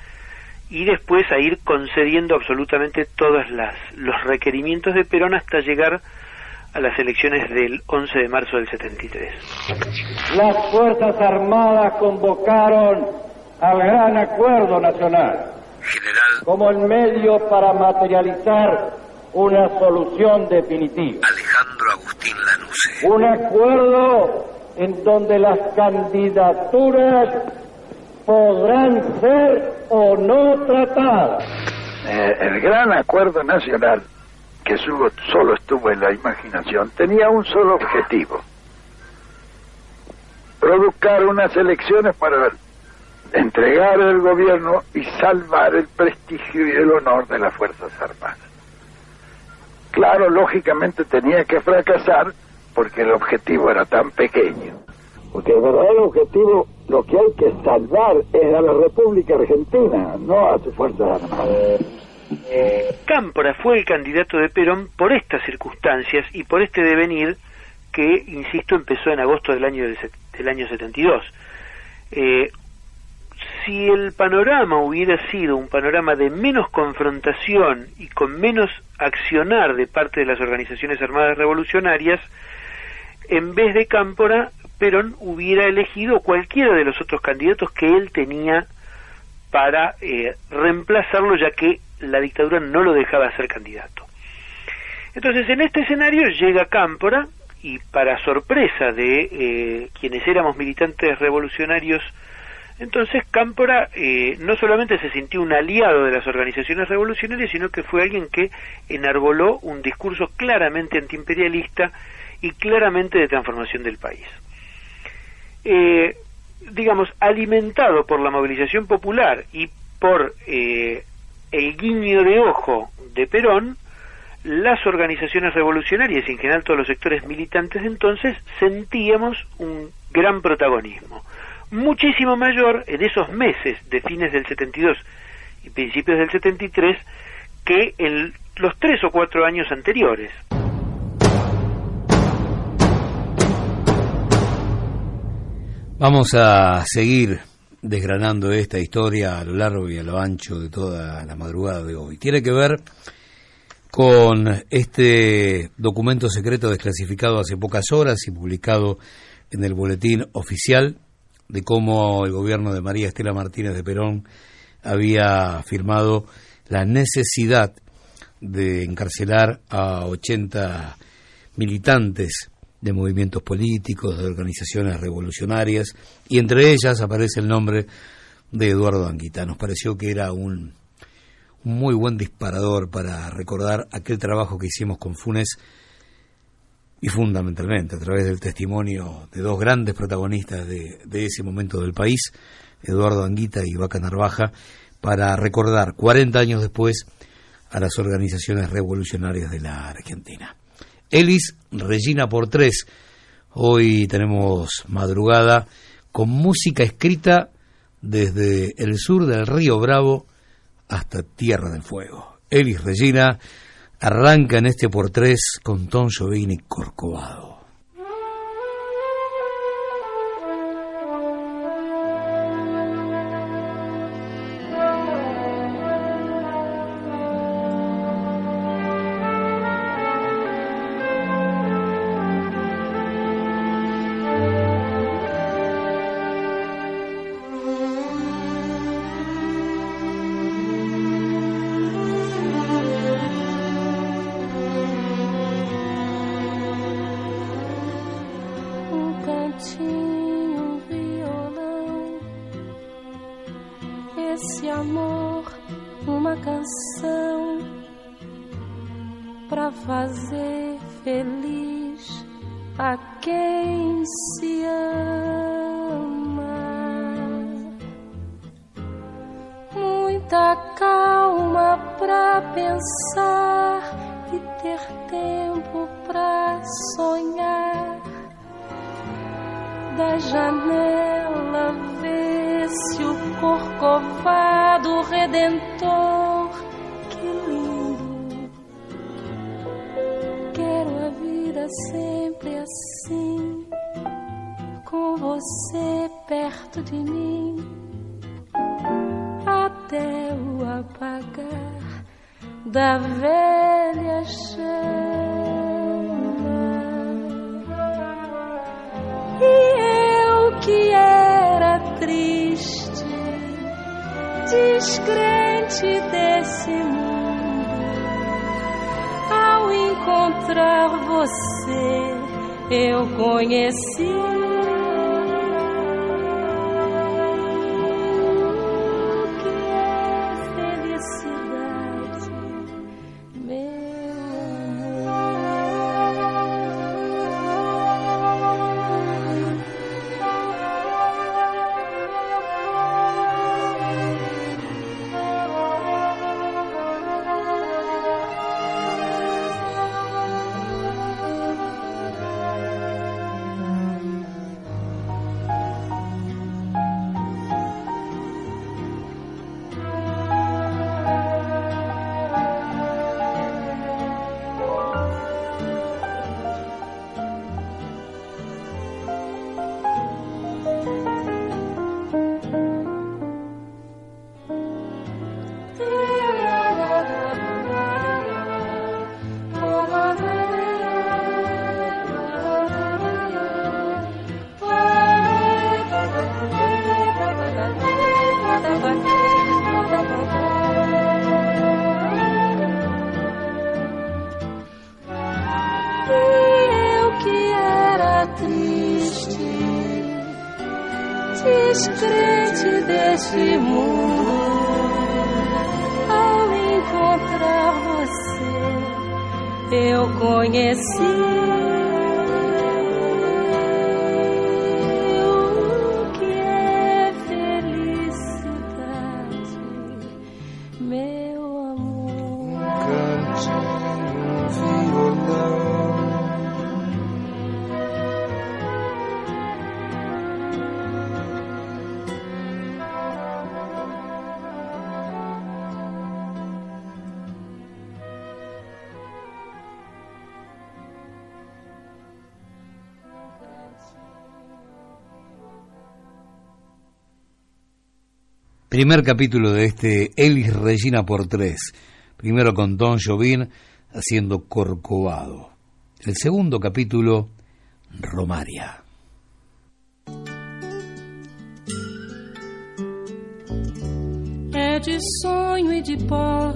y después a ir concediendo absolutamente todos las, los requerimientos de Perón hasta llegar a las elecciones del 11 de marzo del 73. Las Fuerzas Armadas convocaron al Gran Acuerdo Nacional General como el medio para materializar una solución definitiva. Alejandro Agustín Lanuse. Un acuerdo en donde las candidaturas podrán ser o no tratadas. Eh, el gran acuerdo nacional, que solo, estuvo en la imaginación, tenía un solo objetivo. Producar unas elecciones para entregar el gobierno y salvar el prestigio y el honor de las Fuerzas Armadas. Claro, lógicamente tenía que fracasar porque el objetivo era tan pequeño. Porque el verdadero objetivo lo que hay que salvar es a la República Argentina, no a sus Fuerzas Armadas. Cámpora fue el candidato de Perón por estas circunstancias y por este devenir que, insisto, empezó en agosto del año, del, año 72. Eh, si el panorama hubiera sido un panorama de menos confrontación y con menos accionar de parte de las organizaciones armadas revolucionarias, en vez de Cámpora, Perón hubiera elegido cualquiera de los otros candidatos que él tenía para eh, reemplazarlo, ya que la dictadura no lo dejaba ser candidato. Entonces, en este escenario llega Cámpora y para sorpresa de eh, quienes éramos militantes revolucionarios, entonces Cámpora eh, no solamente se sintió un aliado de las organizaciones revolucionarias, sino que fue alguien que enarboló un discurso claramente antiimperialista y claramente de transformación del país. Eh, digamos, alimentado por la movilización popular y por eh, el guiño de ojo de Perón, las organizaciones revolucionarias y en general todos los sectores militantes de entonces sentíamos un gran protagonismo, muchísimo mayor en esos meses de fines del 72 y principios del 73 que en los tres o cuatro años anteriores. Vamos a seguir desgranando esta historia a lo largo y a lo ancho de toda la madrugada de hoy. Tiene que ver con este documento secreto desclasificado hace pocas horas y publicado en el boletín oficial de cómo el gobierno de María Estela Martínez de Perón había firmado la necesidad de encarcelar a 80 militantes de movimientos políticos, de organizaciones revolucionarias, y entre ellas aparece el nombre de Eduardo Anguita. Nos pareció que era un, muy buen disparador para recordar aquel trabajo que hicimos con Funes y fundamentalmente a través del testimonio de dos grandes protagonistas de, ese momento del país, Eduardo Anguita y Vaca Narvaja, para recordar 40 años después a las organizaciones revolucionarias de la Argentina. Elis Regina por tres. Hoy tenemos madrugada con música escrita desde el sur del río Bravo hasta Tierra del Fuego. Elis Regina arranca en este por tres con Tom Giovini Corcovado. Primer capítulo de este Elis Regina por tres. Primero con Don Jovín haciendo Corcovado. El segundo capítulo, Romaria. É de sonho e de pó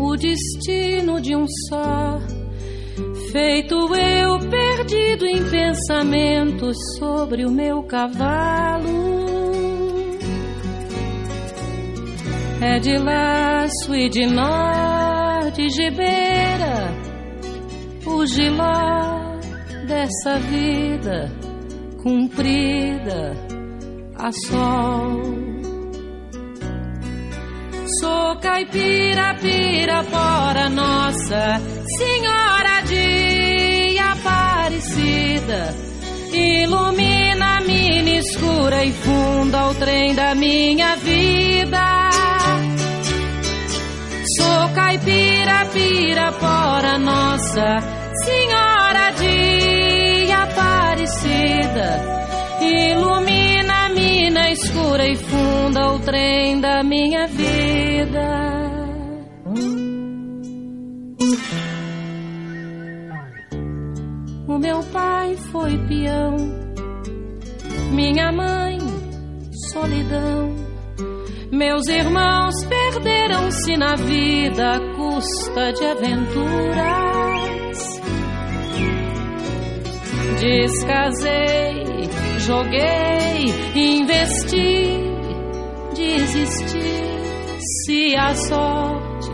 o destino de um só. Feito eu perdido em pensamentos sobre o meu cavalo É de laço e de nó, de gibeira, o giló dessa vida cumprida a sol. Sou caipira, pirapora, nossa Senhora de Aparecida. Ilumina a mina escura e funda o trem da minha vida. Caipira, pirapora, nossa Senhora de Aparecida. Ilumina a mina escura e funda o trem da minha vida. O meu pai foi peão, minha mãe, solidão. Meus irmãos perderam-se na vida à custa de aventuras. Descasei, joguei, investi, desisti. Se a sorte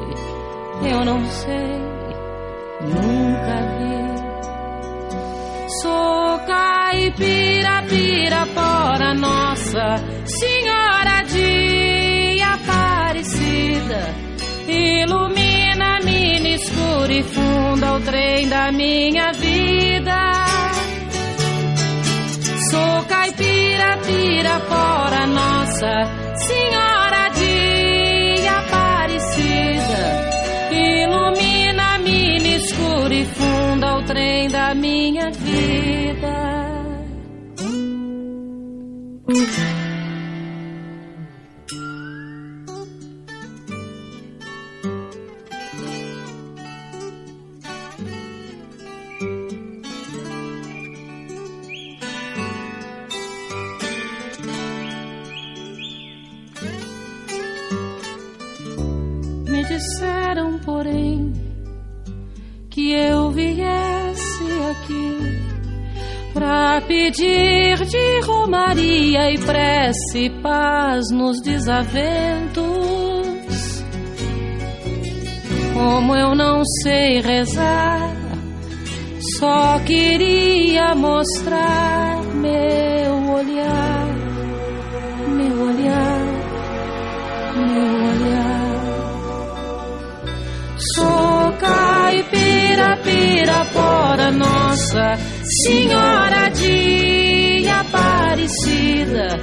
eu não sei, nunca vi. Sou caipira, pirapora, nossa Aparecida. Ilumina a mina escura e funda o trem da minha vida. Sou caipira, pirapora, nossa senhora de Aparecida. Ilumina a mina escura e funda o trem da minha vida. Disseram, porém, que eu viesse aqui pra pedir de romaria e prece paz nos desaventos. Como eu não sei rezar, só queria mostrar meu pirapora, nossa Senhora de Aparecida.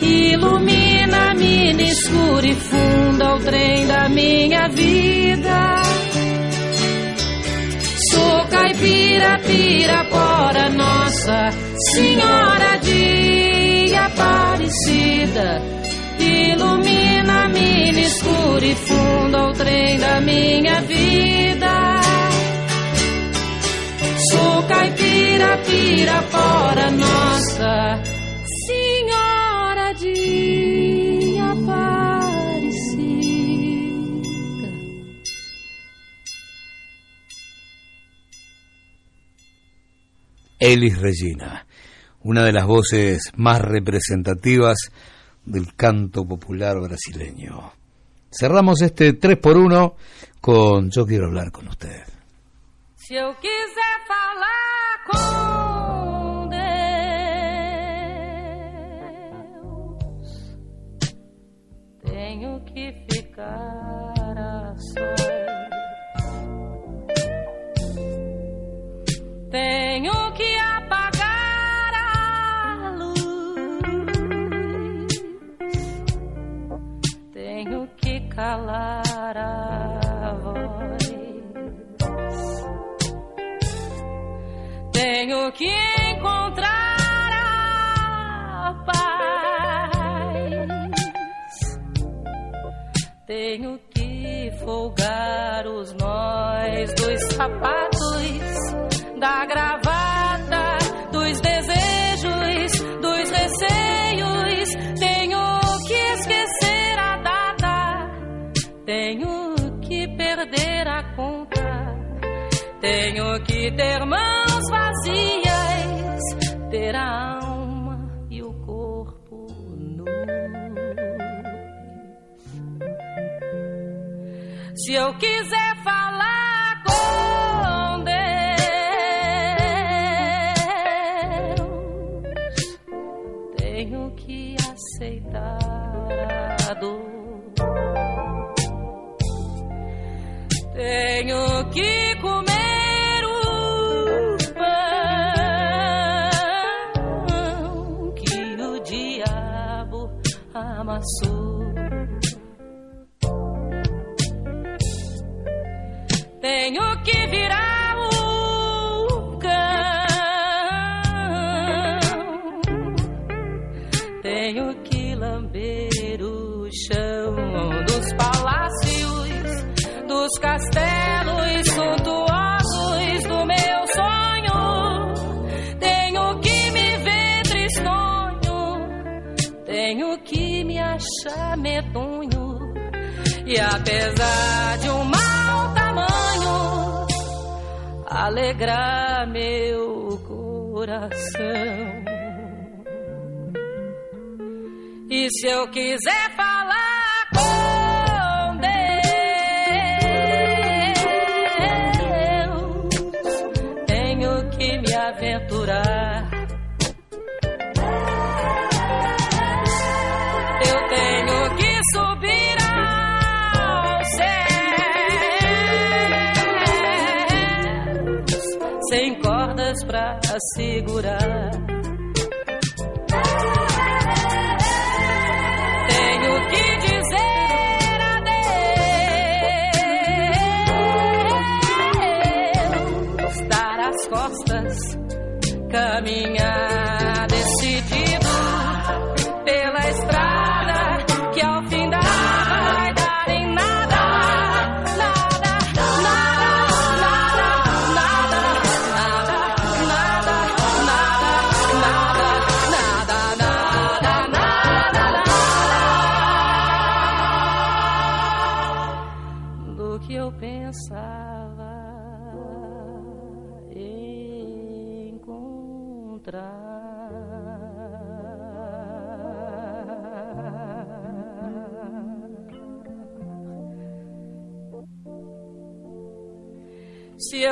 Ilumina a mina escura e funda o trem da minha vida. Sou caipira, pirapora, nossa Senhora de Aparecida. Ilumina a mina escura e funda o trem da minha vida. Caipira, pirapora, nossa Senhora de Aparecida. Elis Regina, una de las voces más representativas del canto popular brasileño. Cerramos este 3 por 1 con Yo quiero hablar con usted. Si eu quiser falar com Deus, tenho que ficar a sós. Tenho Tenho que encontrar a paz. Tenho que folgar os nós dos sapatos, da gravata, dos desejos, dos receios. Tenho que esquecer a data. Tenho que perder a conta. Tenho que ter mãos a alma e o corpo nu. Se eu quiser falar com Deus, tenho que aceitar a dor. Tenho que castelos suntuosos do meu sonho. Tenho que me ver tristonho, tenho que me achar medonho. E apesar de um mau tamanho, alegrar meu coração. E se eu quiser falar segurar. Tenho que dizer adeus, dar as costas, caminhar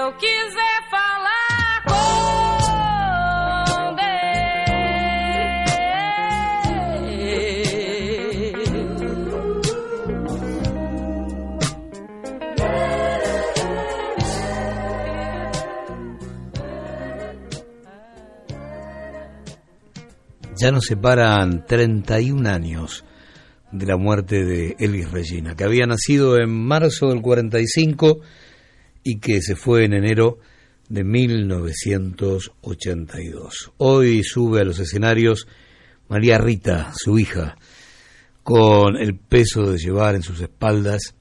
eu quiser falar com Ya nos separan 31 años de la muerte de Elis Regina, que había nacido en marzo del 45 y que se fue en enero de 1982. Hoy sube a los escenarios María Rita, su hija, con el peso de llevar en sus espaldas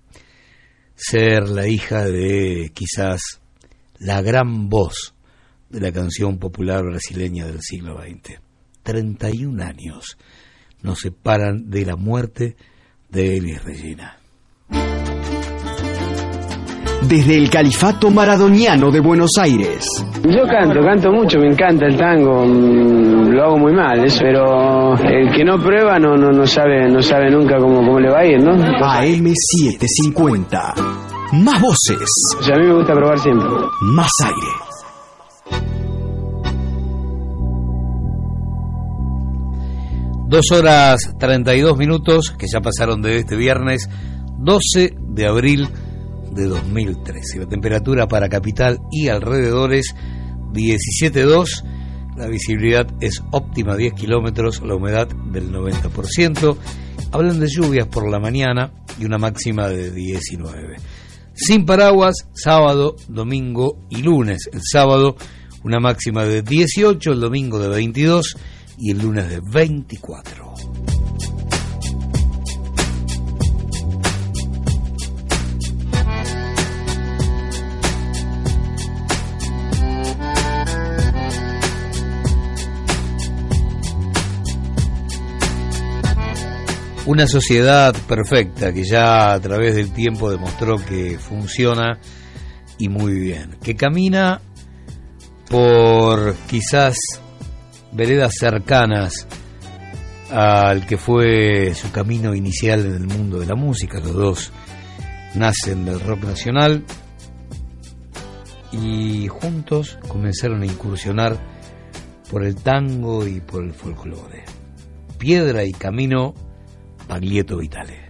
ser la hija de quizás la gran voz de la canción popular brasileña del siglo XX. 31 años nos separan de la muerte de Elis Regina. Desde el Califato Maradoniano de Buenos Aires. Yo canto, canto mucho, me encanta el tango, mm, lo hago muy mal, pero el que no prueba no, no, no sabe no sabe nunca cómo, cómo le va a ir, ¿no? AM750. Más voces. O sea, a mí me gusta probar siempre. Más aire. Dos horas 32 minutos que ya pasaron de este viernes 12 de abril de 2013. La temperatura para capital y alrededores 17.2. La visibilidad es óptima 10 kilómetros, la humedad del 90%. Hablan de lluvias por la mañana y una máxima de 19. Sin paraguas, sábado, domingo y lunes. El sábado una máxima de 18, el domingo de 22 y el lunes de 24. Una sociedad perfecta que ya a través del tiempo demostró que funciona y muy bien, que camina por quizás veredas cercanas al que fue su camino inicial en el mundo de la música. Los dos nacen del rock nacional y juntos comenzaron a incursionar por el tango y por el folclore. Piedra y camino, Paglieto Vitale.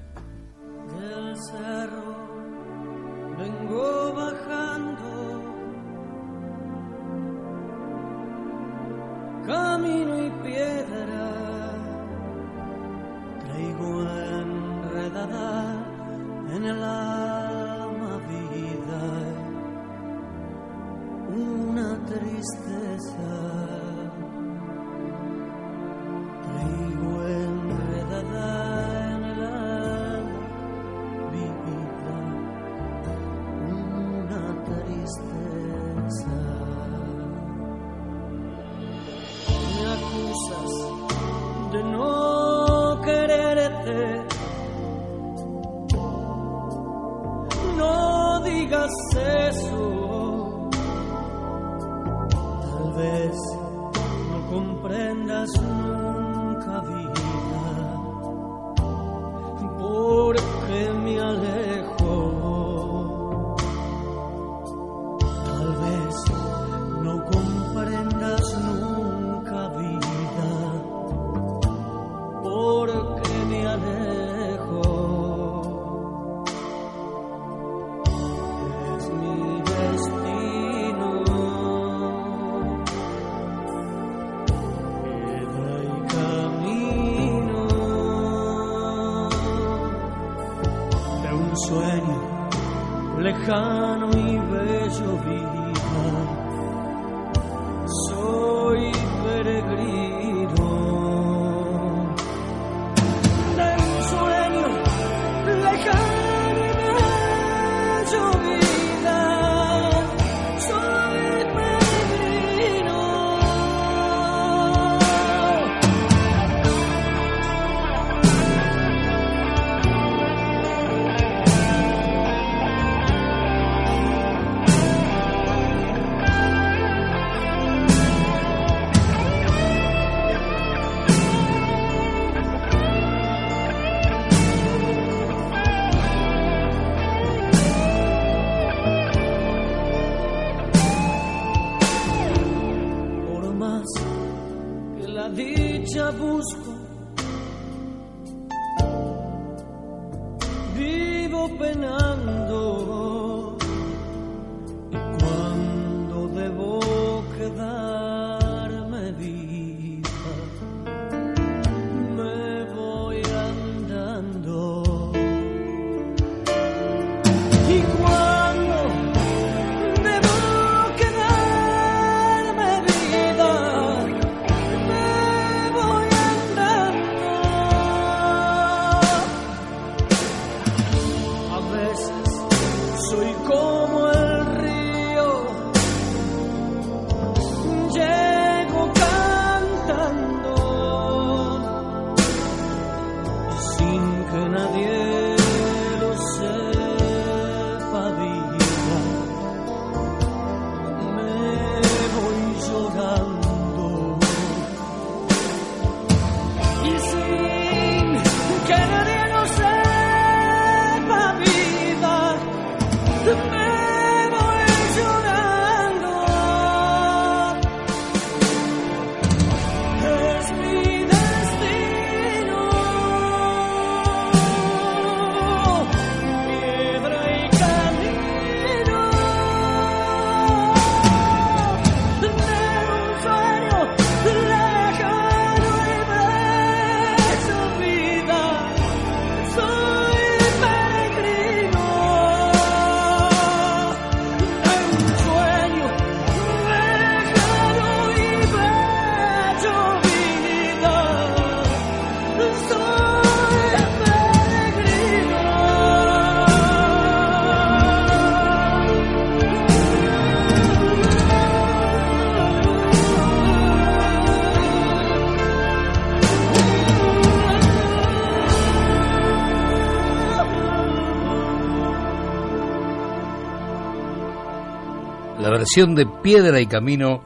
Versión de Piedra y Camino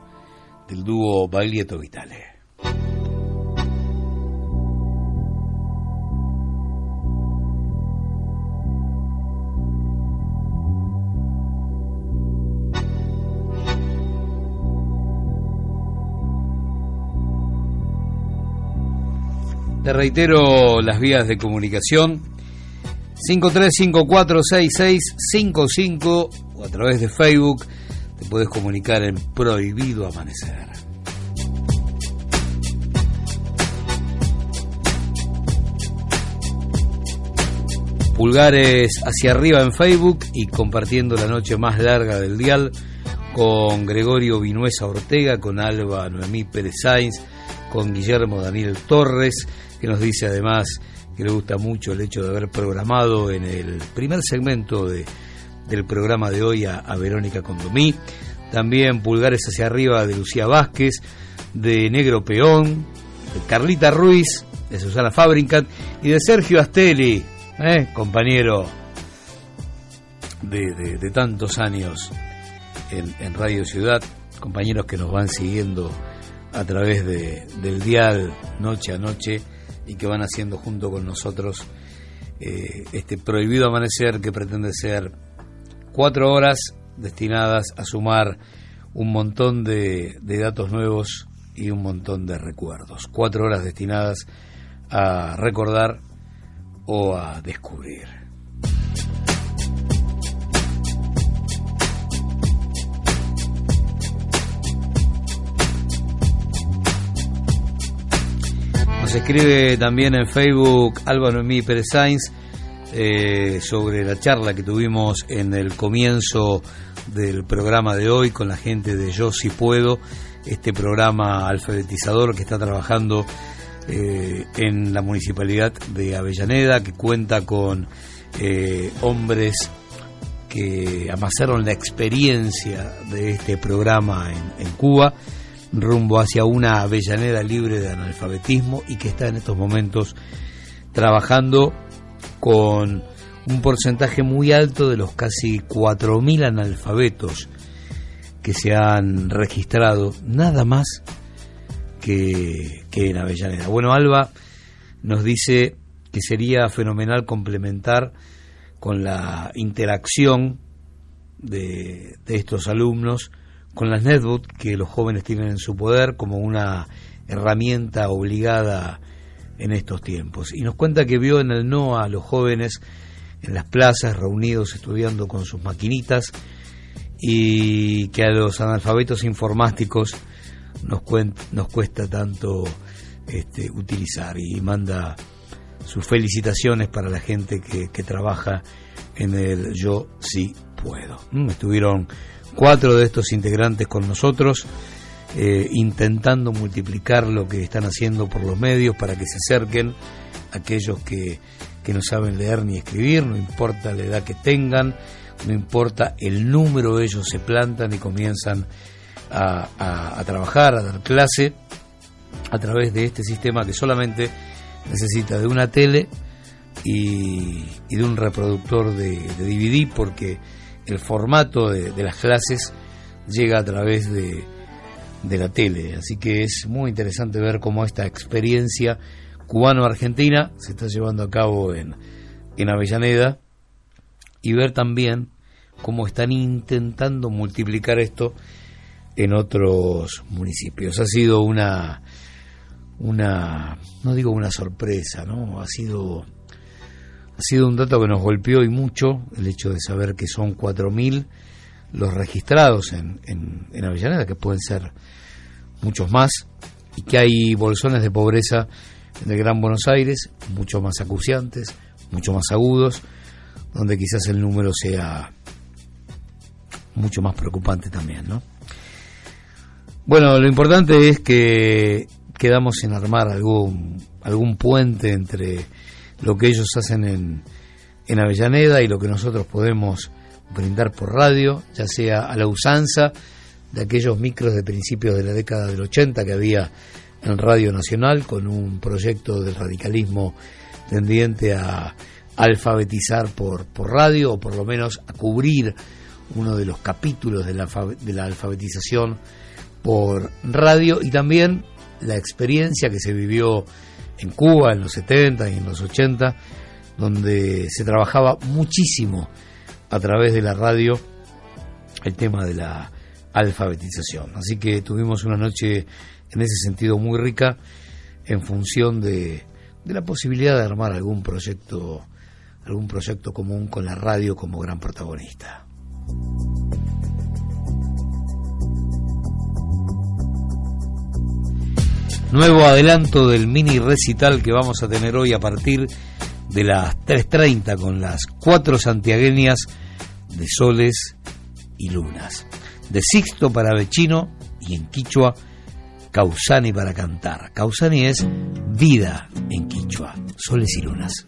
del dúo Baglietto Vitale. Te reitero las vías de comunicación 53546655 o a través de Facebook te puedes comunicar en Prohibido Amanecer. Pulgares hacia arriba en Facebook y compartiendo la noche más larga del dial con Gregorio Vinuesa Ortega, con Alba Noemí Pérez Sainz, con Guillermo Daniel Torres, que nos dice además que le gusta mucho el hecho de haber programado en el primer segmento de, del programa de hoy a, Verónica Condomí. También pulgares hacia arriba de Lucía Vázquez, de Negro Peón, de Carlita Ruiz, de Susana Fabricat y de Sergio Astelli, ¿eh? compañero de, tantos años en, Radio Ciudad, compañeros que nos van siguiendo a través de, del dial noche a noche y que van haciendo junto con nosotros eh, este prohibido amanecer que pretende ser cuatro horas destinadas a sumar un montón de, datos nuevos y un montón de recuerdos. Cuatro horas destinadas a recordar o a descubrir. Se escribe también en Facebook Alba Noemí Pérez Sainz eh, sobre la charla que tuvimos en el comienzo del programa de hoy con la gente de Yo Si Puedo, este programa alfabetizador que está trabajando eh, en la municipalidad de Avellaneda, que cuenta con eh, hombres que amasaron la experiencia de este programa en, en Cuba rumbo hacia una Avellaneda libre de analfabetismo y que está en estos momentos trabajando con un porcentaje muy alto de los casi 4.000 analfabetos que se han registrado, nada más que, que, en Avellaneda. Bueno, Alba nos dice que sería fenomenal complementar con la interacción de, de estos alumnos con las netbooks que los jóvenes tienen en su poder como una herramienta obligada en estos tiempos. Y nos cuenta que vio en el NOA a los jóvenes en las plazas reunidos estudiando con sus maquinitas y que a los analfabetos informáticos nos, nos cuesta tanto este, utilizar y manda sus felicitaciones para la gente que, que trabaja en el Yo sí puedo. Mm, estuvieron cuatro de estos integrantes con nosotros, eh, intentando multiplicar lo que están haciendo por los medios para que se acerquen aquellos que, que no saben leer ni escribir, no importa la edad que tengan, no importa el número, ellos se plantan y comienzan a, a, trabajar, a dar clase a través de este sistema que solamente necesita de una tele y, y de un reproductor de, de DVD porque el formato de, las clases llega a través de, de, la tele. Así que es muy interesante ver cómo esta experiencia cubano-argentina se está llevando a cabo en, en Avellaneda y ver también cómo están intentando multiplicar esto en otros municipios. Ha sido una, una, no digo una sorpresa, ¿no? Ha sido ha sido un dato que nos golpeó y mucho el hecho de saber que son 4.000 los registrados en, en, Avellaneda, que pueden ser muchos más, y que hay bolsones de pobreza en el Gran Buenos Aires, mucho más acuciantes, mucho más agudos, donde quizás el número sea mucho más preocupante también, ¿no? Bueno, lo importante es que quedamos en armar algún, algún puente entre lo que ellos hacen en, en Avellaneda y lo que nosotros podemos brindar por radio, ya sea a la usanza de aquellos micros de principios de la década del 80 que había en Radio Nacional con un proyecto del radicalismo tendiente a alfabetizar por, por radio o por lo menos a cubrir uno de los capítulos de la, de la alfabetización por radio y también la experiencia que se vivió en Cuba en los 70 y en los 80, donde se trabajaba muchísimo a través de la radio el tema de la alfabetización. Así que tuvimos una noche en ese sentido muy rica en función de, de la posibilidad de armar algún proyecto algún proyecto común con la radio como gran protagonista. Nuevo adelanto del mini recital que vamos a tener hoy a partir de las 3.30 con las cuatro santiagueñas de soles y lunas. De Sixto para Vecino y en Quichua, Causani para cantar. Causani es vida en Quichua, soles y lunas.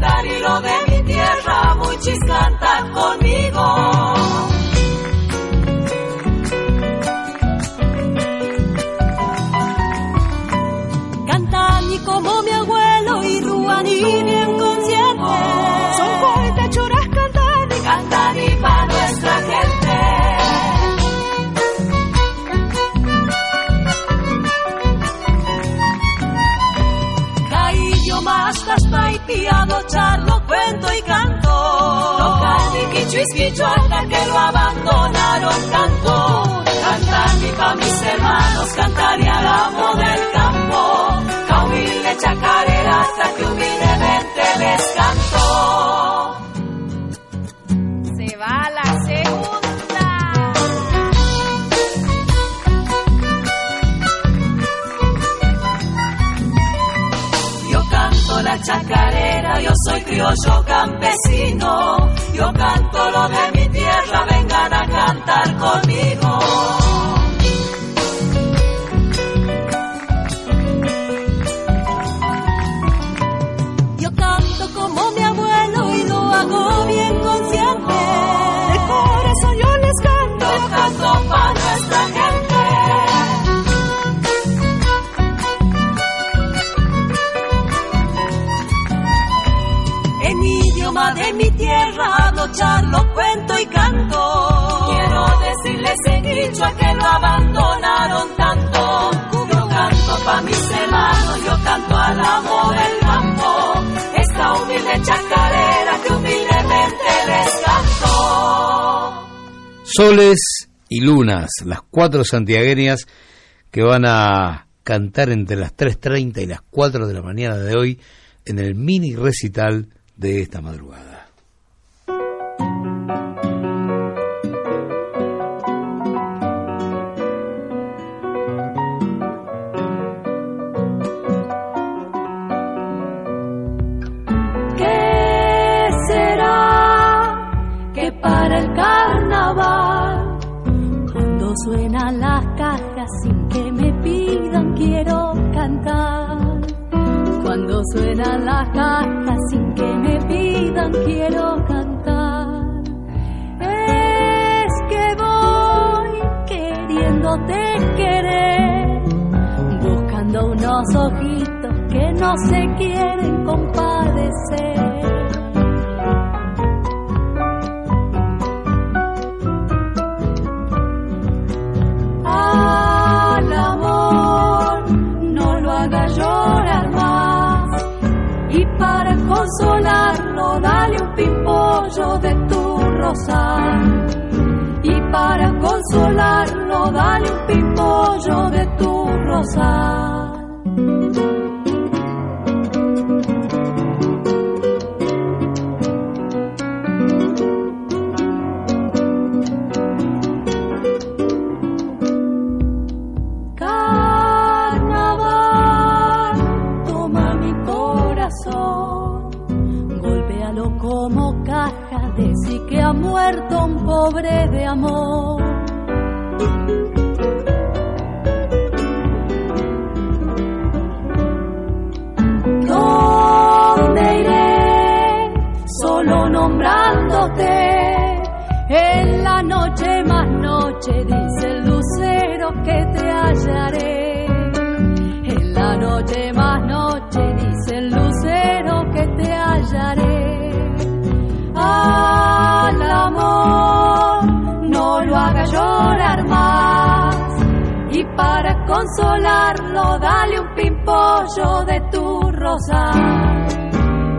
Cantar y lo de mi tierra, muchis cantar conmigo. Mi quichu hasta que lo abandonaron tanto. Cantar pa' mis hermanos, cantar y al amo del campo. Cauile chacarera hasta que humildemente les soy criollo campesino, yo canto lo de mi tierra, vengan a cantar conmigo. Charlo, cuento y canto. Quiero decirles en Quichua que lo abandonaron tanto. Yo canto pa' mis hermanos, yo canto al amor del campo. Esta humilde chacarera que humildemente les canto. Soles y lunas, las cuatro santiagueñas que van a cantar entre las 3.30 y las 4 de la mañana de hoy en el mini recital de esta madrugada. Para el carnaval, cuando suenan las cajas sin que me pidan, quiero cantar? Cuando suenan las cajas sin que me pidan quiero cantar. Es que voy queriéndote querer, buscando unos ojitos que no se quieren compadecer. Consolarlo dale un pimpollo de tu rosal. Y para consolarlo dale un pimpollo de tu rosal pobre de amor. ¿Dónde iré nombrándote. En la noche más noche dice el lucero que te hallaré. Consolarlo, dale un pimpollo de tu rosal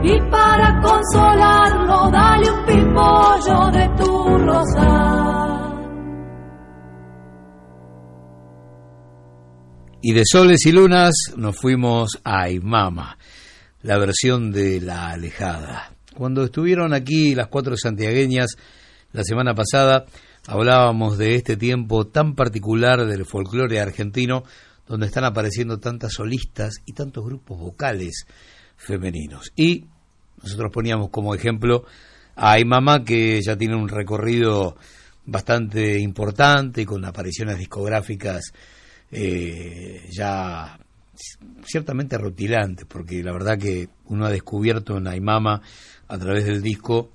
y para consolarlo dale un pimpollo de tu rosa. Y de soles y lunas nos fuimos a Imama, la versión de La Alejada. Cuando estuvieron aquí las cuatro santiagueñas la semana pasada, hablábamos de este tiempo tan particular del folclore argentino, donde están apareciendo tantas solistas y tantos grupos vocales femeninos. Y nosotros poníamos como ejemplo a Mamá, que ya tiene un recorrido bastante importante, con apariciones discográficas eh, ya ciertamente rutilantes, porque la verdad que uno ha descubierto en Aymama a través del disco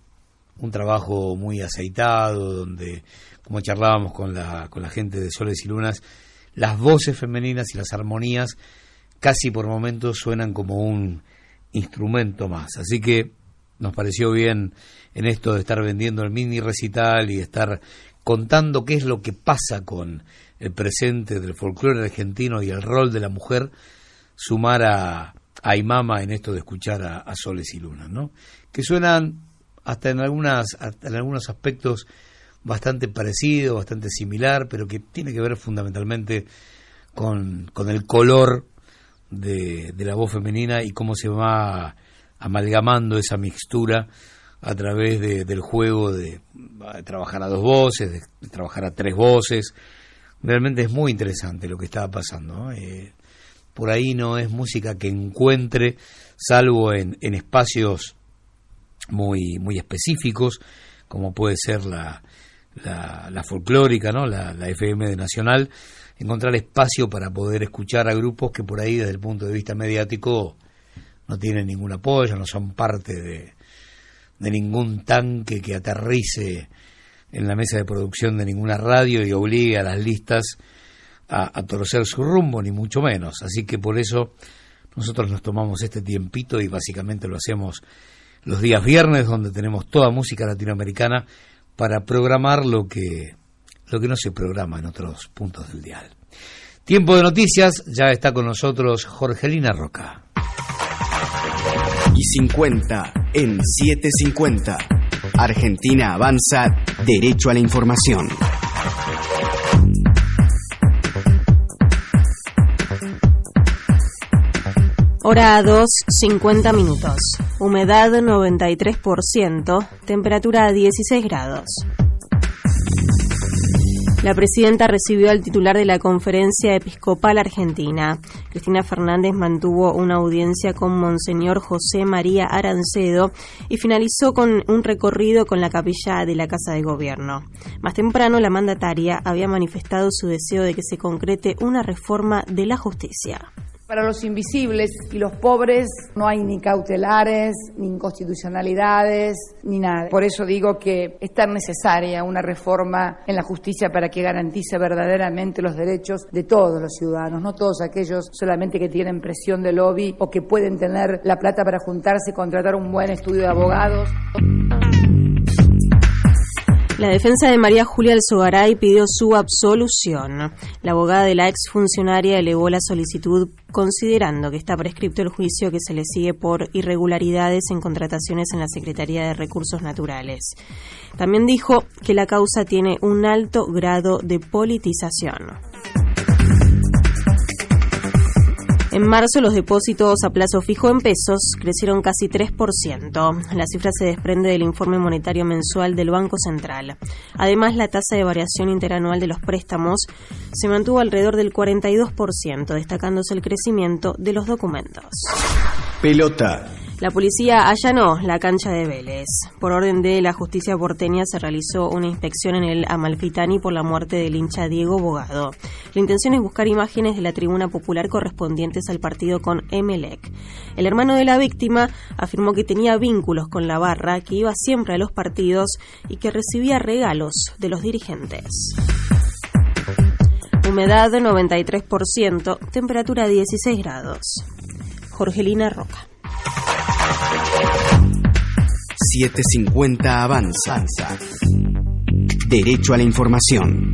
un trabajo muy aceitado, donde, como charlábamos con la, con la gente de Soles y Lunas, las voces femeninas y las armonías casi por momentos suenan como un instrumento más. Así que nos pareció bien en esto de estar vendiendo el mini recital y estar contando qué es lo que pasa con el presente del folclore argentino y el rol de la mujer, sumar a, a Imama en esto de escuchar a, Soles y Lunas, ¿no? Que suenan hasta en, algunas, en algunos aspectos bastante parecidos, bastante similar, pero que tiene que ver fundamentalmente con, con el color de, la voz femenina y cómo se va amalgamando esa mixtura a través del juego de, trabajar a dos voces, de, trabajar a tres voces. Realmente es muy interesante lo que estaba pasando. Eh, por ahí no es música que encuentre, salvo en, en espacios muy, muy específicos, como puede ser la, la, folclórica, ¿no? la, la FM de Nacional, encontrar espacio para poder escuchar a grupos que por ahí desde el punto de vista mediático no tienen ningún apoyo, no son parte de, de ningún tanque que aterrice en la mesa de producción de ninguna radio y obligue a las listas a, a, torcer su rumbo, ni mucho menos. Así que por eso nosotros nos tomamos este tiempito y básicamente lo hacemos los días viernes, donde tenemos toda música latinoamericana para programar lo que lo que no se programa en otros puntos del dial. Tiempo de noticias, ya está con nosotros Jorgelina Roca. Y 50 en 750. Argentina avanza derecho a la información. Hora 2, 50 minutos. Humedad 93%, temperatura 16 grados. La presidenta recibió al titular de la Conferencia Episcopal Argentina. Cristina Fernández mantuvo una audiencia con Monseñor José María Arancedo y finalizó con un recorrido con la capilla de la Casa de Gobierno. Más temprano, la mandataria había manifestado su deseo de que se concrete una reforma de la justicia. Para los invisibles y los pobres no hay ni cautelares, ni inconstitucionalidades, ni nada. Por eso digo que es tan necesaria una reforma en la justicia para que garantice verdaderamente los derechos de todos los ciudadanos, no todos aquellos solamente que tienen presión de lobby o que pueden tener la plata para juntarse y contratar un buen estudio de abogados. La defensa de María Julia Alzogaray pidió su absolución. La abogada de la exfuncionaria elevó la solicitud considerando que está prescripto el juicio que se le sigue por irregularidades en contrataciones en la Secretaría de Recursos Naturales. También dijo que la causa tiene un alto grado de politización. En marzo los depósitos a plazo fijo en pesos crecieron casi 3%. La cifra se desprende del informe monetario mensual del Banco Central. Además, la tasa de variación interanual de los préstamos se mantuvo alrededor del 42%, destacándose el crecimiento de los documentos. Pelota. La policía allanó la cancha de Vélez. Por orden de la justicia porteña se realizó una inspección en el Amalfitani por la muerte del hincha Diego Bogado. La intención es buscar imágenes de la tribuna popular correspondientes al partido con Emelec. El hermano de la víctima afirmó que tenía vínculos con la barra, que iba siempre a los partidos y que recibía regalos de los dirigentes. Humedad de 93%, temperatura 16 grados. Jorgelina Roca. 750 Avanza. Derecho a la información.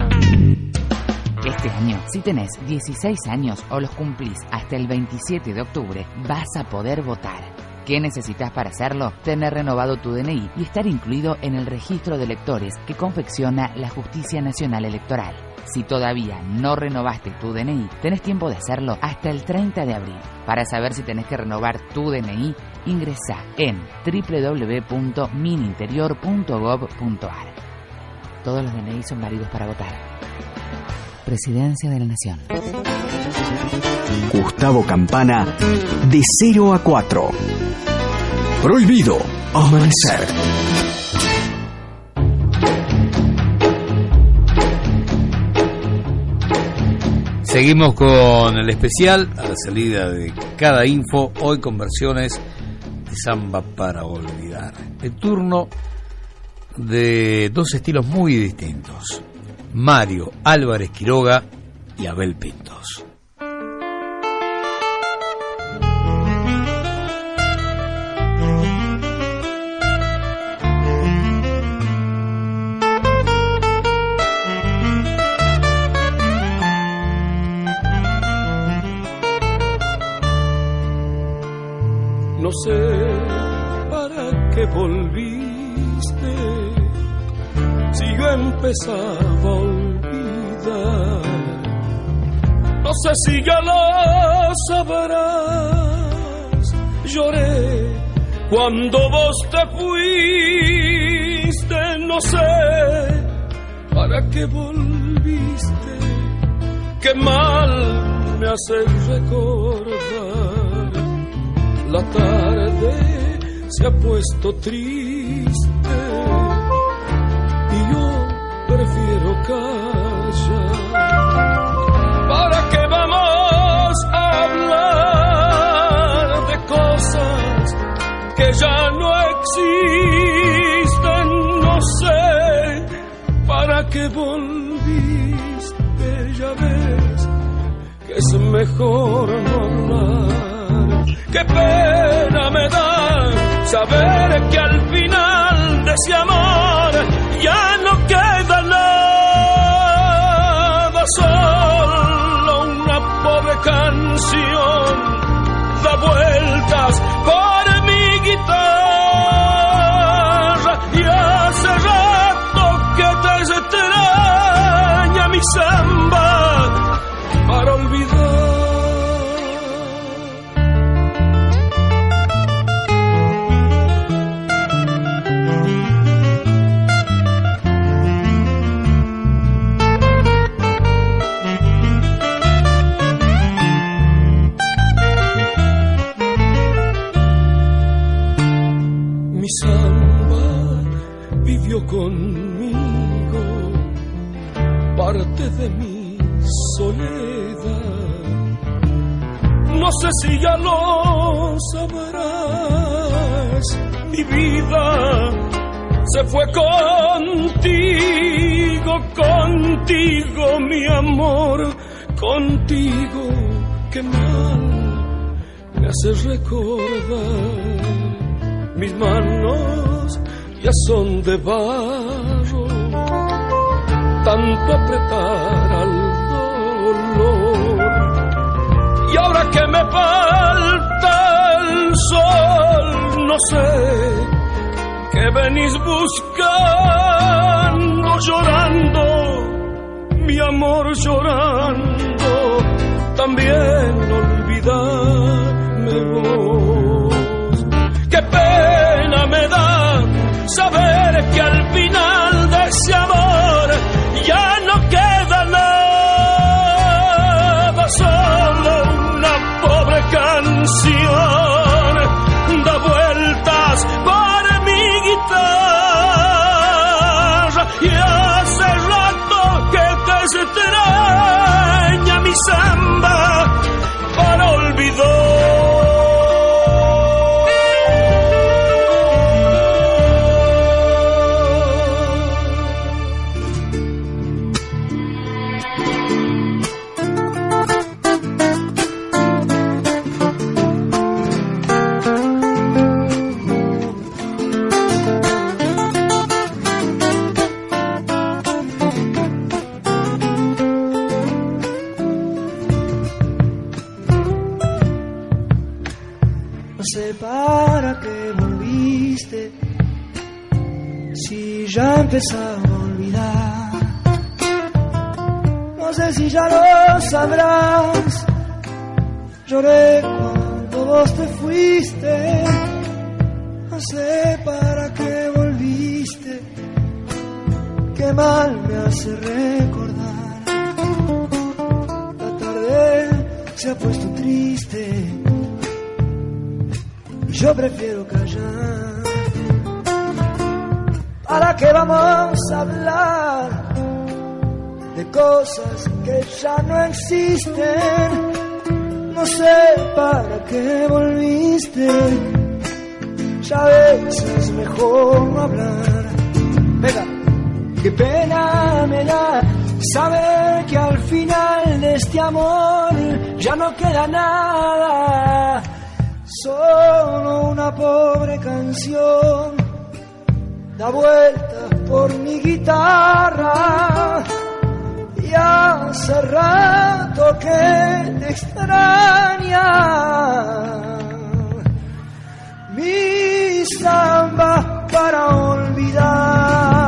Este año, si tenés 16 años o los cumplís hasta el 27 de octubre, vas a poder votar. ¿Qué necesitas para hacerlo? Tener renovado tu DNI y estar incluido en el registro de electores que confecciona la Justicia Nacional Electoral. Si todavía no renovaste tu DNI, tenés tiempo de hacerlo hasta el 30 de abril. Para saber si tenés que renovar tu DNI, ingresa en www.mininterior.gov.ar. Todos los DNI son válidos para votar. Presidencia de la Nación. Gustavo Campana, de 0 a 4. Prohibido amanecer. Seguimos con el especial a la salida de cada info, hoy con versiones de samba para olvidar. El turno de dos estilos muy distintos. Mario Álvarez Quiroga y Abel Pintos. Empezaba a olvidar. No sé si ya lo sabrás. Lloré cuando vos te fuiste. No sé para qué volviste. Qué mal me hace recordar la tarde se ha puesto triste qué volviste, ya ves que es mejor no hablar qué pena me da saber que al final de ese amor ya no queda nada, solo una pobre canción da vueltas extraña sé si ya lo sabrás, mi vida se fue contigo, contigo, mi amor, contigo, que mal me hace recordar. Mis manos ya son de barro, tanto apretar me falta el sol, no sé que venís buscando, llorando, mi amor llorando, también olvidarme vos. Qué pena me da saber que al final de ese amor ya samba No sé si ya lo sabrás. Lloré cuando vos te fuiste. No sé para qué volviste. Qué mal me hace recordar. La tarde se ha puesto triste yo prefiero callar. ¿Para qué vamos a hablar de cosas que ya no existen? No sé para qué volviste. Ya ves, es mejor no hablar. Venga, qué pena me da saber que al final de este amor ya no queda nada solo una pobre canción da vuelta por mi guitarra y hace rato que te extraña mi samba para olvidar.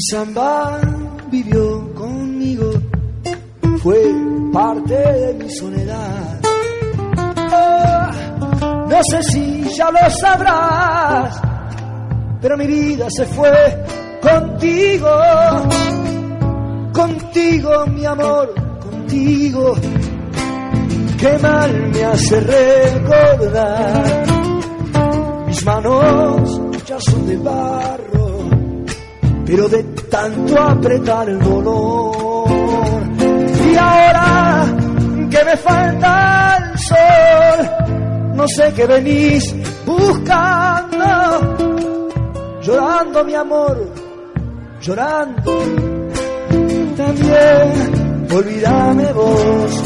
Mi samba vivió conmigo, fue parte de mi soledad. Oh, no sé si ya lo sabrás, pero mi vida se fue contigo, contigo mi amor, contigo. Qué mal me hace recordar, mis manos ya son de barro pero de tanto apretar el dolor. Y ahora que me falta el sol, no sé qué venís buscando, llorando mi amor, llorando. También olvídame vos.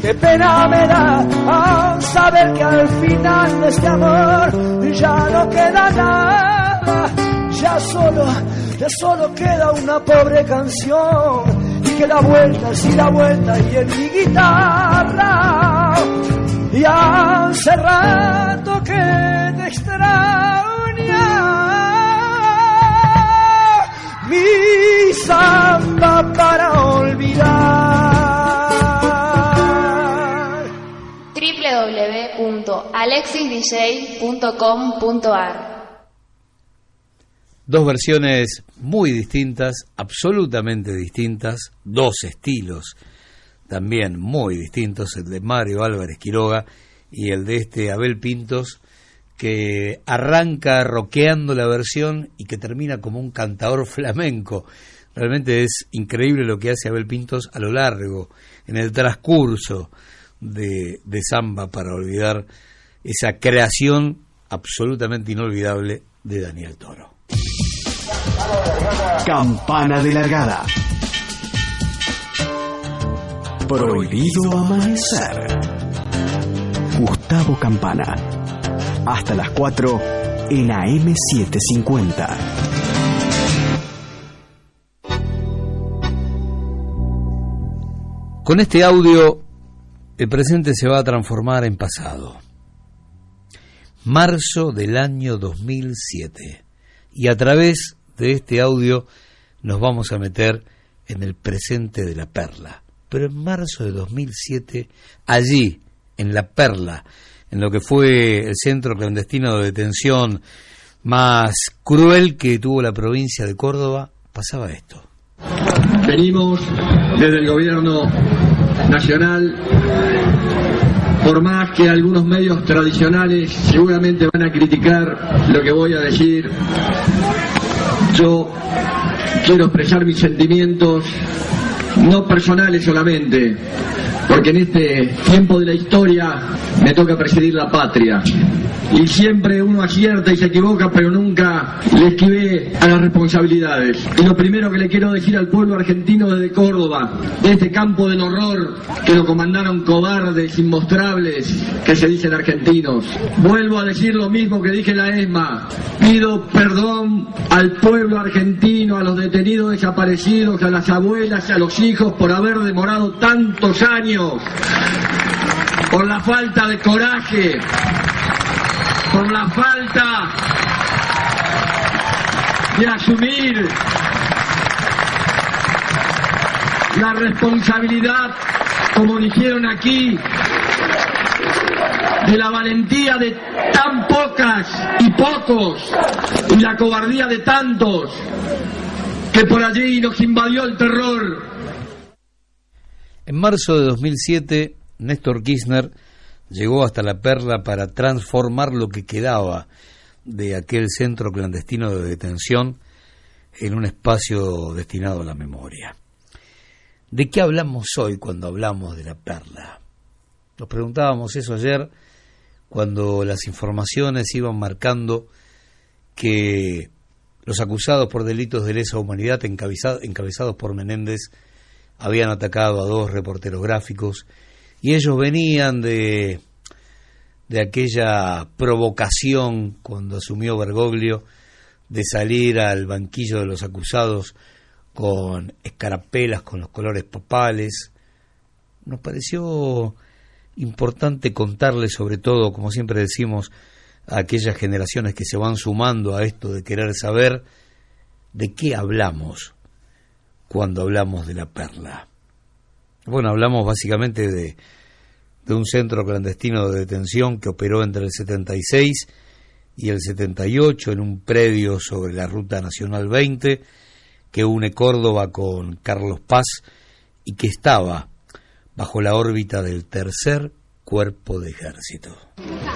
Qué pena me da saber que al final de este amor ya no queda nada ya solo, ya solo queda una pobre canción. Y que da vueltas y da vueltas y en mi guitarra. Y hace rato que te extraña. Mi samba para olvidar. www.alexisdj.com.ar Dos versiones muy distintas, absolutamente distintas, dos estilos también muy distintos, el de Mario Álvarez Quiroga y el de este Abel Pintos, que arranca roqueando la versión y que termina como un cantador flamenco. Realmente es increíble lo que hace Abel Pintos a lo largo, en el transcurso de, de Samba para olvidar esa creación absolutamente inolvidable de Daniel Toro. Campana de largada. Prohibido amanecer. Gustavo Campana. Hasta las 4 en AM750. Con este audio, el presente se va a transformar en pasado. Marzo del año 2007. Y a través de este audio nos vamos a meter en el presente de la perla. Pero en marzo de 2007, allí, en la perla, en lo que fue el centro clandestino de detención más cruel que tuvo la provincia de Córdoba, pasaba esto. Venimos desde el gobierno nacional, por más que algunos medios tradicionales seguramente van a criticar lo que voy a decir, yo quiero expresar mis sentimientos, no personales solamente, porque en este tiempo de la historia me toca presidir la patria y siempre uno acierta y se equivoca, pero nunca le esquivé a las responsabilidades. Y lo primero que le quiero decir al pueblo argentino desde Córdoba, de este campo del horror que lo comandaron cobardes, inmostrables, que se dicen argentinos. Vuelvo a decir lo mismo que dije en la ESMA. Pido perdón al pueblo argentino, a los detenidos desaparecidos, a las abuelas a los hijos por haber demorado tantos años, por la falta de coraje, por la falta de asumir la responsabilidad, como dijeron aquí, de la valentía de tan pocas y pocos y la cobardía de tantos que por allí nos invadió el terror. En marzo de 2007, Néstor Kirchner llegó hasta la perla para transformar lo que quedaba de aquel centro clandestino de detención en un espacio destinado a la memoria. ¿De qué hablamos hoy cuando hablamos de la perla? Nos preguntábamos eso ayer cuando las informaciones iban marcando que los acusados por delitos de lesa humanidad encabezados por Menéndez habían atacado a dos reporteros gráficos y ellos venían de, de aquella provocación cuando asumió Bergoglio de salir al banquillo de los acusados con escarapelas con los colores papales. Nos pareció importante contarles sobre todo, como siempre decimos, a aquellas generaciones que se van sumando a esto de querer saber de qué hablamos cuando hablamos de la perla. Bueno, hablamos básicamente de, de un centro clandestino de detención que operó entre el 76 y el 78 en un predio sobre la Ruta Nacional 20 que une Córdoba con Carlos Paz y que estaba bajo la órbita del tercer cuerpo de ejército.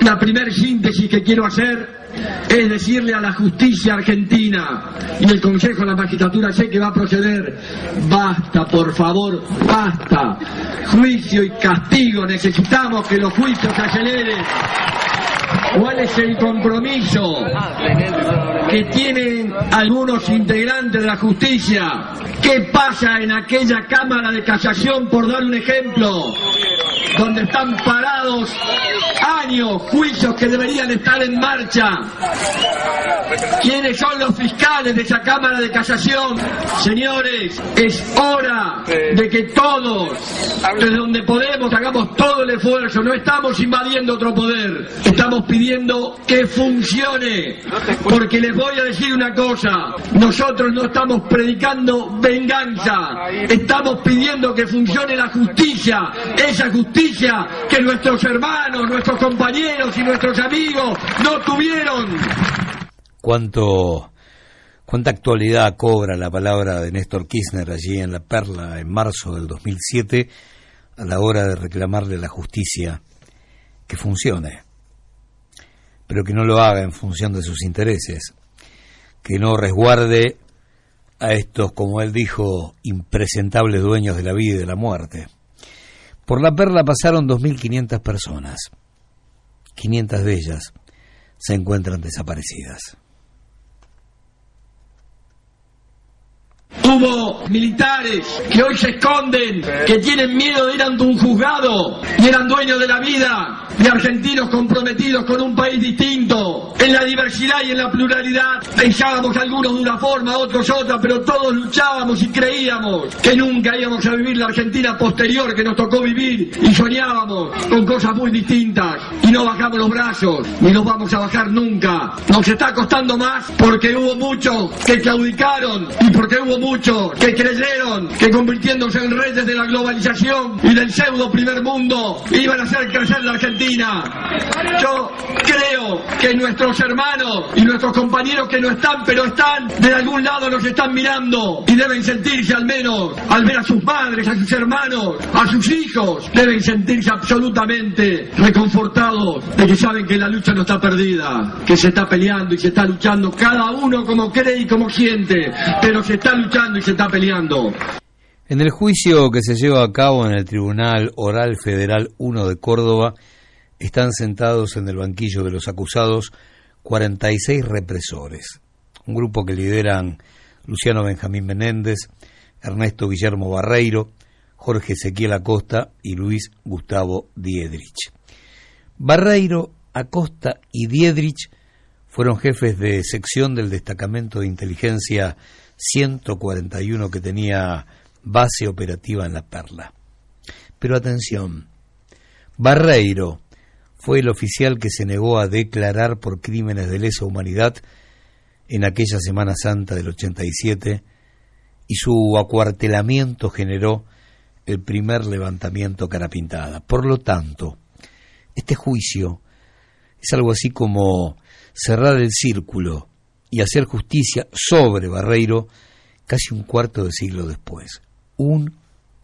La primera síntesis que quiero hacer es decirle a la justicia argentina y el Consejo de la Magistratura sé que va a proceder, basta, por favor, basta. Juicio y castigo, necesitamos que los juicios se aceleren. ¿Cuál es el compromiso que tienen algunos integrantes de la justicia? ¿Qué pasa en aquella Cámara de Casación, por dar un ejemplo, donde están parados años, juicios que deberían estar en marcha? ¿Quiénes son los fiscales de esa Cámara de Casación? Señores, es hora de que todos, desde donde podemos, hagamos todo el esfuerzo. No estamos invadiendo otro poder, estamos pidiendo que funcione. Porque les voy a decir una cosa, nosotros no estamos predicando venganza, estamos pidiendo que funcione la justicia, esa justicia que nuestros hermanos, nuestros compañeros y nuestros amigos no tuvieron. ¿Cuánto, ¿Cuánta actualidad cobra la palabra de Néstor Kirchner allí en La Perla en marzo del 2007 a la hora de reclamarle la justicia que funcione? Pero que no lo haga en función de sus intereses, que no resguarde a estos, como él dijo, impresentables dueños de la vida y de la muerte. Por la perla pasaron 2.500 personas. 500 de ellas se encuentran desaparecidas. Hubo militares que hoy se esconden, que tienen miedo de ir ante un juzgado y eran dueños de la vida, de argentinos comprometidos con un país distinto. En la diversidad y en la pluralidad pensábamos algunos de una forma, otros otra, pero todos luchábamos y creíamos que nunca íbamos a vivir la Argentina posterior que nos tocó vivir y soñábamos con cosas muy distintas y no bajamos los brazos ni nos vamos a bajar nunca. Nos está costando más porque hubo muchos que claudicaron y porque hubo muchos que creyeron que convirtiéndose en reyes de la globalización y del pseudo primer mundo iban a hacer crecer la Argentina Yo creo que nuestros hermanos y nuestros compañeros que no están, pero están, de algún lado nos están mirando y deben sentirse al menos, al ver a sus madres, a sus hermanos, a sus hijos, deben sentirse absolutamente reconfortados de que saben que la lucha no está perdida, que se está peleando y se está luchando, cada uno como cree y como siente, pero se está luchando y se está peleando. En el juicio que se lleva a cabo en el Tribunal Oral Federal 1 de Córdoba, están sentados en el banquillo de los acusados 46 represores, un grupo que lideran Luciano Benjamín Menéndez, Ernesto Guillermo Barreiro, Jorge Ezequiel Acosta y Luis Gustavo Diedrich. Barreiro, Acosta y Diedrich fueron jefes de sección del destacamento de inteligencia 141 que tenía base operativa en La Perla. Pero atención, Barreiro fue el oficial que se negó a declarar por crímenes de lesa humanidad en aquella Semana Santa del 87 y su acuartelamiento generó el primer levantamiento cara pintada. Por lo tanto, este juicio es algo así como cerrar el círculo y hacer justicia sobre Barreiro casi un cuarto de siglo después un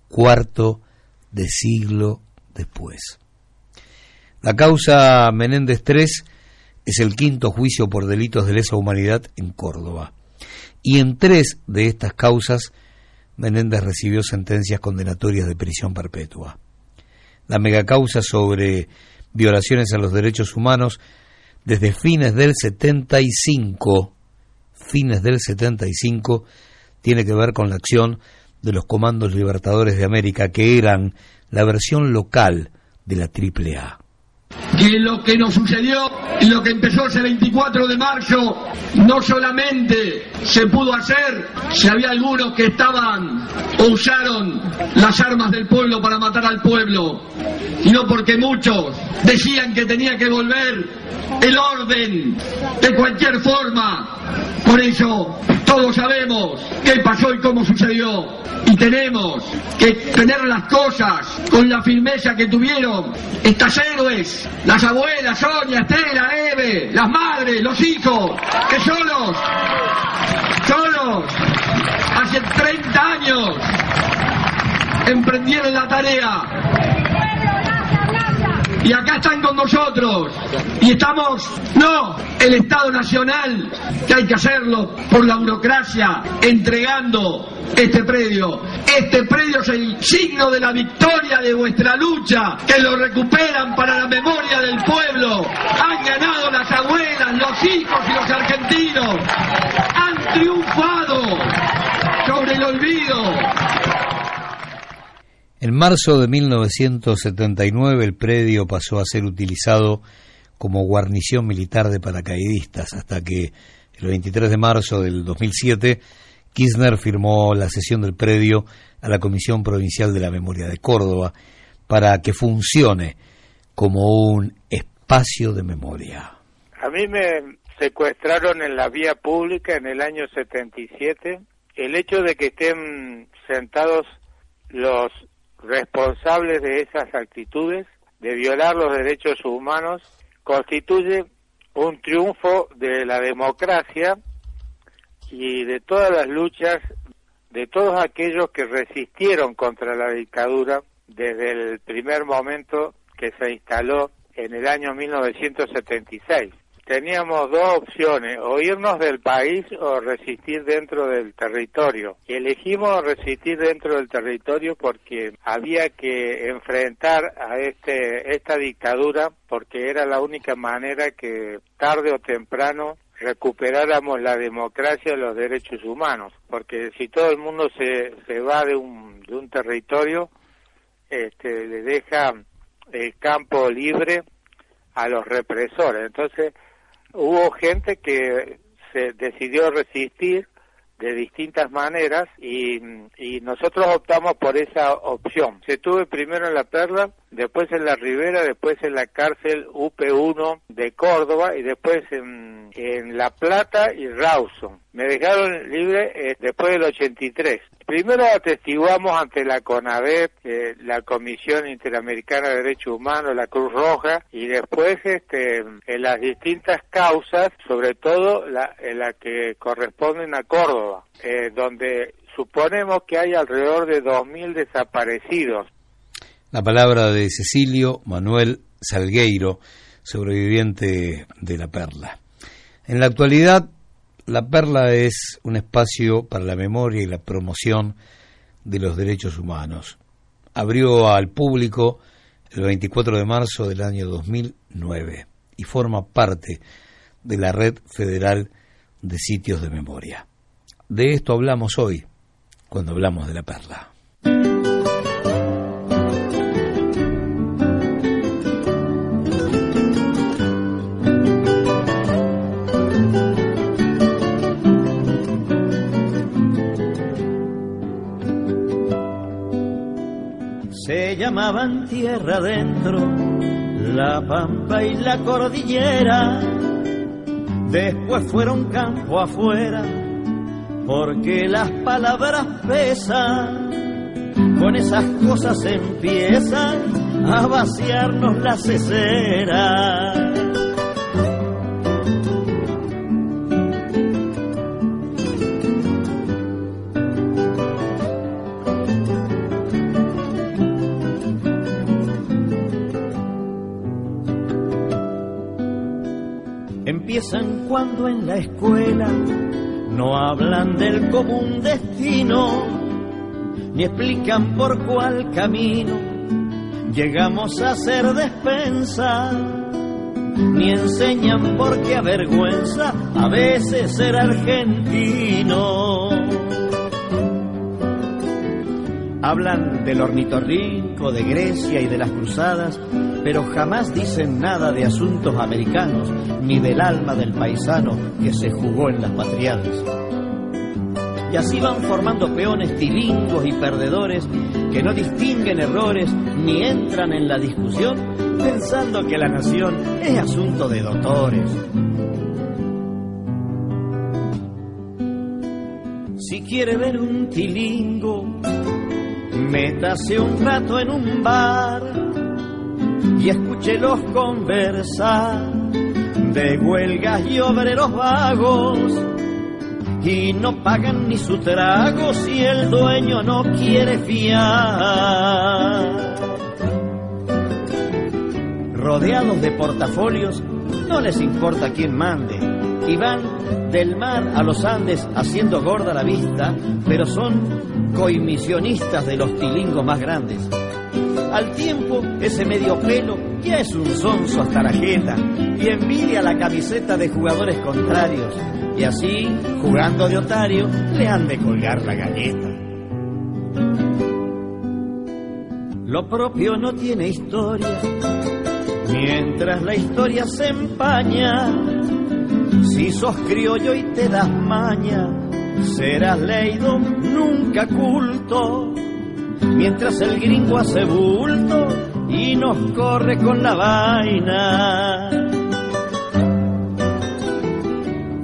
cuarto de siglo después. La causa Menéndez III es el quinto juicio por delitos de lesa humanidad en Córdoba. Y en tres de estas causas, Menéndez recibió sentencias condenatorias de prisión perpetua. La megacausa sobre violaciones a los derechos humanos desde fines del 75, fines del 75, tiene que ver con la acción de los Comandos Libertadores de América, que eran la versión local de la AAA. Que lo que nos sucedió y lo que empezó ese 24 de marzo no solamente se pudo hacer si había algunos que estaban o usaron las armas del pueblo para matar al pueblo, sino porque muchos decían que tenía que volver el orden de cualquier forma. Por eso todos sabemos qué pasó y cómo sucedió y tenemos que tener las cosas con la firmeza que tuvieron estas héroes, las abuelas, Sonia, Estela, Eve, las madres, los hijos, que solos, solos, hace 30 años emprendieron la tarea y acá están con nosotros. Y estamos, no, el Estado Nacional, que hay que hacerlo por la burocracia, entregando este predio. Este predio es el signo de la victoria de vuestra lucha, que lo recuperan para la memoria del pueblo. Han ganado las abuelas, los hijos y los argentinos. Han triunfado sobre el olvido. En marzo de 1979 el predio pasó a ser utilizado como guarnición militar de paracaidistas hasta que el 23 de marzo del 2007 Kirchner firmó la cesión del predio a la Comisión Provincial de la Memoria de Córdoba para que funcione como un espacio de memoria. A mí me secuestraron en la vía pública en el año 77. El hecho de que estén sentados los responsables de esas actitudes, de violar los derechos humanos, constituye un triunfo de la democracia y de todas las luchas de todos aquellos que resistieron contra la dictadura desde el primer momento que se instaló en el año 1976 teníamos dos opciones, o irnos del país o resistir dentro del territorio. Y elegimos resistir dentro del territorio porque había que enfrentar a este, esta dictadura porque era la única manera que tarde o temprano recuperáramos la democracia y los derechos humanos. Porque si todo el mundo se, se va de un, de un territorio, este, le deja el campo libre a los represores. Entonces, hubo gente que se decidió resistir de distintas maneras y, nosotros optamos por esa opción. Se estuve primero en La Perla, después en la Ribera, después en la cárcel UP1 de Córdoba y después en, La Plata y Rawson. Me dejaron libre eh, después del 83. Primero atestiguamos ante la CONAVEP, eh, la Comisión Interamericana de Derechos Humanos, la Cruz Roja, y después este, en las distintas causas, sobre todo la, en la que corresponden a Córdoba, eh, donde suponemos que hay alrededor de 2.000 desaparecidos. La palabra de Cecilio Manuel Salgueiro, sobreviviente de La Perla. En la actualidad, La Perla es un espacio para la memoria y la promoción de los derechos humanos. Abrió al público el 24 de marzo del año 2009 y forma parte de la Red Federal de Sitios de Memoria. De esto hablamos hoy, cuando hablamos de La Perla. Se llamaban tierra adentro, la pampa y la cordillera, después fueron campo afuera, porque las palabras pesan, con esas cosas empiezan a vaciarnos las ceceras. Cuando en la escuela no hablan del común destino, ni explican por cuál camino llegamos a ser despensa, ni enseñan por qué avergüenza a veces ser argentino. Hablan del ornitorrinco, de Grecia y de las cruzadas, pero jamás dicen nada de asuntos americanos ni del alma del paisano que se jugó en las patriadas. Y así van formando peones tilingos y perdedores que no distinguen errores ni entran en la discusión pensando que la nación es asunto de doctores. Si quiere ver un tilingo, métase un rato en un bar y escúchelos conversar de huelgas y obreros vagos y no pagan ni su trago si el dueño no quiere fiar. Rodeados de portafolios, no les importa quién mande y van del mar a los Andes haciendo gorda la vista, pero son coimisionistas de los tilingos más grandes. Al tiempo, ese medio pelo ya es un sonso hasta la jeta y envidia la camiseta de jugadores contrarios. Y así, jugando de otario, le han de colgar la galleta. Lo propio no tiene historia, mientras la historia se empaña. Si sos criollo y te das maña, serás leído, nunca culto mientras el gringo hace bulto y nos corre con la vaina.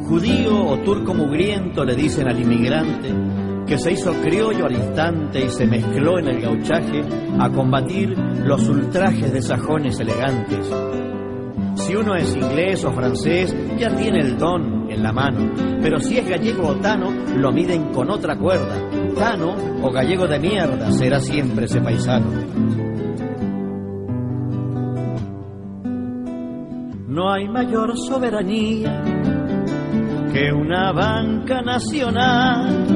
Judío o turco mugriento le dicen al inmigrante que se hizo criollo al instante y se mezcló en el gauchaje a combatir los ultrajes de sajones elegantes. Si uno es inglés o francés, ya tiene el don en la mano, pero si es gallego o tano, lo miden con otra cuerda. Tano o gallego de mierda será siempre ese paisano. No hay mayor soberanía que una banca nacional.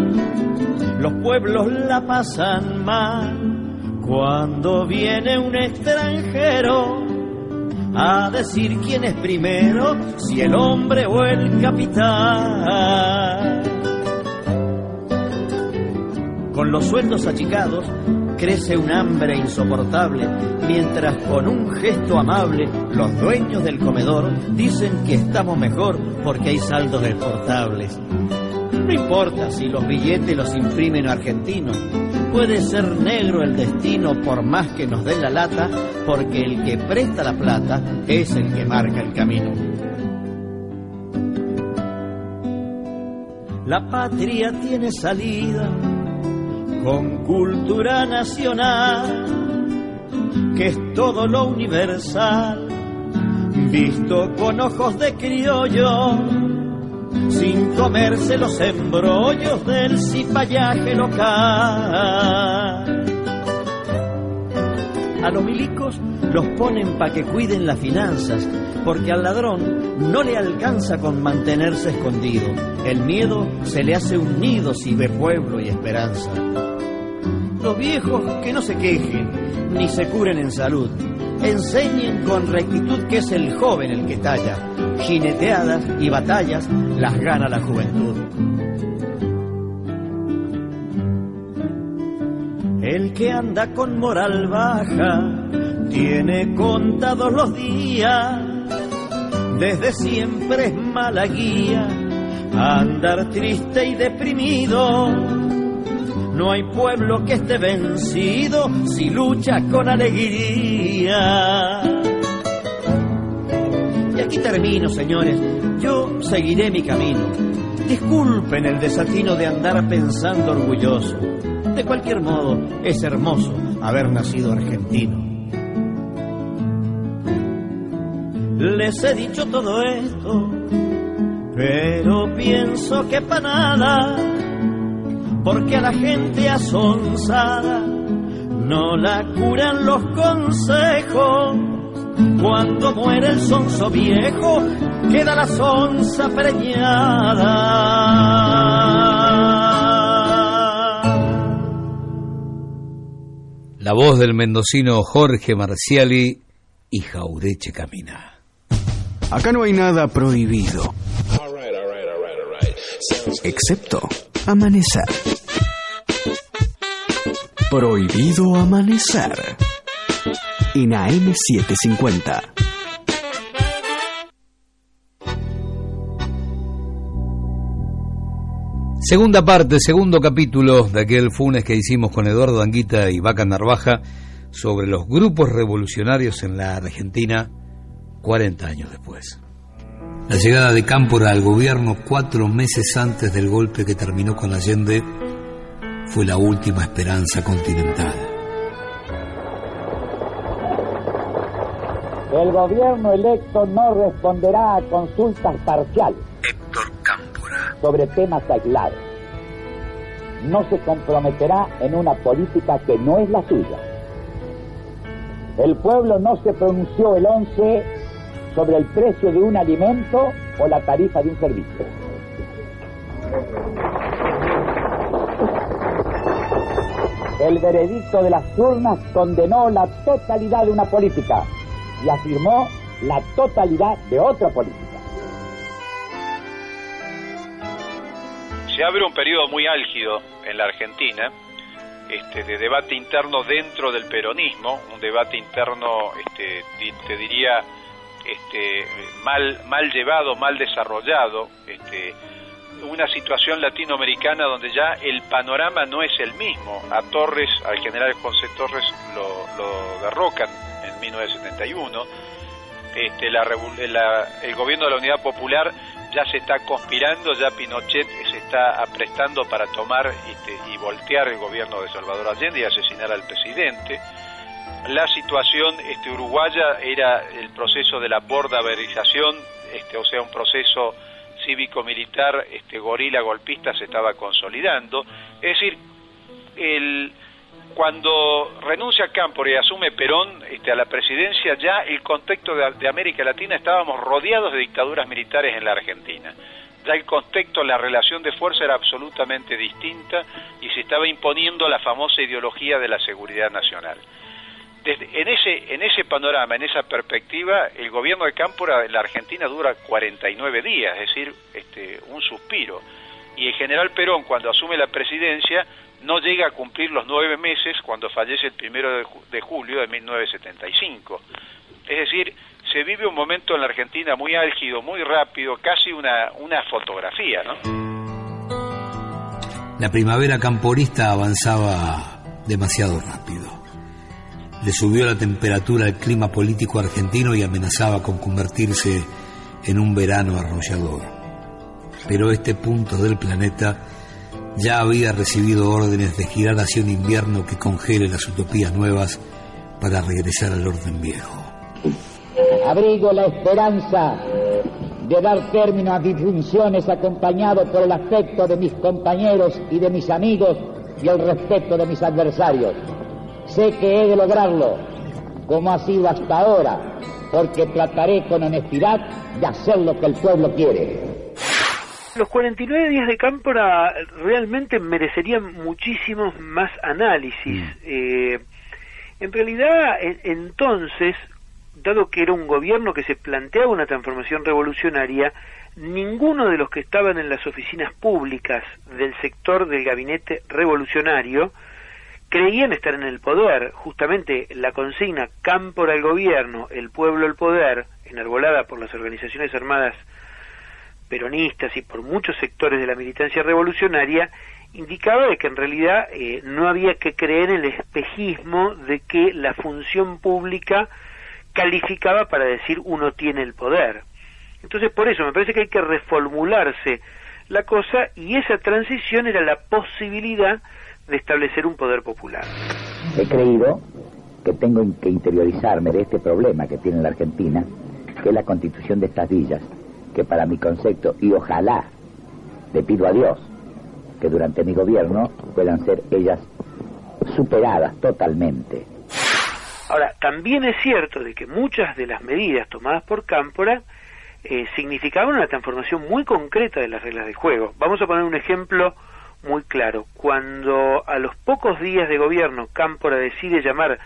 Los pueblos la pasan mal cuando viene un extranjero a decir quién es primero, si el hombre o el capital. Con los sueldos achicados crece un hambre insoportable, mientras con un gesto amable los dueños del comedor dicen que estamos mejor porque hay saldos exportables. No importa si los billetes los imprimen argentinos. Puede ser negro el destino por más que nos den la lata, porque el que presta la plata es el que marca el camino. La patria tiene salida con cultura nacional, que es todo lo universal, visto con ojos de criollo, sin comerse los embrollos del cipallaje local. A los milicos los ponen para que cuiden las finanzas, porque al ladrón no le alcanza con mantenerse escondido. El miedo se le hace un nido si ve pueblo y esperanza. Los viejos que no se quejen ni se curen en salud, enseñen con rectitud que es el joven el que talla. Jineteadas y batallas las gana la juventud. El que anda con moral baja tiene contados los días, desde siempre es mala guía, andar triste y deprimido. No hay pueblo que esté vencido si lucha con alegría. Y aquí termino, señores, yo seguiré mi camino. Disculpen el desatino de andar pensando orgulloso. De cualquier modo, es hermoso haber nacido argentino. Les he dicho todo esto, pero pienso que para nada, porque a la gente asonsada no la curan los consejos. Cuando muere el sonso viejo, queda la sonza preñada. La voz del mendocino Jorge Marciali y Jaureche Camina. Acá no hay nada prohibido. Excepto amanecer. Prohibido amanecer. En AM750. Segunda parte, segundo capítulo de aquel funes que hicimos con Eduardo Anguita y Vaca Narvaja sobre los grupos revolucionarios en la Argentina 40 años después. La llegada de Cámpora al gobierno cuatro meses antes del golpe que terminó con Allende fue la última esperanza continental. El gobierno electo no responderá a consultas parciales. Héctor Cámpora. Sobre temas aislados. No se comprometerá en una política que no es la suya. El pueblo no se pronunció el 11 sobre el precio de un alimento o la tarifa de un servicio. El veredicto de las urnas condenó la totalidad de una política y afirmó la totalidad de otra política. Se abre un periodo muy álgido en la Argentina este, de debate interno dentro del peronismo, un debate interno, este, te diría, este, mal, mal llevado, mal desarrollado, este, una situación latinoamericana donde ya el panorama no es el mismo. A Torres, al general José Torres, lo, lo derrocan en 1971. Este, la, la, el gobierno de la Unidad Popular ya se está conspirando, ya Pinochet se está aprestando para tomar este, y voltear el gobierno de Salvador Allende y asesinar al presidente. La situación este, uruguaya era el proceso de la bordaverización, este, o sea, un proceso cívico-militar este, gorila golpista se estaba consolidando. Es decir, el, cuando renuncia Cámpora y asume Perón este, a la presidencia, ya el contexto de, de, América Latina estábamos rodeados de dictaduras militares en la Argentina. Ya el contexto, la relación de fuerza era absolutamente distinta y se estaba imponiendo la famosa ideología de la seguridad nacional. Desde, en, ese, en ese panorama, en esa perspectiva, el gobierno de Cámpora en la Argentina dura 49 días, es decir, este, un suspiro. Y el general Perón, cuando asume la presidencia, no llega a cumplir los nueve meses cuando fallece el primero de, de, julio de 1975. Es decir, se vive un momento en la Argentina muy álgido, muy rápido, casi una, una fotografía, ¿no? La primavera camporista avanzaba demasiado rápido. Le subió la temperatura al clima político argentino y amenazaba con convertirse en un verano arrollador. Pero este punto del planeta ya había recibido órdenes de girar hacia un invierno que congele las utopías nuevas para regresar al orden viejo. Abrigo la esperanza de dar término a mis funciones acompañado por el afecto de mis compañeros y de mis amigos y el respeto de mis adversarios. Sé que he de lograrlo, como ha sido hasta ahora, porque trataré con honestidad de hacer lo que el pueblo quiere. Los 49 días de Cámpora realmente merecerían muchísimos más análisis. Eh, en realidad, entonces, dado que era un gobierno que se planteaba una transformación revolucionaria, ninguno de los que estaban en las oficinas públicas del sector del gabinete revolucionario creían estar en el poder. Justamente la consigna Cámpora al gobierno, el pueblo al poder, enarbolada por las organizaciones armadas peronistas y por muchos sectores de la militancia revolucionaria, indicaba de que en realidad eh, no había que creer en el espejismo de que la función pública calificaba para decir uno tiene el poder. Entonces por eso me parece que hay que reformularse la cosa y esa transición era la posibilidad de establecer un poder popular. He creído que tengo que interiorizarme de este problema que tiene la Argentina, que es la constitución de estas villas, que para mi concepto, y ojalá, le pido a Dios, que durante mi gobierno puedan ser ellas superadas totalmente. Ahora, también es cierto de que muchas de las medidas tomadas por Cámpora eh, significaban una transformación muy concreta de las reglas de juego. Vamos a poner un ejemplo muy claro. Cuando a los pocos días de gobierno Cámpora decide llamar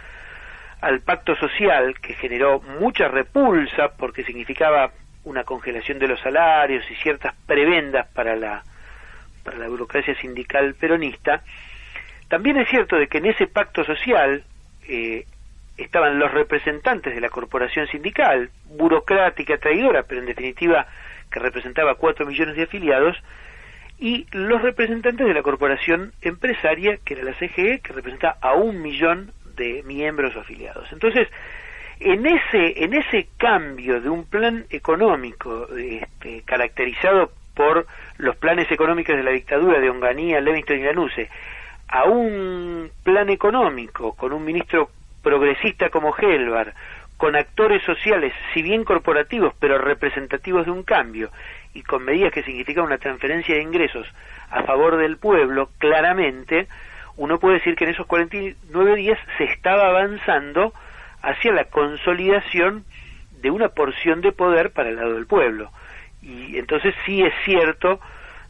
al pacto social, que generó mucha repulsa porque significaba una congelación de los salarios y ciertas prebendas para la, para la burocracia sindical peronista, también es cierto de que en ese pacto social eh, estaban los representantes de la corporación sindical, burocrática, traidora, pero en definitiva que representaba cuatro millones de afiliados, y los representantes de la corporación empresaria, que era la CGE, que representa a un millón de miembros afiliados. Entonces, en ese, en ese cambio de un plan económico este, caracterizado por los planes económicos de la dictadura de Onganía, Levingston y Lanuse, a un plan económico con un ministro progresista como Helvar, con actores sociales, si bien corporativos, pero representativos de un cambio, y con medidas que significan una transferencia de ingresos a favor del pueblo, claramente, uno puede decir que en esos 49 días se estaba avanzando hacia la consolidación de una porción de poder para el lado del pueblo. Y entonces sí es cierto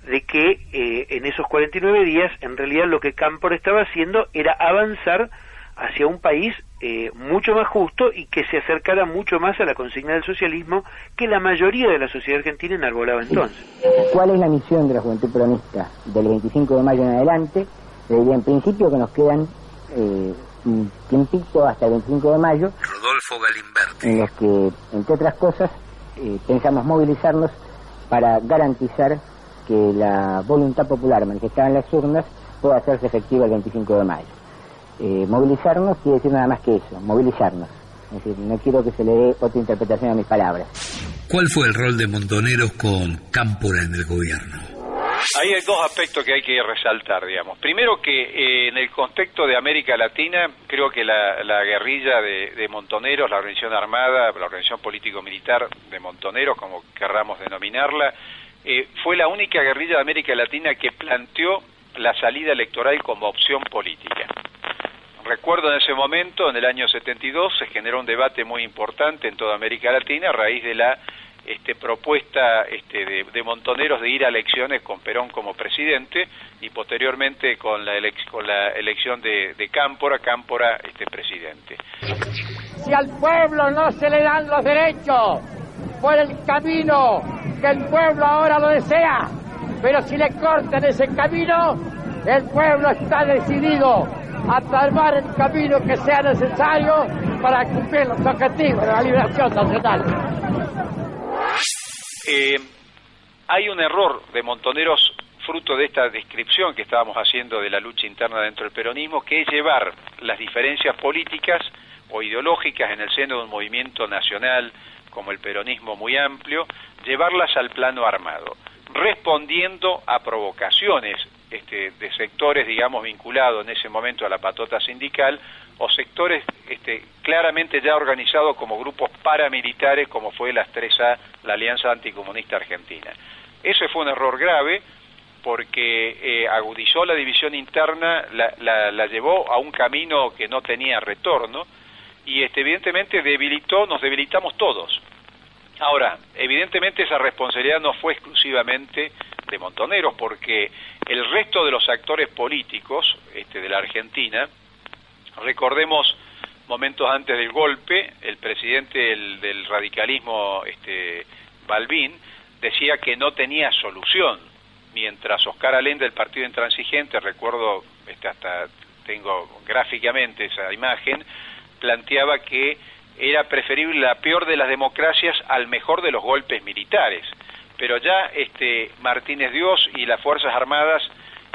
de que eh, en esos 49 días, en realidad lo que Cámpora estaba haciendo era avanzar hacia un país eh, mucho más justo y que se acercara mucho más a la consigna del socialismo que la mayoría de la sociedad argentina enarbolaba entonces. ¿Cuál es la misión de la juventud peronista del 25 de mayo en adelante? Le diría en principio que nos quedan eh, un tiempito hasta el 25 de mayo. Rodolfo Galimberti. En los que, entre otras cosas, eh, pensamos movilizarnos para garantizar que la voluntad popular manifestada en las urnas pueda hacerse efectiva el 25 de mayo. Eh, movilizarnos quiere decir nada más que eso, movilizarnos. Es decir, no quiero que se le dé otra interpretación a mis palabras. ¿Cuál fue el rol de Montoneros con Cámpora en el gobierno? Ahí hay dos aspectos que hay que resaltar, digamos. Primero que eh, en el contexto de América Latina, creo que la, guerrilla de, Montoneros, la organización armada, la organización político-militar de Montoneros, como querramos denominarla, eh, fue la única guerrilla de América Latina que planteó la salida electoral como opción política. Recuerdo en ese momento, en el año 72, se generó un debate muy importante en toda América Latina a raíz de la este, propuesta este, de, Montoneros de ir a elecciones con Perón como presidente y posteriormente con la, con la elección de, de, Cámpora, Cámpora este, presidente. Si al pueblo no se le dan los derechos por el camino que el pueblo ahora lo desea, pero si le cortan ese camino, el pueblo está decidido a tomar el camino que sea necesario para cumplir los objetivos de la liberación nacional. Eh, hay un error de Montoneros fruto de esta descripción que estábamos haciendo de la lucha interna dentro del peronismo, que es llevar las diferencias políticas o ideológicas en el seno de un movimiento nacional como el peronismo muy amplio, llevarlas al plano armado, respondiendo a provocaciones este, de sectores, digamos, vinculados en ese momento a la patota sindical o sectores este, claramente ya organizados como grupos paramilitares, como fue la 3A, la Alianza Anticomunista Argentina. Ese fue un error grave porque eh, agudizó la división interna, la, la, llevó a un camino que no tenía retorno y este, evidentemente debilitó, nos debilitamos todos. Ahora, evidentemente esa responsabilidad no fue exclusivamente de Montoneros, porque el resto de los actores políticos este, de la Argentina, recordemos momentos antes del golpe, el presidente del, radicalismo, este, Balbín, decía que no tenía solución, mientras Oscar Alén del Partido Intransigente, recuerdo, este, hasta tengo gráficamente esa imagen, planteaba que era preferible la peor de las democracias al mejor de los golpes militares. Pero ya este Martínez Dios y las Fuerzas Armadas,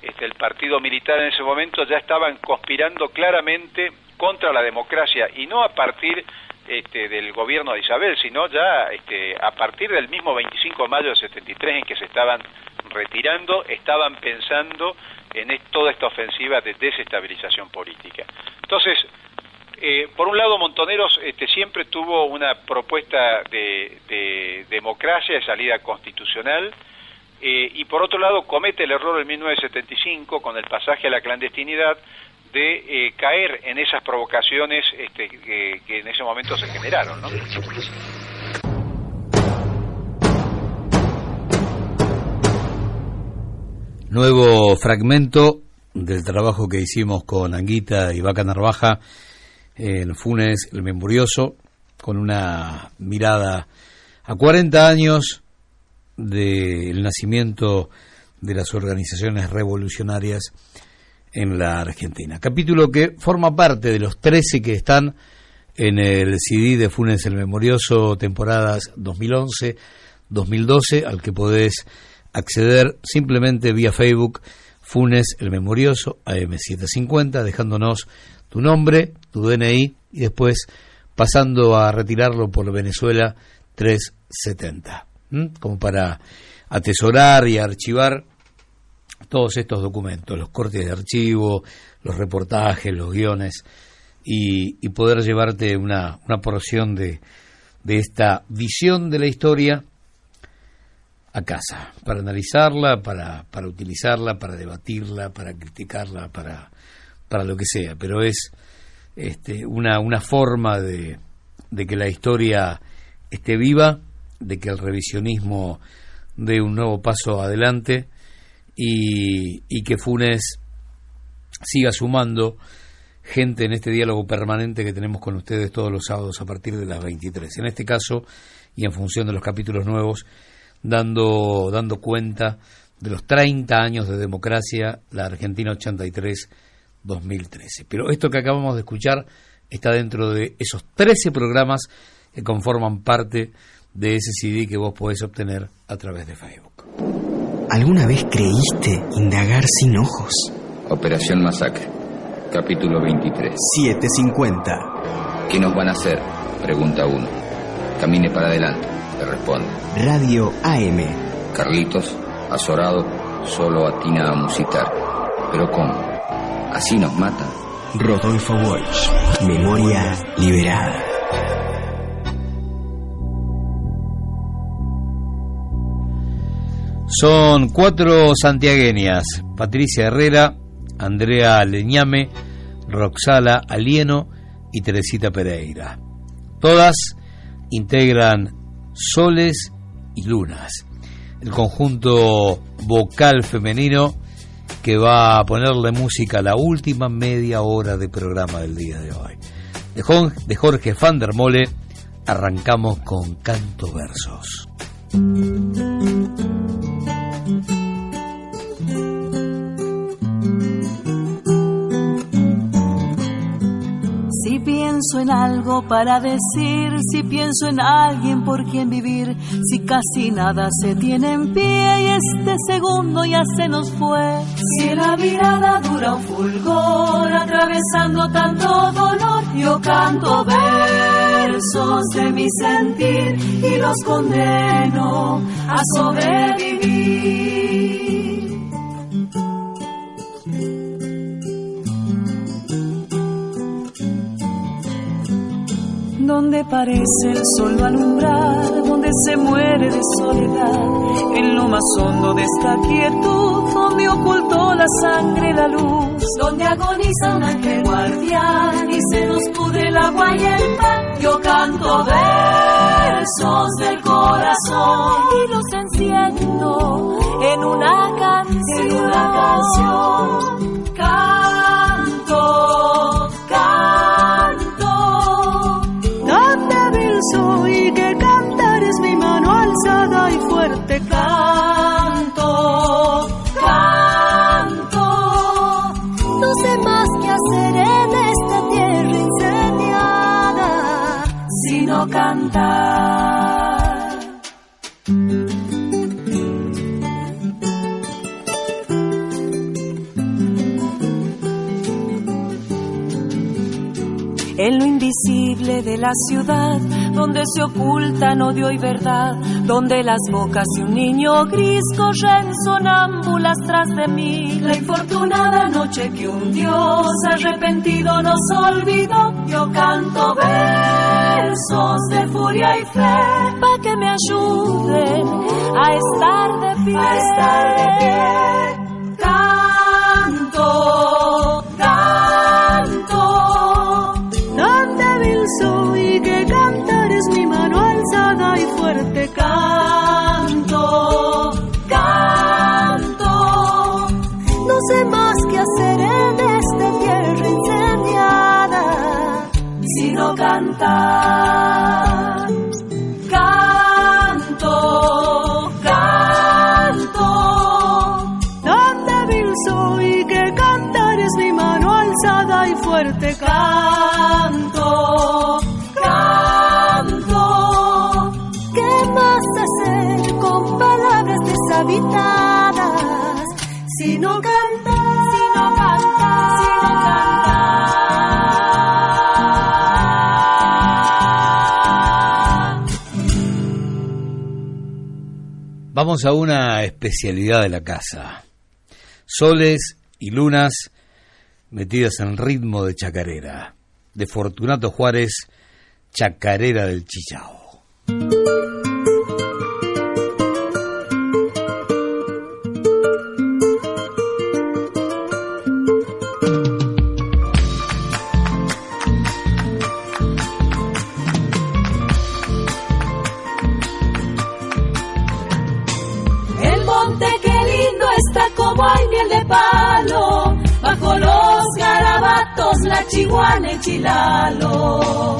este, el partido militar en ese momento ya estaban conspirando claramente contra la democracia y no a partir este, del gobierno de Isabel, sino ya este, a partir del mismo 25 de mayo de 73 en que se estaban retirando, estaban pensando en toda esta ofensiva de desestabilización política. Entonces, eh, por un lado, Montoneros este, siempre tuvo una propuesta de, democracia, de salida constitucional, eh, y por otro lado comete el error en 1975 con el pasaje a la clandestinidad de eh, caer en esas provocaciones este, que, en ese momento se generaron. ¿no? Nuevo fragmento del trabajo que hicimos con Anguita y Vaca Narvaja en Funes el Memorioso, con una mirada a 40 años del nacimiento de las organizaciones revolucionarias en la Argentina. Capítulo que forma parte de los 13 que están en el CD de Funes el Memorioso, temporadas 2011-2012, al que podés acceder simplemente vía Facebook Funes el Memorioso AM750, dejándonos tu nombre, tu DNI y después pasando a retirarlo por Venezuela 370, como para atesorar y archivar todos estos documentos, los cortes de archivo, los reportajes, los guiones, y, poder llevarte una, una porción de, de esta visión de la historia a casa, para analizarla, para, para utilizarla, para debatirla, para criticarla, para para lo que sea, pero es este, una, una forma de, que la historia esté viva, de que el revisionismo dé un nuevo paso adelante y, y que Funes siga sumando gente en este diálogo permanente que tenemos con ustedes todos los sábados a partir de las 23. En este caso, y en función de los capítulos nuevos, dando, dando cuenta de los 30 años de democracia, la Argentina 83 2013. Pero esto que acabamos de escuchar está dentro de esos 13 programas que conforman parte de ese CD que vos podés obtener a través de Facebook. ¿Alguna vez creíste indagar sin ojos? Operación Masacre, capítulo 23. 750. ¿Qué nos van a hacer? Pregunta uno. Camine para adelante, le responde. Radio AM. Carlitos, azorado, solo atina a musitar. ¿Pero cómo? Así nos matan. Rodolfo Walsh, Memoria Liberada. Son cuatro santiagueñas, Patricia Herrera, Andrea Leñame, Roxala Alieno y Teresita Pereira. Todas integran soles y lunas. El conjunto vocal femenino que va a ponerle música a la última media hora de programa del día de hoy. De Jorge van der Mole arrancamos con Canto Versos. Pienso en algo para decir, si pienso en alguien por quien vivir, si casi nada se tiene en pie y este segundo ya se nos fue. Si la mirada dura un fulgor atravesando tanto dolor, yo canto versos de mi sentir y los condeno a sobrevivir. Donde parece el sol alumbrar, donde se muere de soledad, en lo más hondo de esta quietud, donde ocultó la sangre la luz, donde agoniza un ángel guardián y se nos pudre el agua y el pan. Yo canto versos del corazón y los enciendo en una canción. En una canción. Fuerte. Canto, canto. No sé más qué hacer en esta tierra incendiada, sino cantar. En lo invisible de la ciudad, donde se ocultan odio y verdad, donde las bocas de un niño gris corren sonámbulas tras de mí. La infortunada noche que un Dios arrepentido nos olvidó, yo canto versos de furia y fe, para que me ayuden a estar de pie. A estar de pie. Canto, canto. Tan débil soy y fuerte. Canto, canto. No sé más qué hacer en esta tierra incendiada, sino cantar. Canto, canto. Tan débil soy que cantar es mi mano alzada y fuerte. Palabras deshabitadas? Sino cantar, sino cantar, sino cantar. Vamos a una especialidad de la casa. Soles y lunas metidas en ritmo de chacarera. De Fortunato Juárez, Chacarera del Chichao. Garabatos la chihuana y chilalo.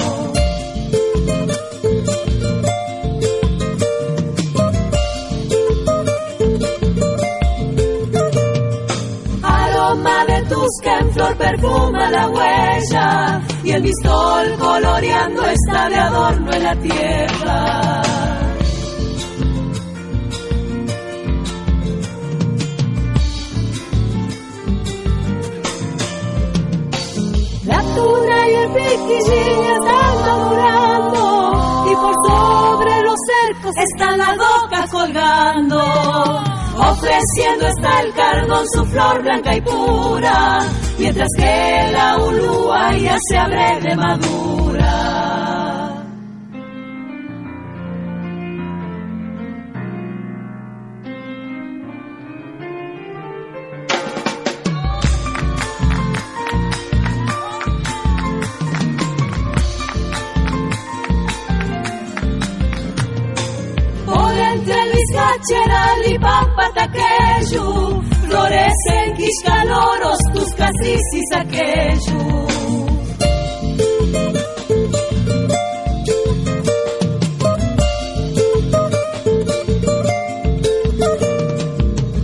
Aroma de tusca en flor perfuma la huella y el bistol coloreando está de adorno en la tierra. Y piquillín ya están madurando y por sobre los cercos están las docas colgando. Ofreciendo está el cardón su flor blanca y pura, mientras que la ulúa ya se abre de madura.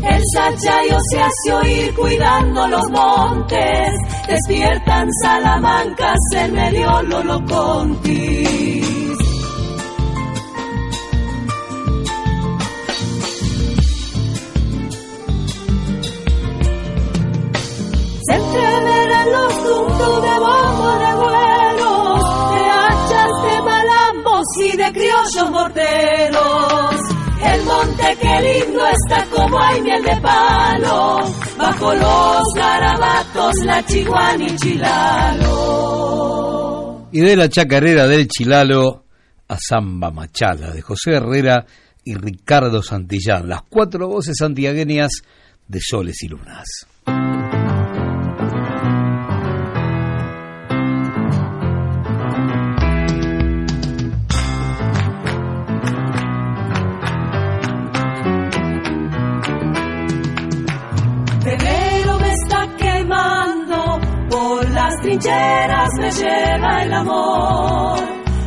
El sachayo se hace oír cuidando los montes, despiertan salamancas en medio Lolocontis. Se criollos morteros. El monte que lindo está como hay miel de palo, bajo los garabatos la chihuahua y chilalo. Y de la chacarera del Chilalo a Samba Machala de José Herrera y Ricardo Santillán, las cuatro voces santiagueñas de Soles y Lunas. Trincheras me lleva el amor.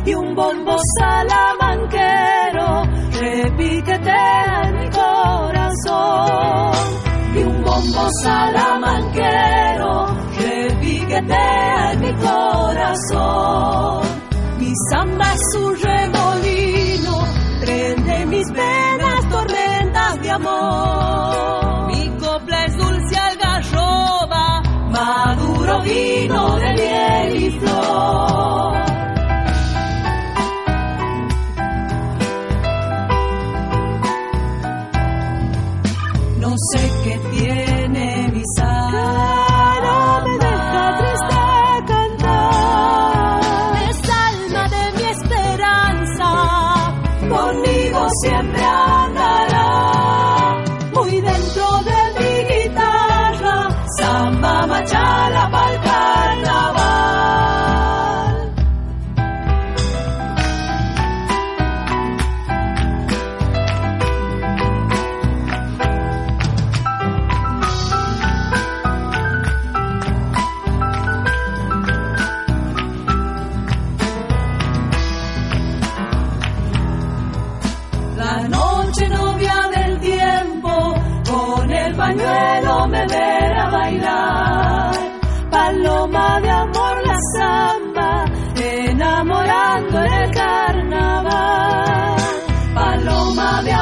Y un bombo salamanquero repiquetea en mi corazón. Y un bombo salamanquero repiquetea en mi corazón. Mi samba es un remolino, prende mis venas tormentas de amor. Vino de miel y flor.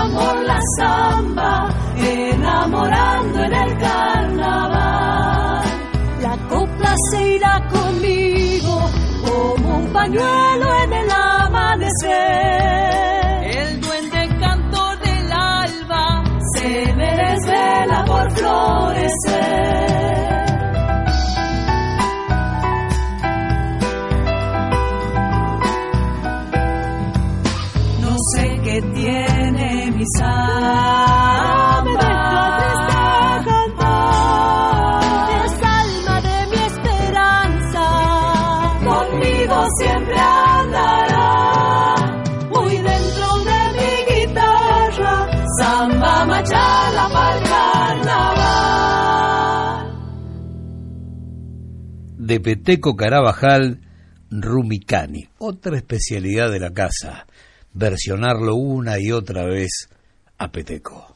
Amor la samba, enamorando en el carnaval. La copla se irá conmigo como un pañuelo en el amanecer. El duende cantor del alba se me desvela por florecer. De Peteco Carabajal, Rumicani, otra especialidad de la casa, versionarlo una y otra vez a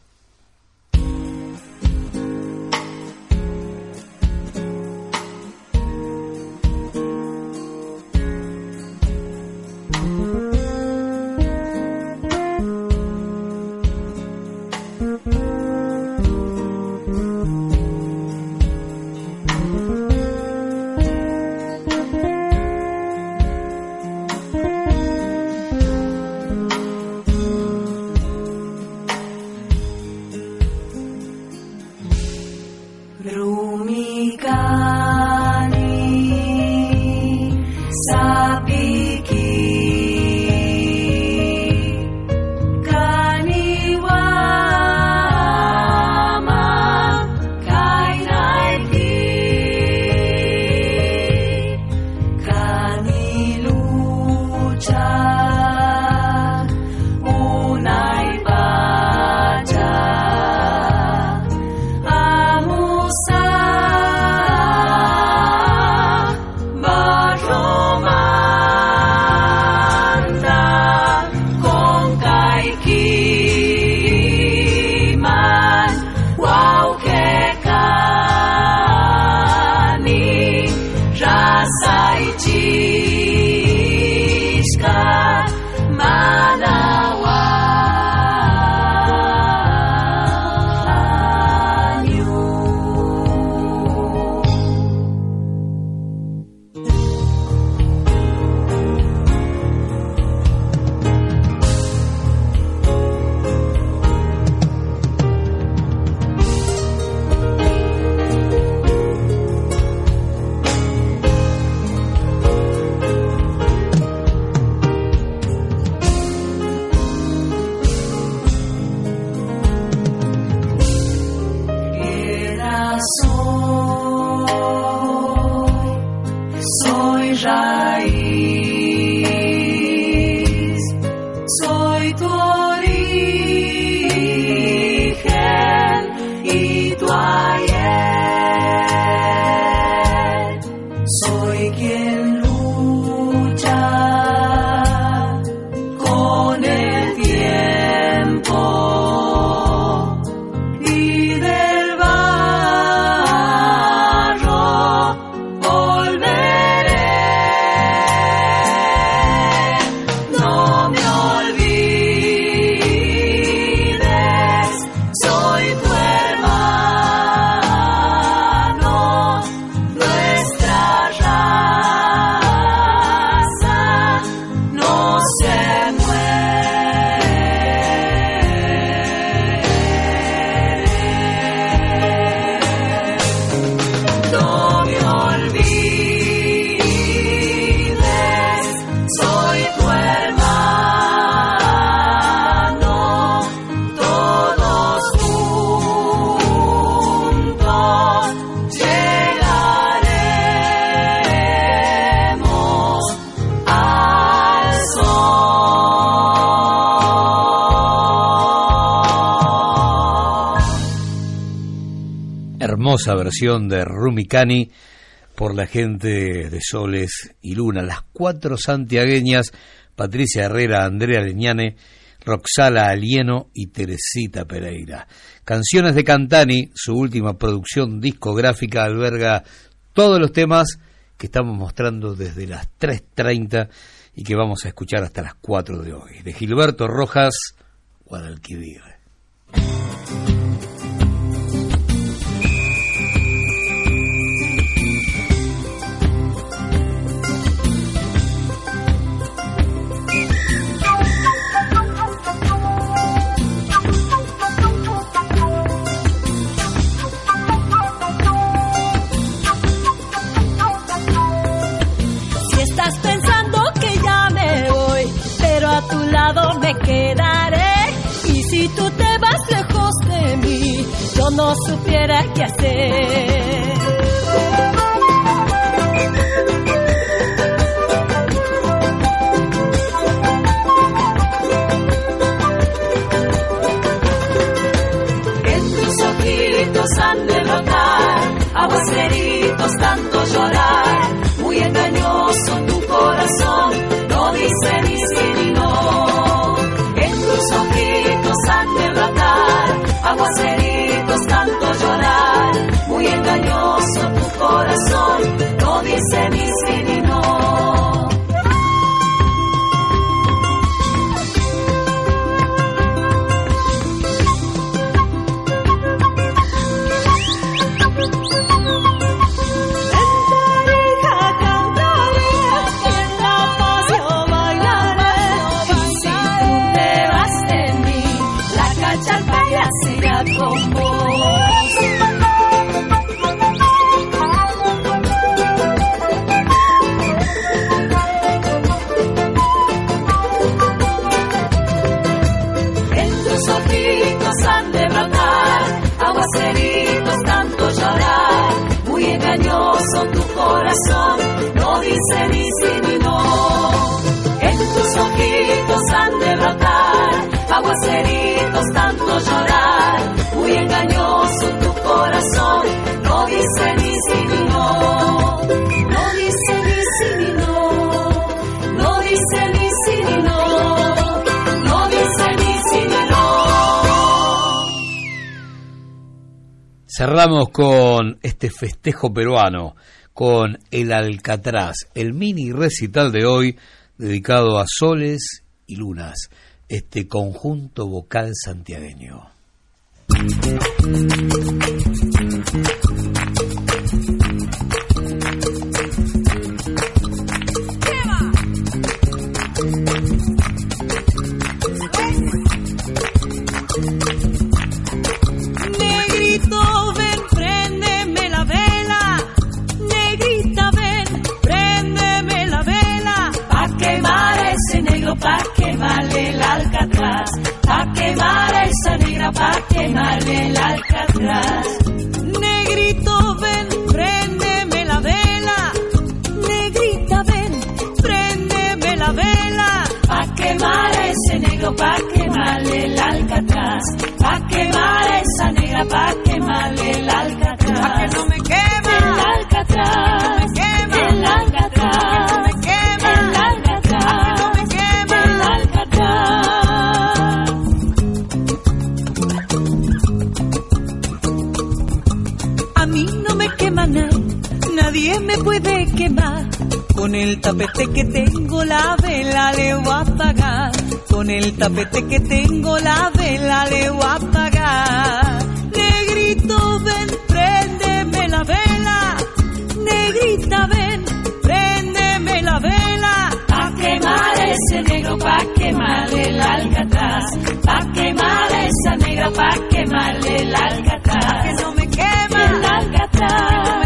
de Rumicani por la gente de Soles y Luna, las cuatro santiagueñas, Patricia Herrera, Andrea Leñane, Roxala Alieno y Teresita Pereira. Canciones de Cantani, su última producción discográfica, alberga todos los temas que estamos mostrando desde las 3.30 y que vamos a escuchar hasta las 4 de hoy. De Gilberto Rojas, Guadalquivir. Yo no supiera qué hacer. Corazón, no dice ni sí aguaceritos, tanto llorar, muy engañoso tu corazón, no dice ni sí ni no. No dice ni sí ni no, no dice ni sí ni no, no dice ni sí ni no. Cerramos con este festejo peruano, con el Alcatraz, el mini recital de hoy dedicado a soles y lunas, este conjunto vocal santiagueño. Esa negra, pa' quemarle el alcatraz. Negrito, ven, préndeme la vela. Negrita, ven, préndeme la vela. Pa' quemar a ese negro, pa' quemarle el alcatraz. Pa' quemar a esa negra, pa' quemarle el alcatraz. Pa' que no me quema Con el tapete que tengo la vela le voy a apagar. Con el tapete que tengo la vela le voy a apagar. Negrito, ven, préndeme la vela. Negrita, ven, préndeme la vela. Pa' quemar ese negro, pa' quemarle el alcatraz. Pa' quemar esa negra, pa' quemarle el alcatraz. Que no me quema el alcatraz.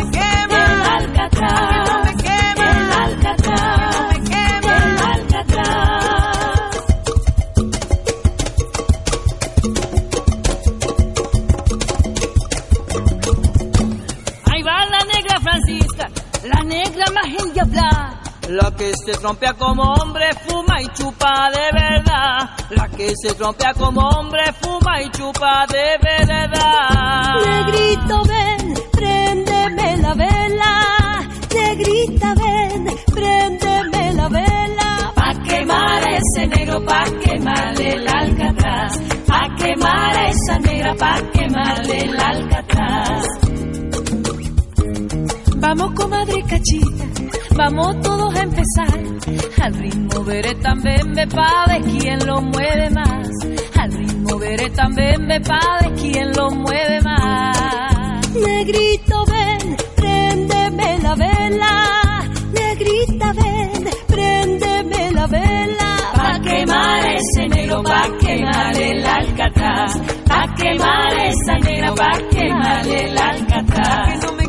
La que se trompea como hombre fuma y chupa de verdad. La que se trompea como hombre fuma y chupa de verdad. Negrito, ven, préndeme la vela. Negrita, ven, préndeme la vela. Pa' quemar a ese negro, pa' quemarle el alcatraz. Pa' quemar a esa negra, pa' quemarle el alcatraz. Vamos, comadre cachita, vamos todos a empezar. Al ritmo veré también me de quién lo mueve más. Al ritmo veré también me de quién lo mueve más. Negrito, ven, préndeme la vela. Negrita, ven, préndeme la vela. Pa' quemar ese negro, pa' quemar el alcatraz. Pa' quemar esa negra, pa' quemar el alcatraz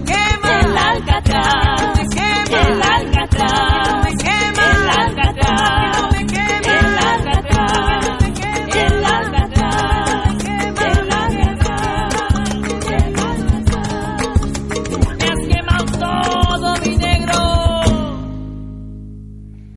alcatraz, el alcatraz.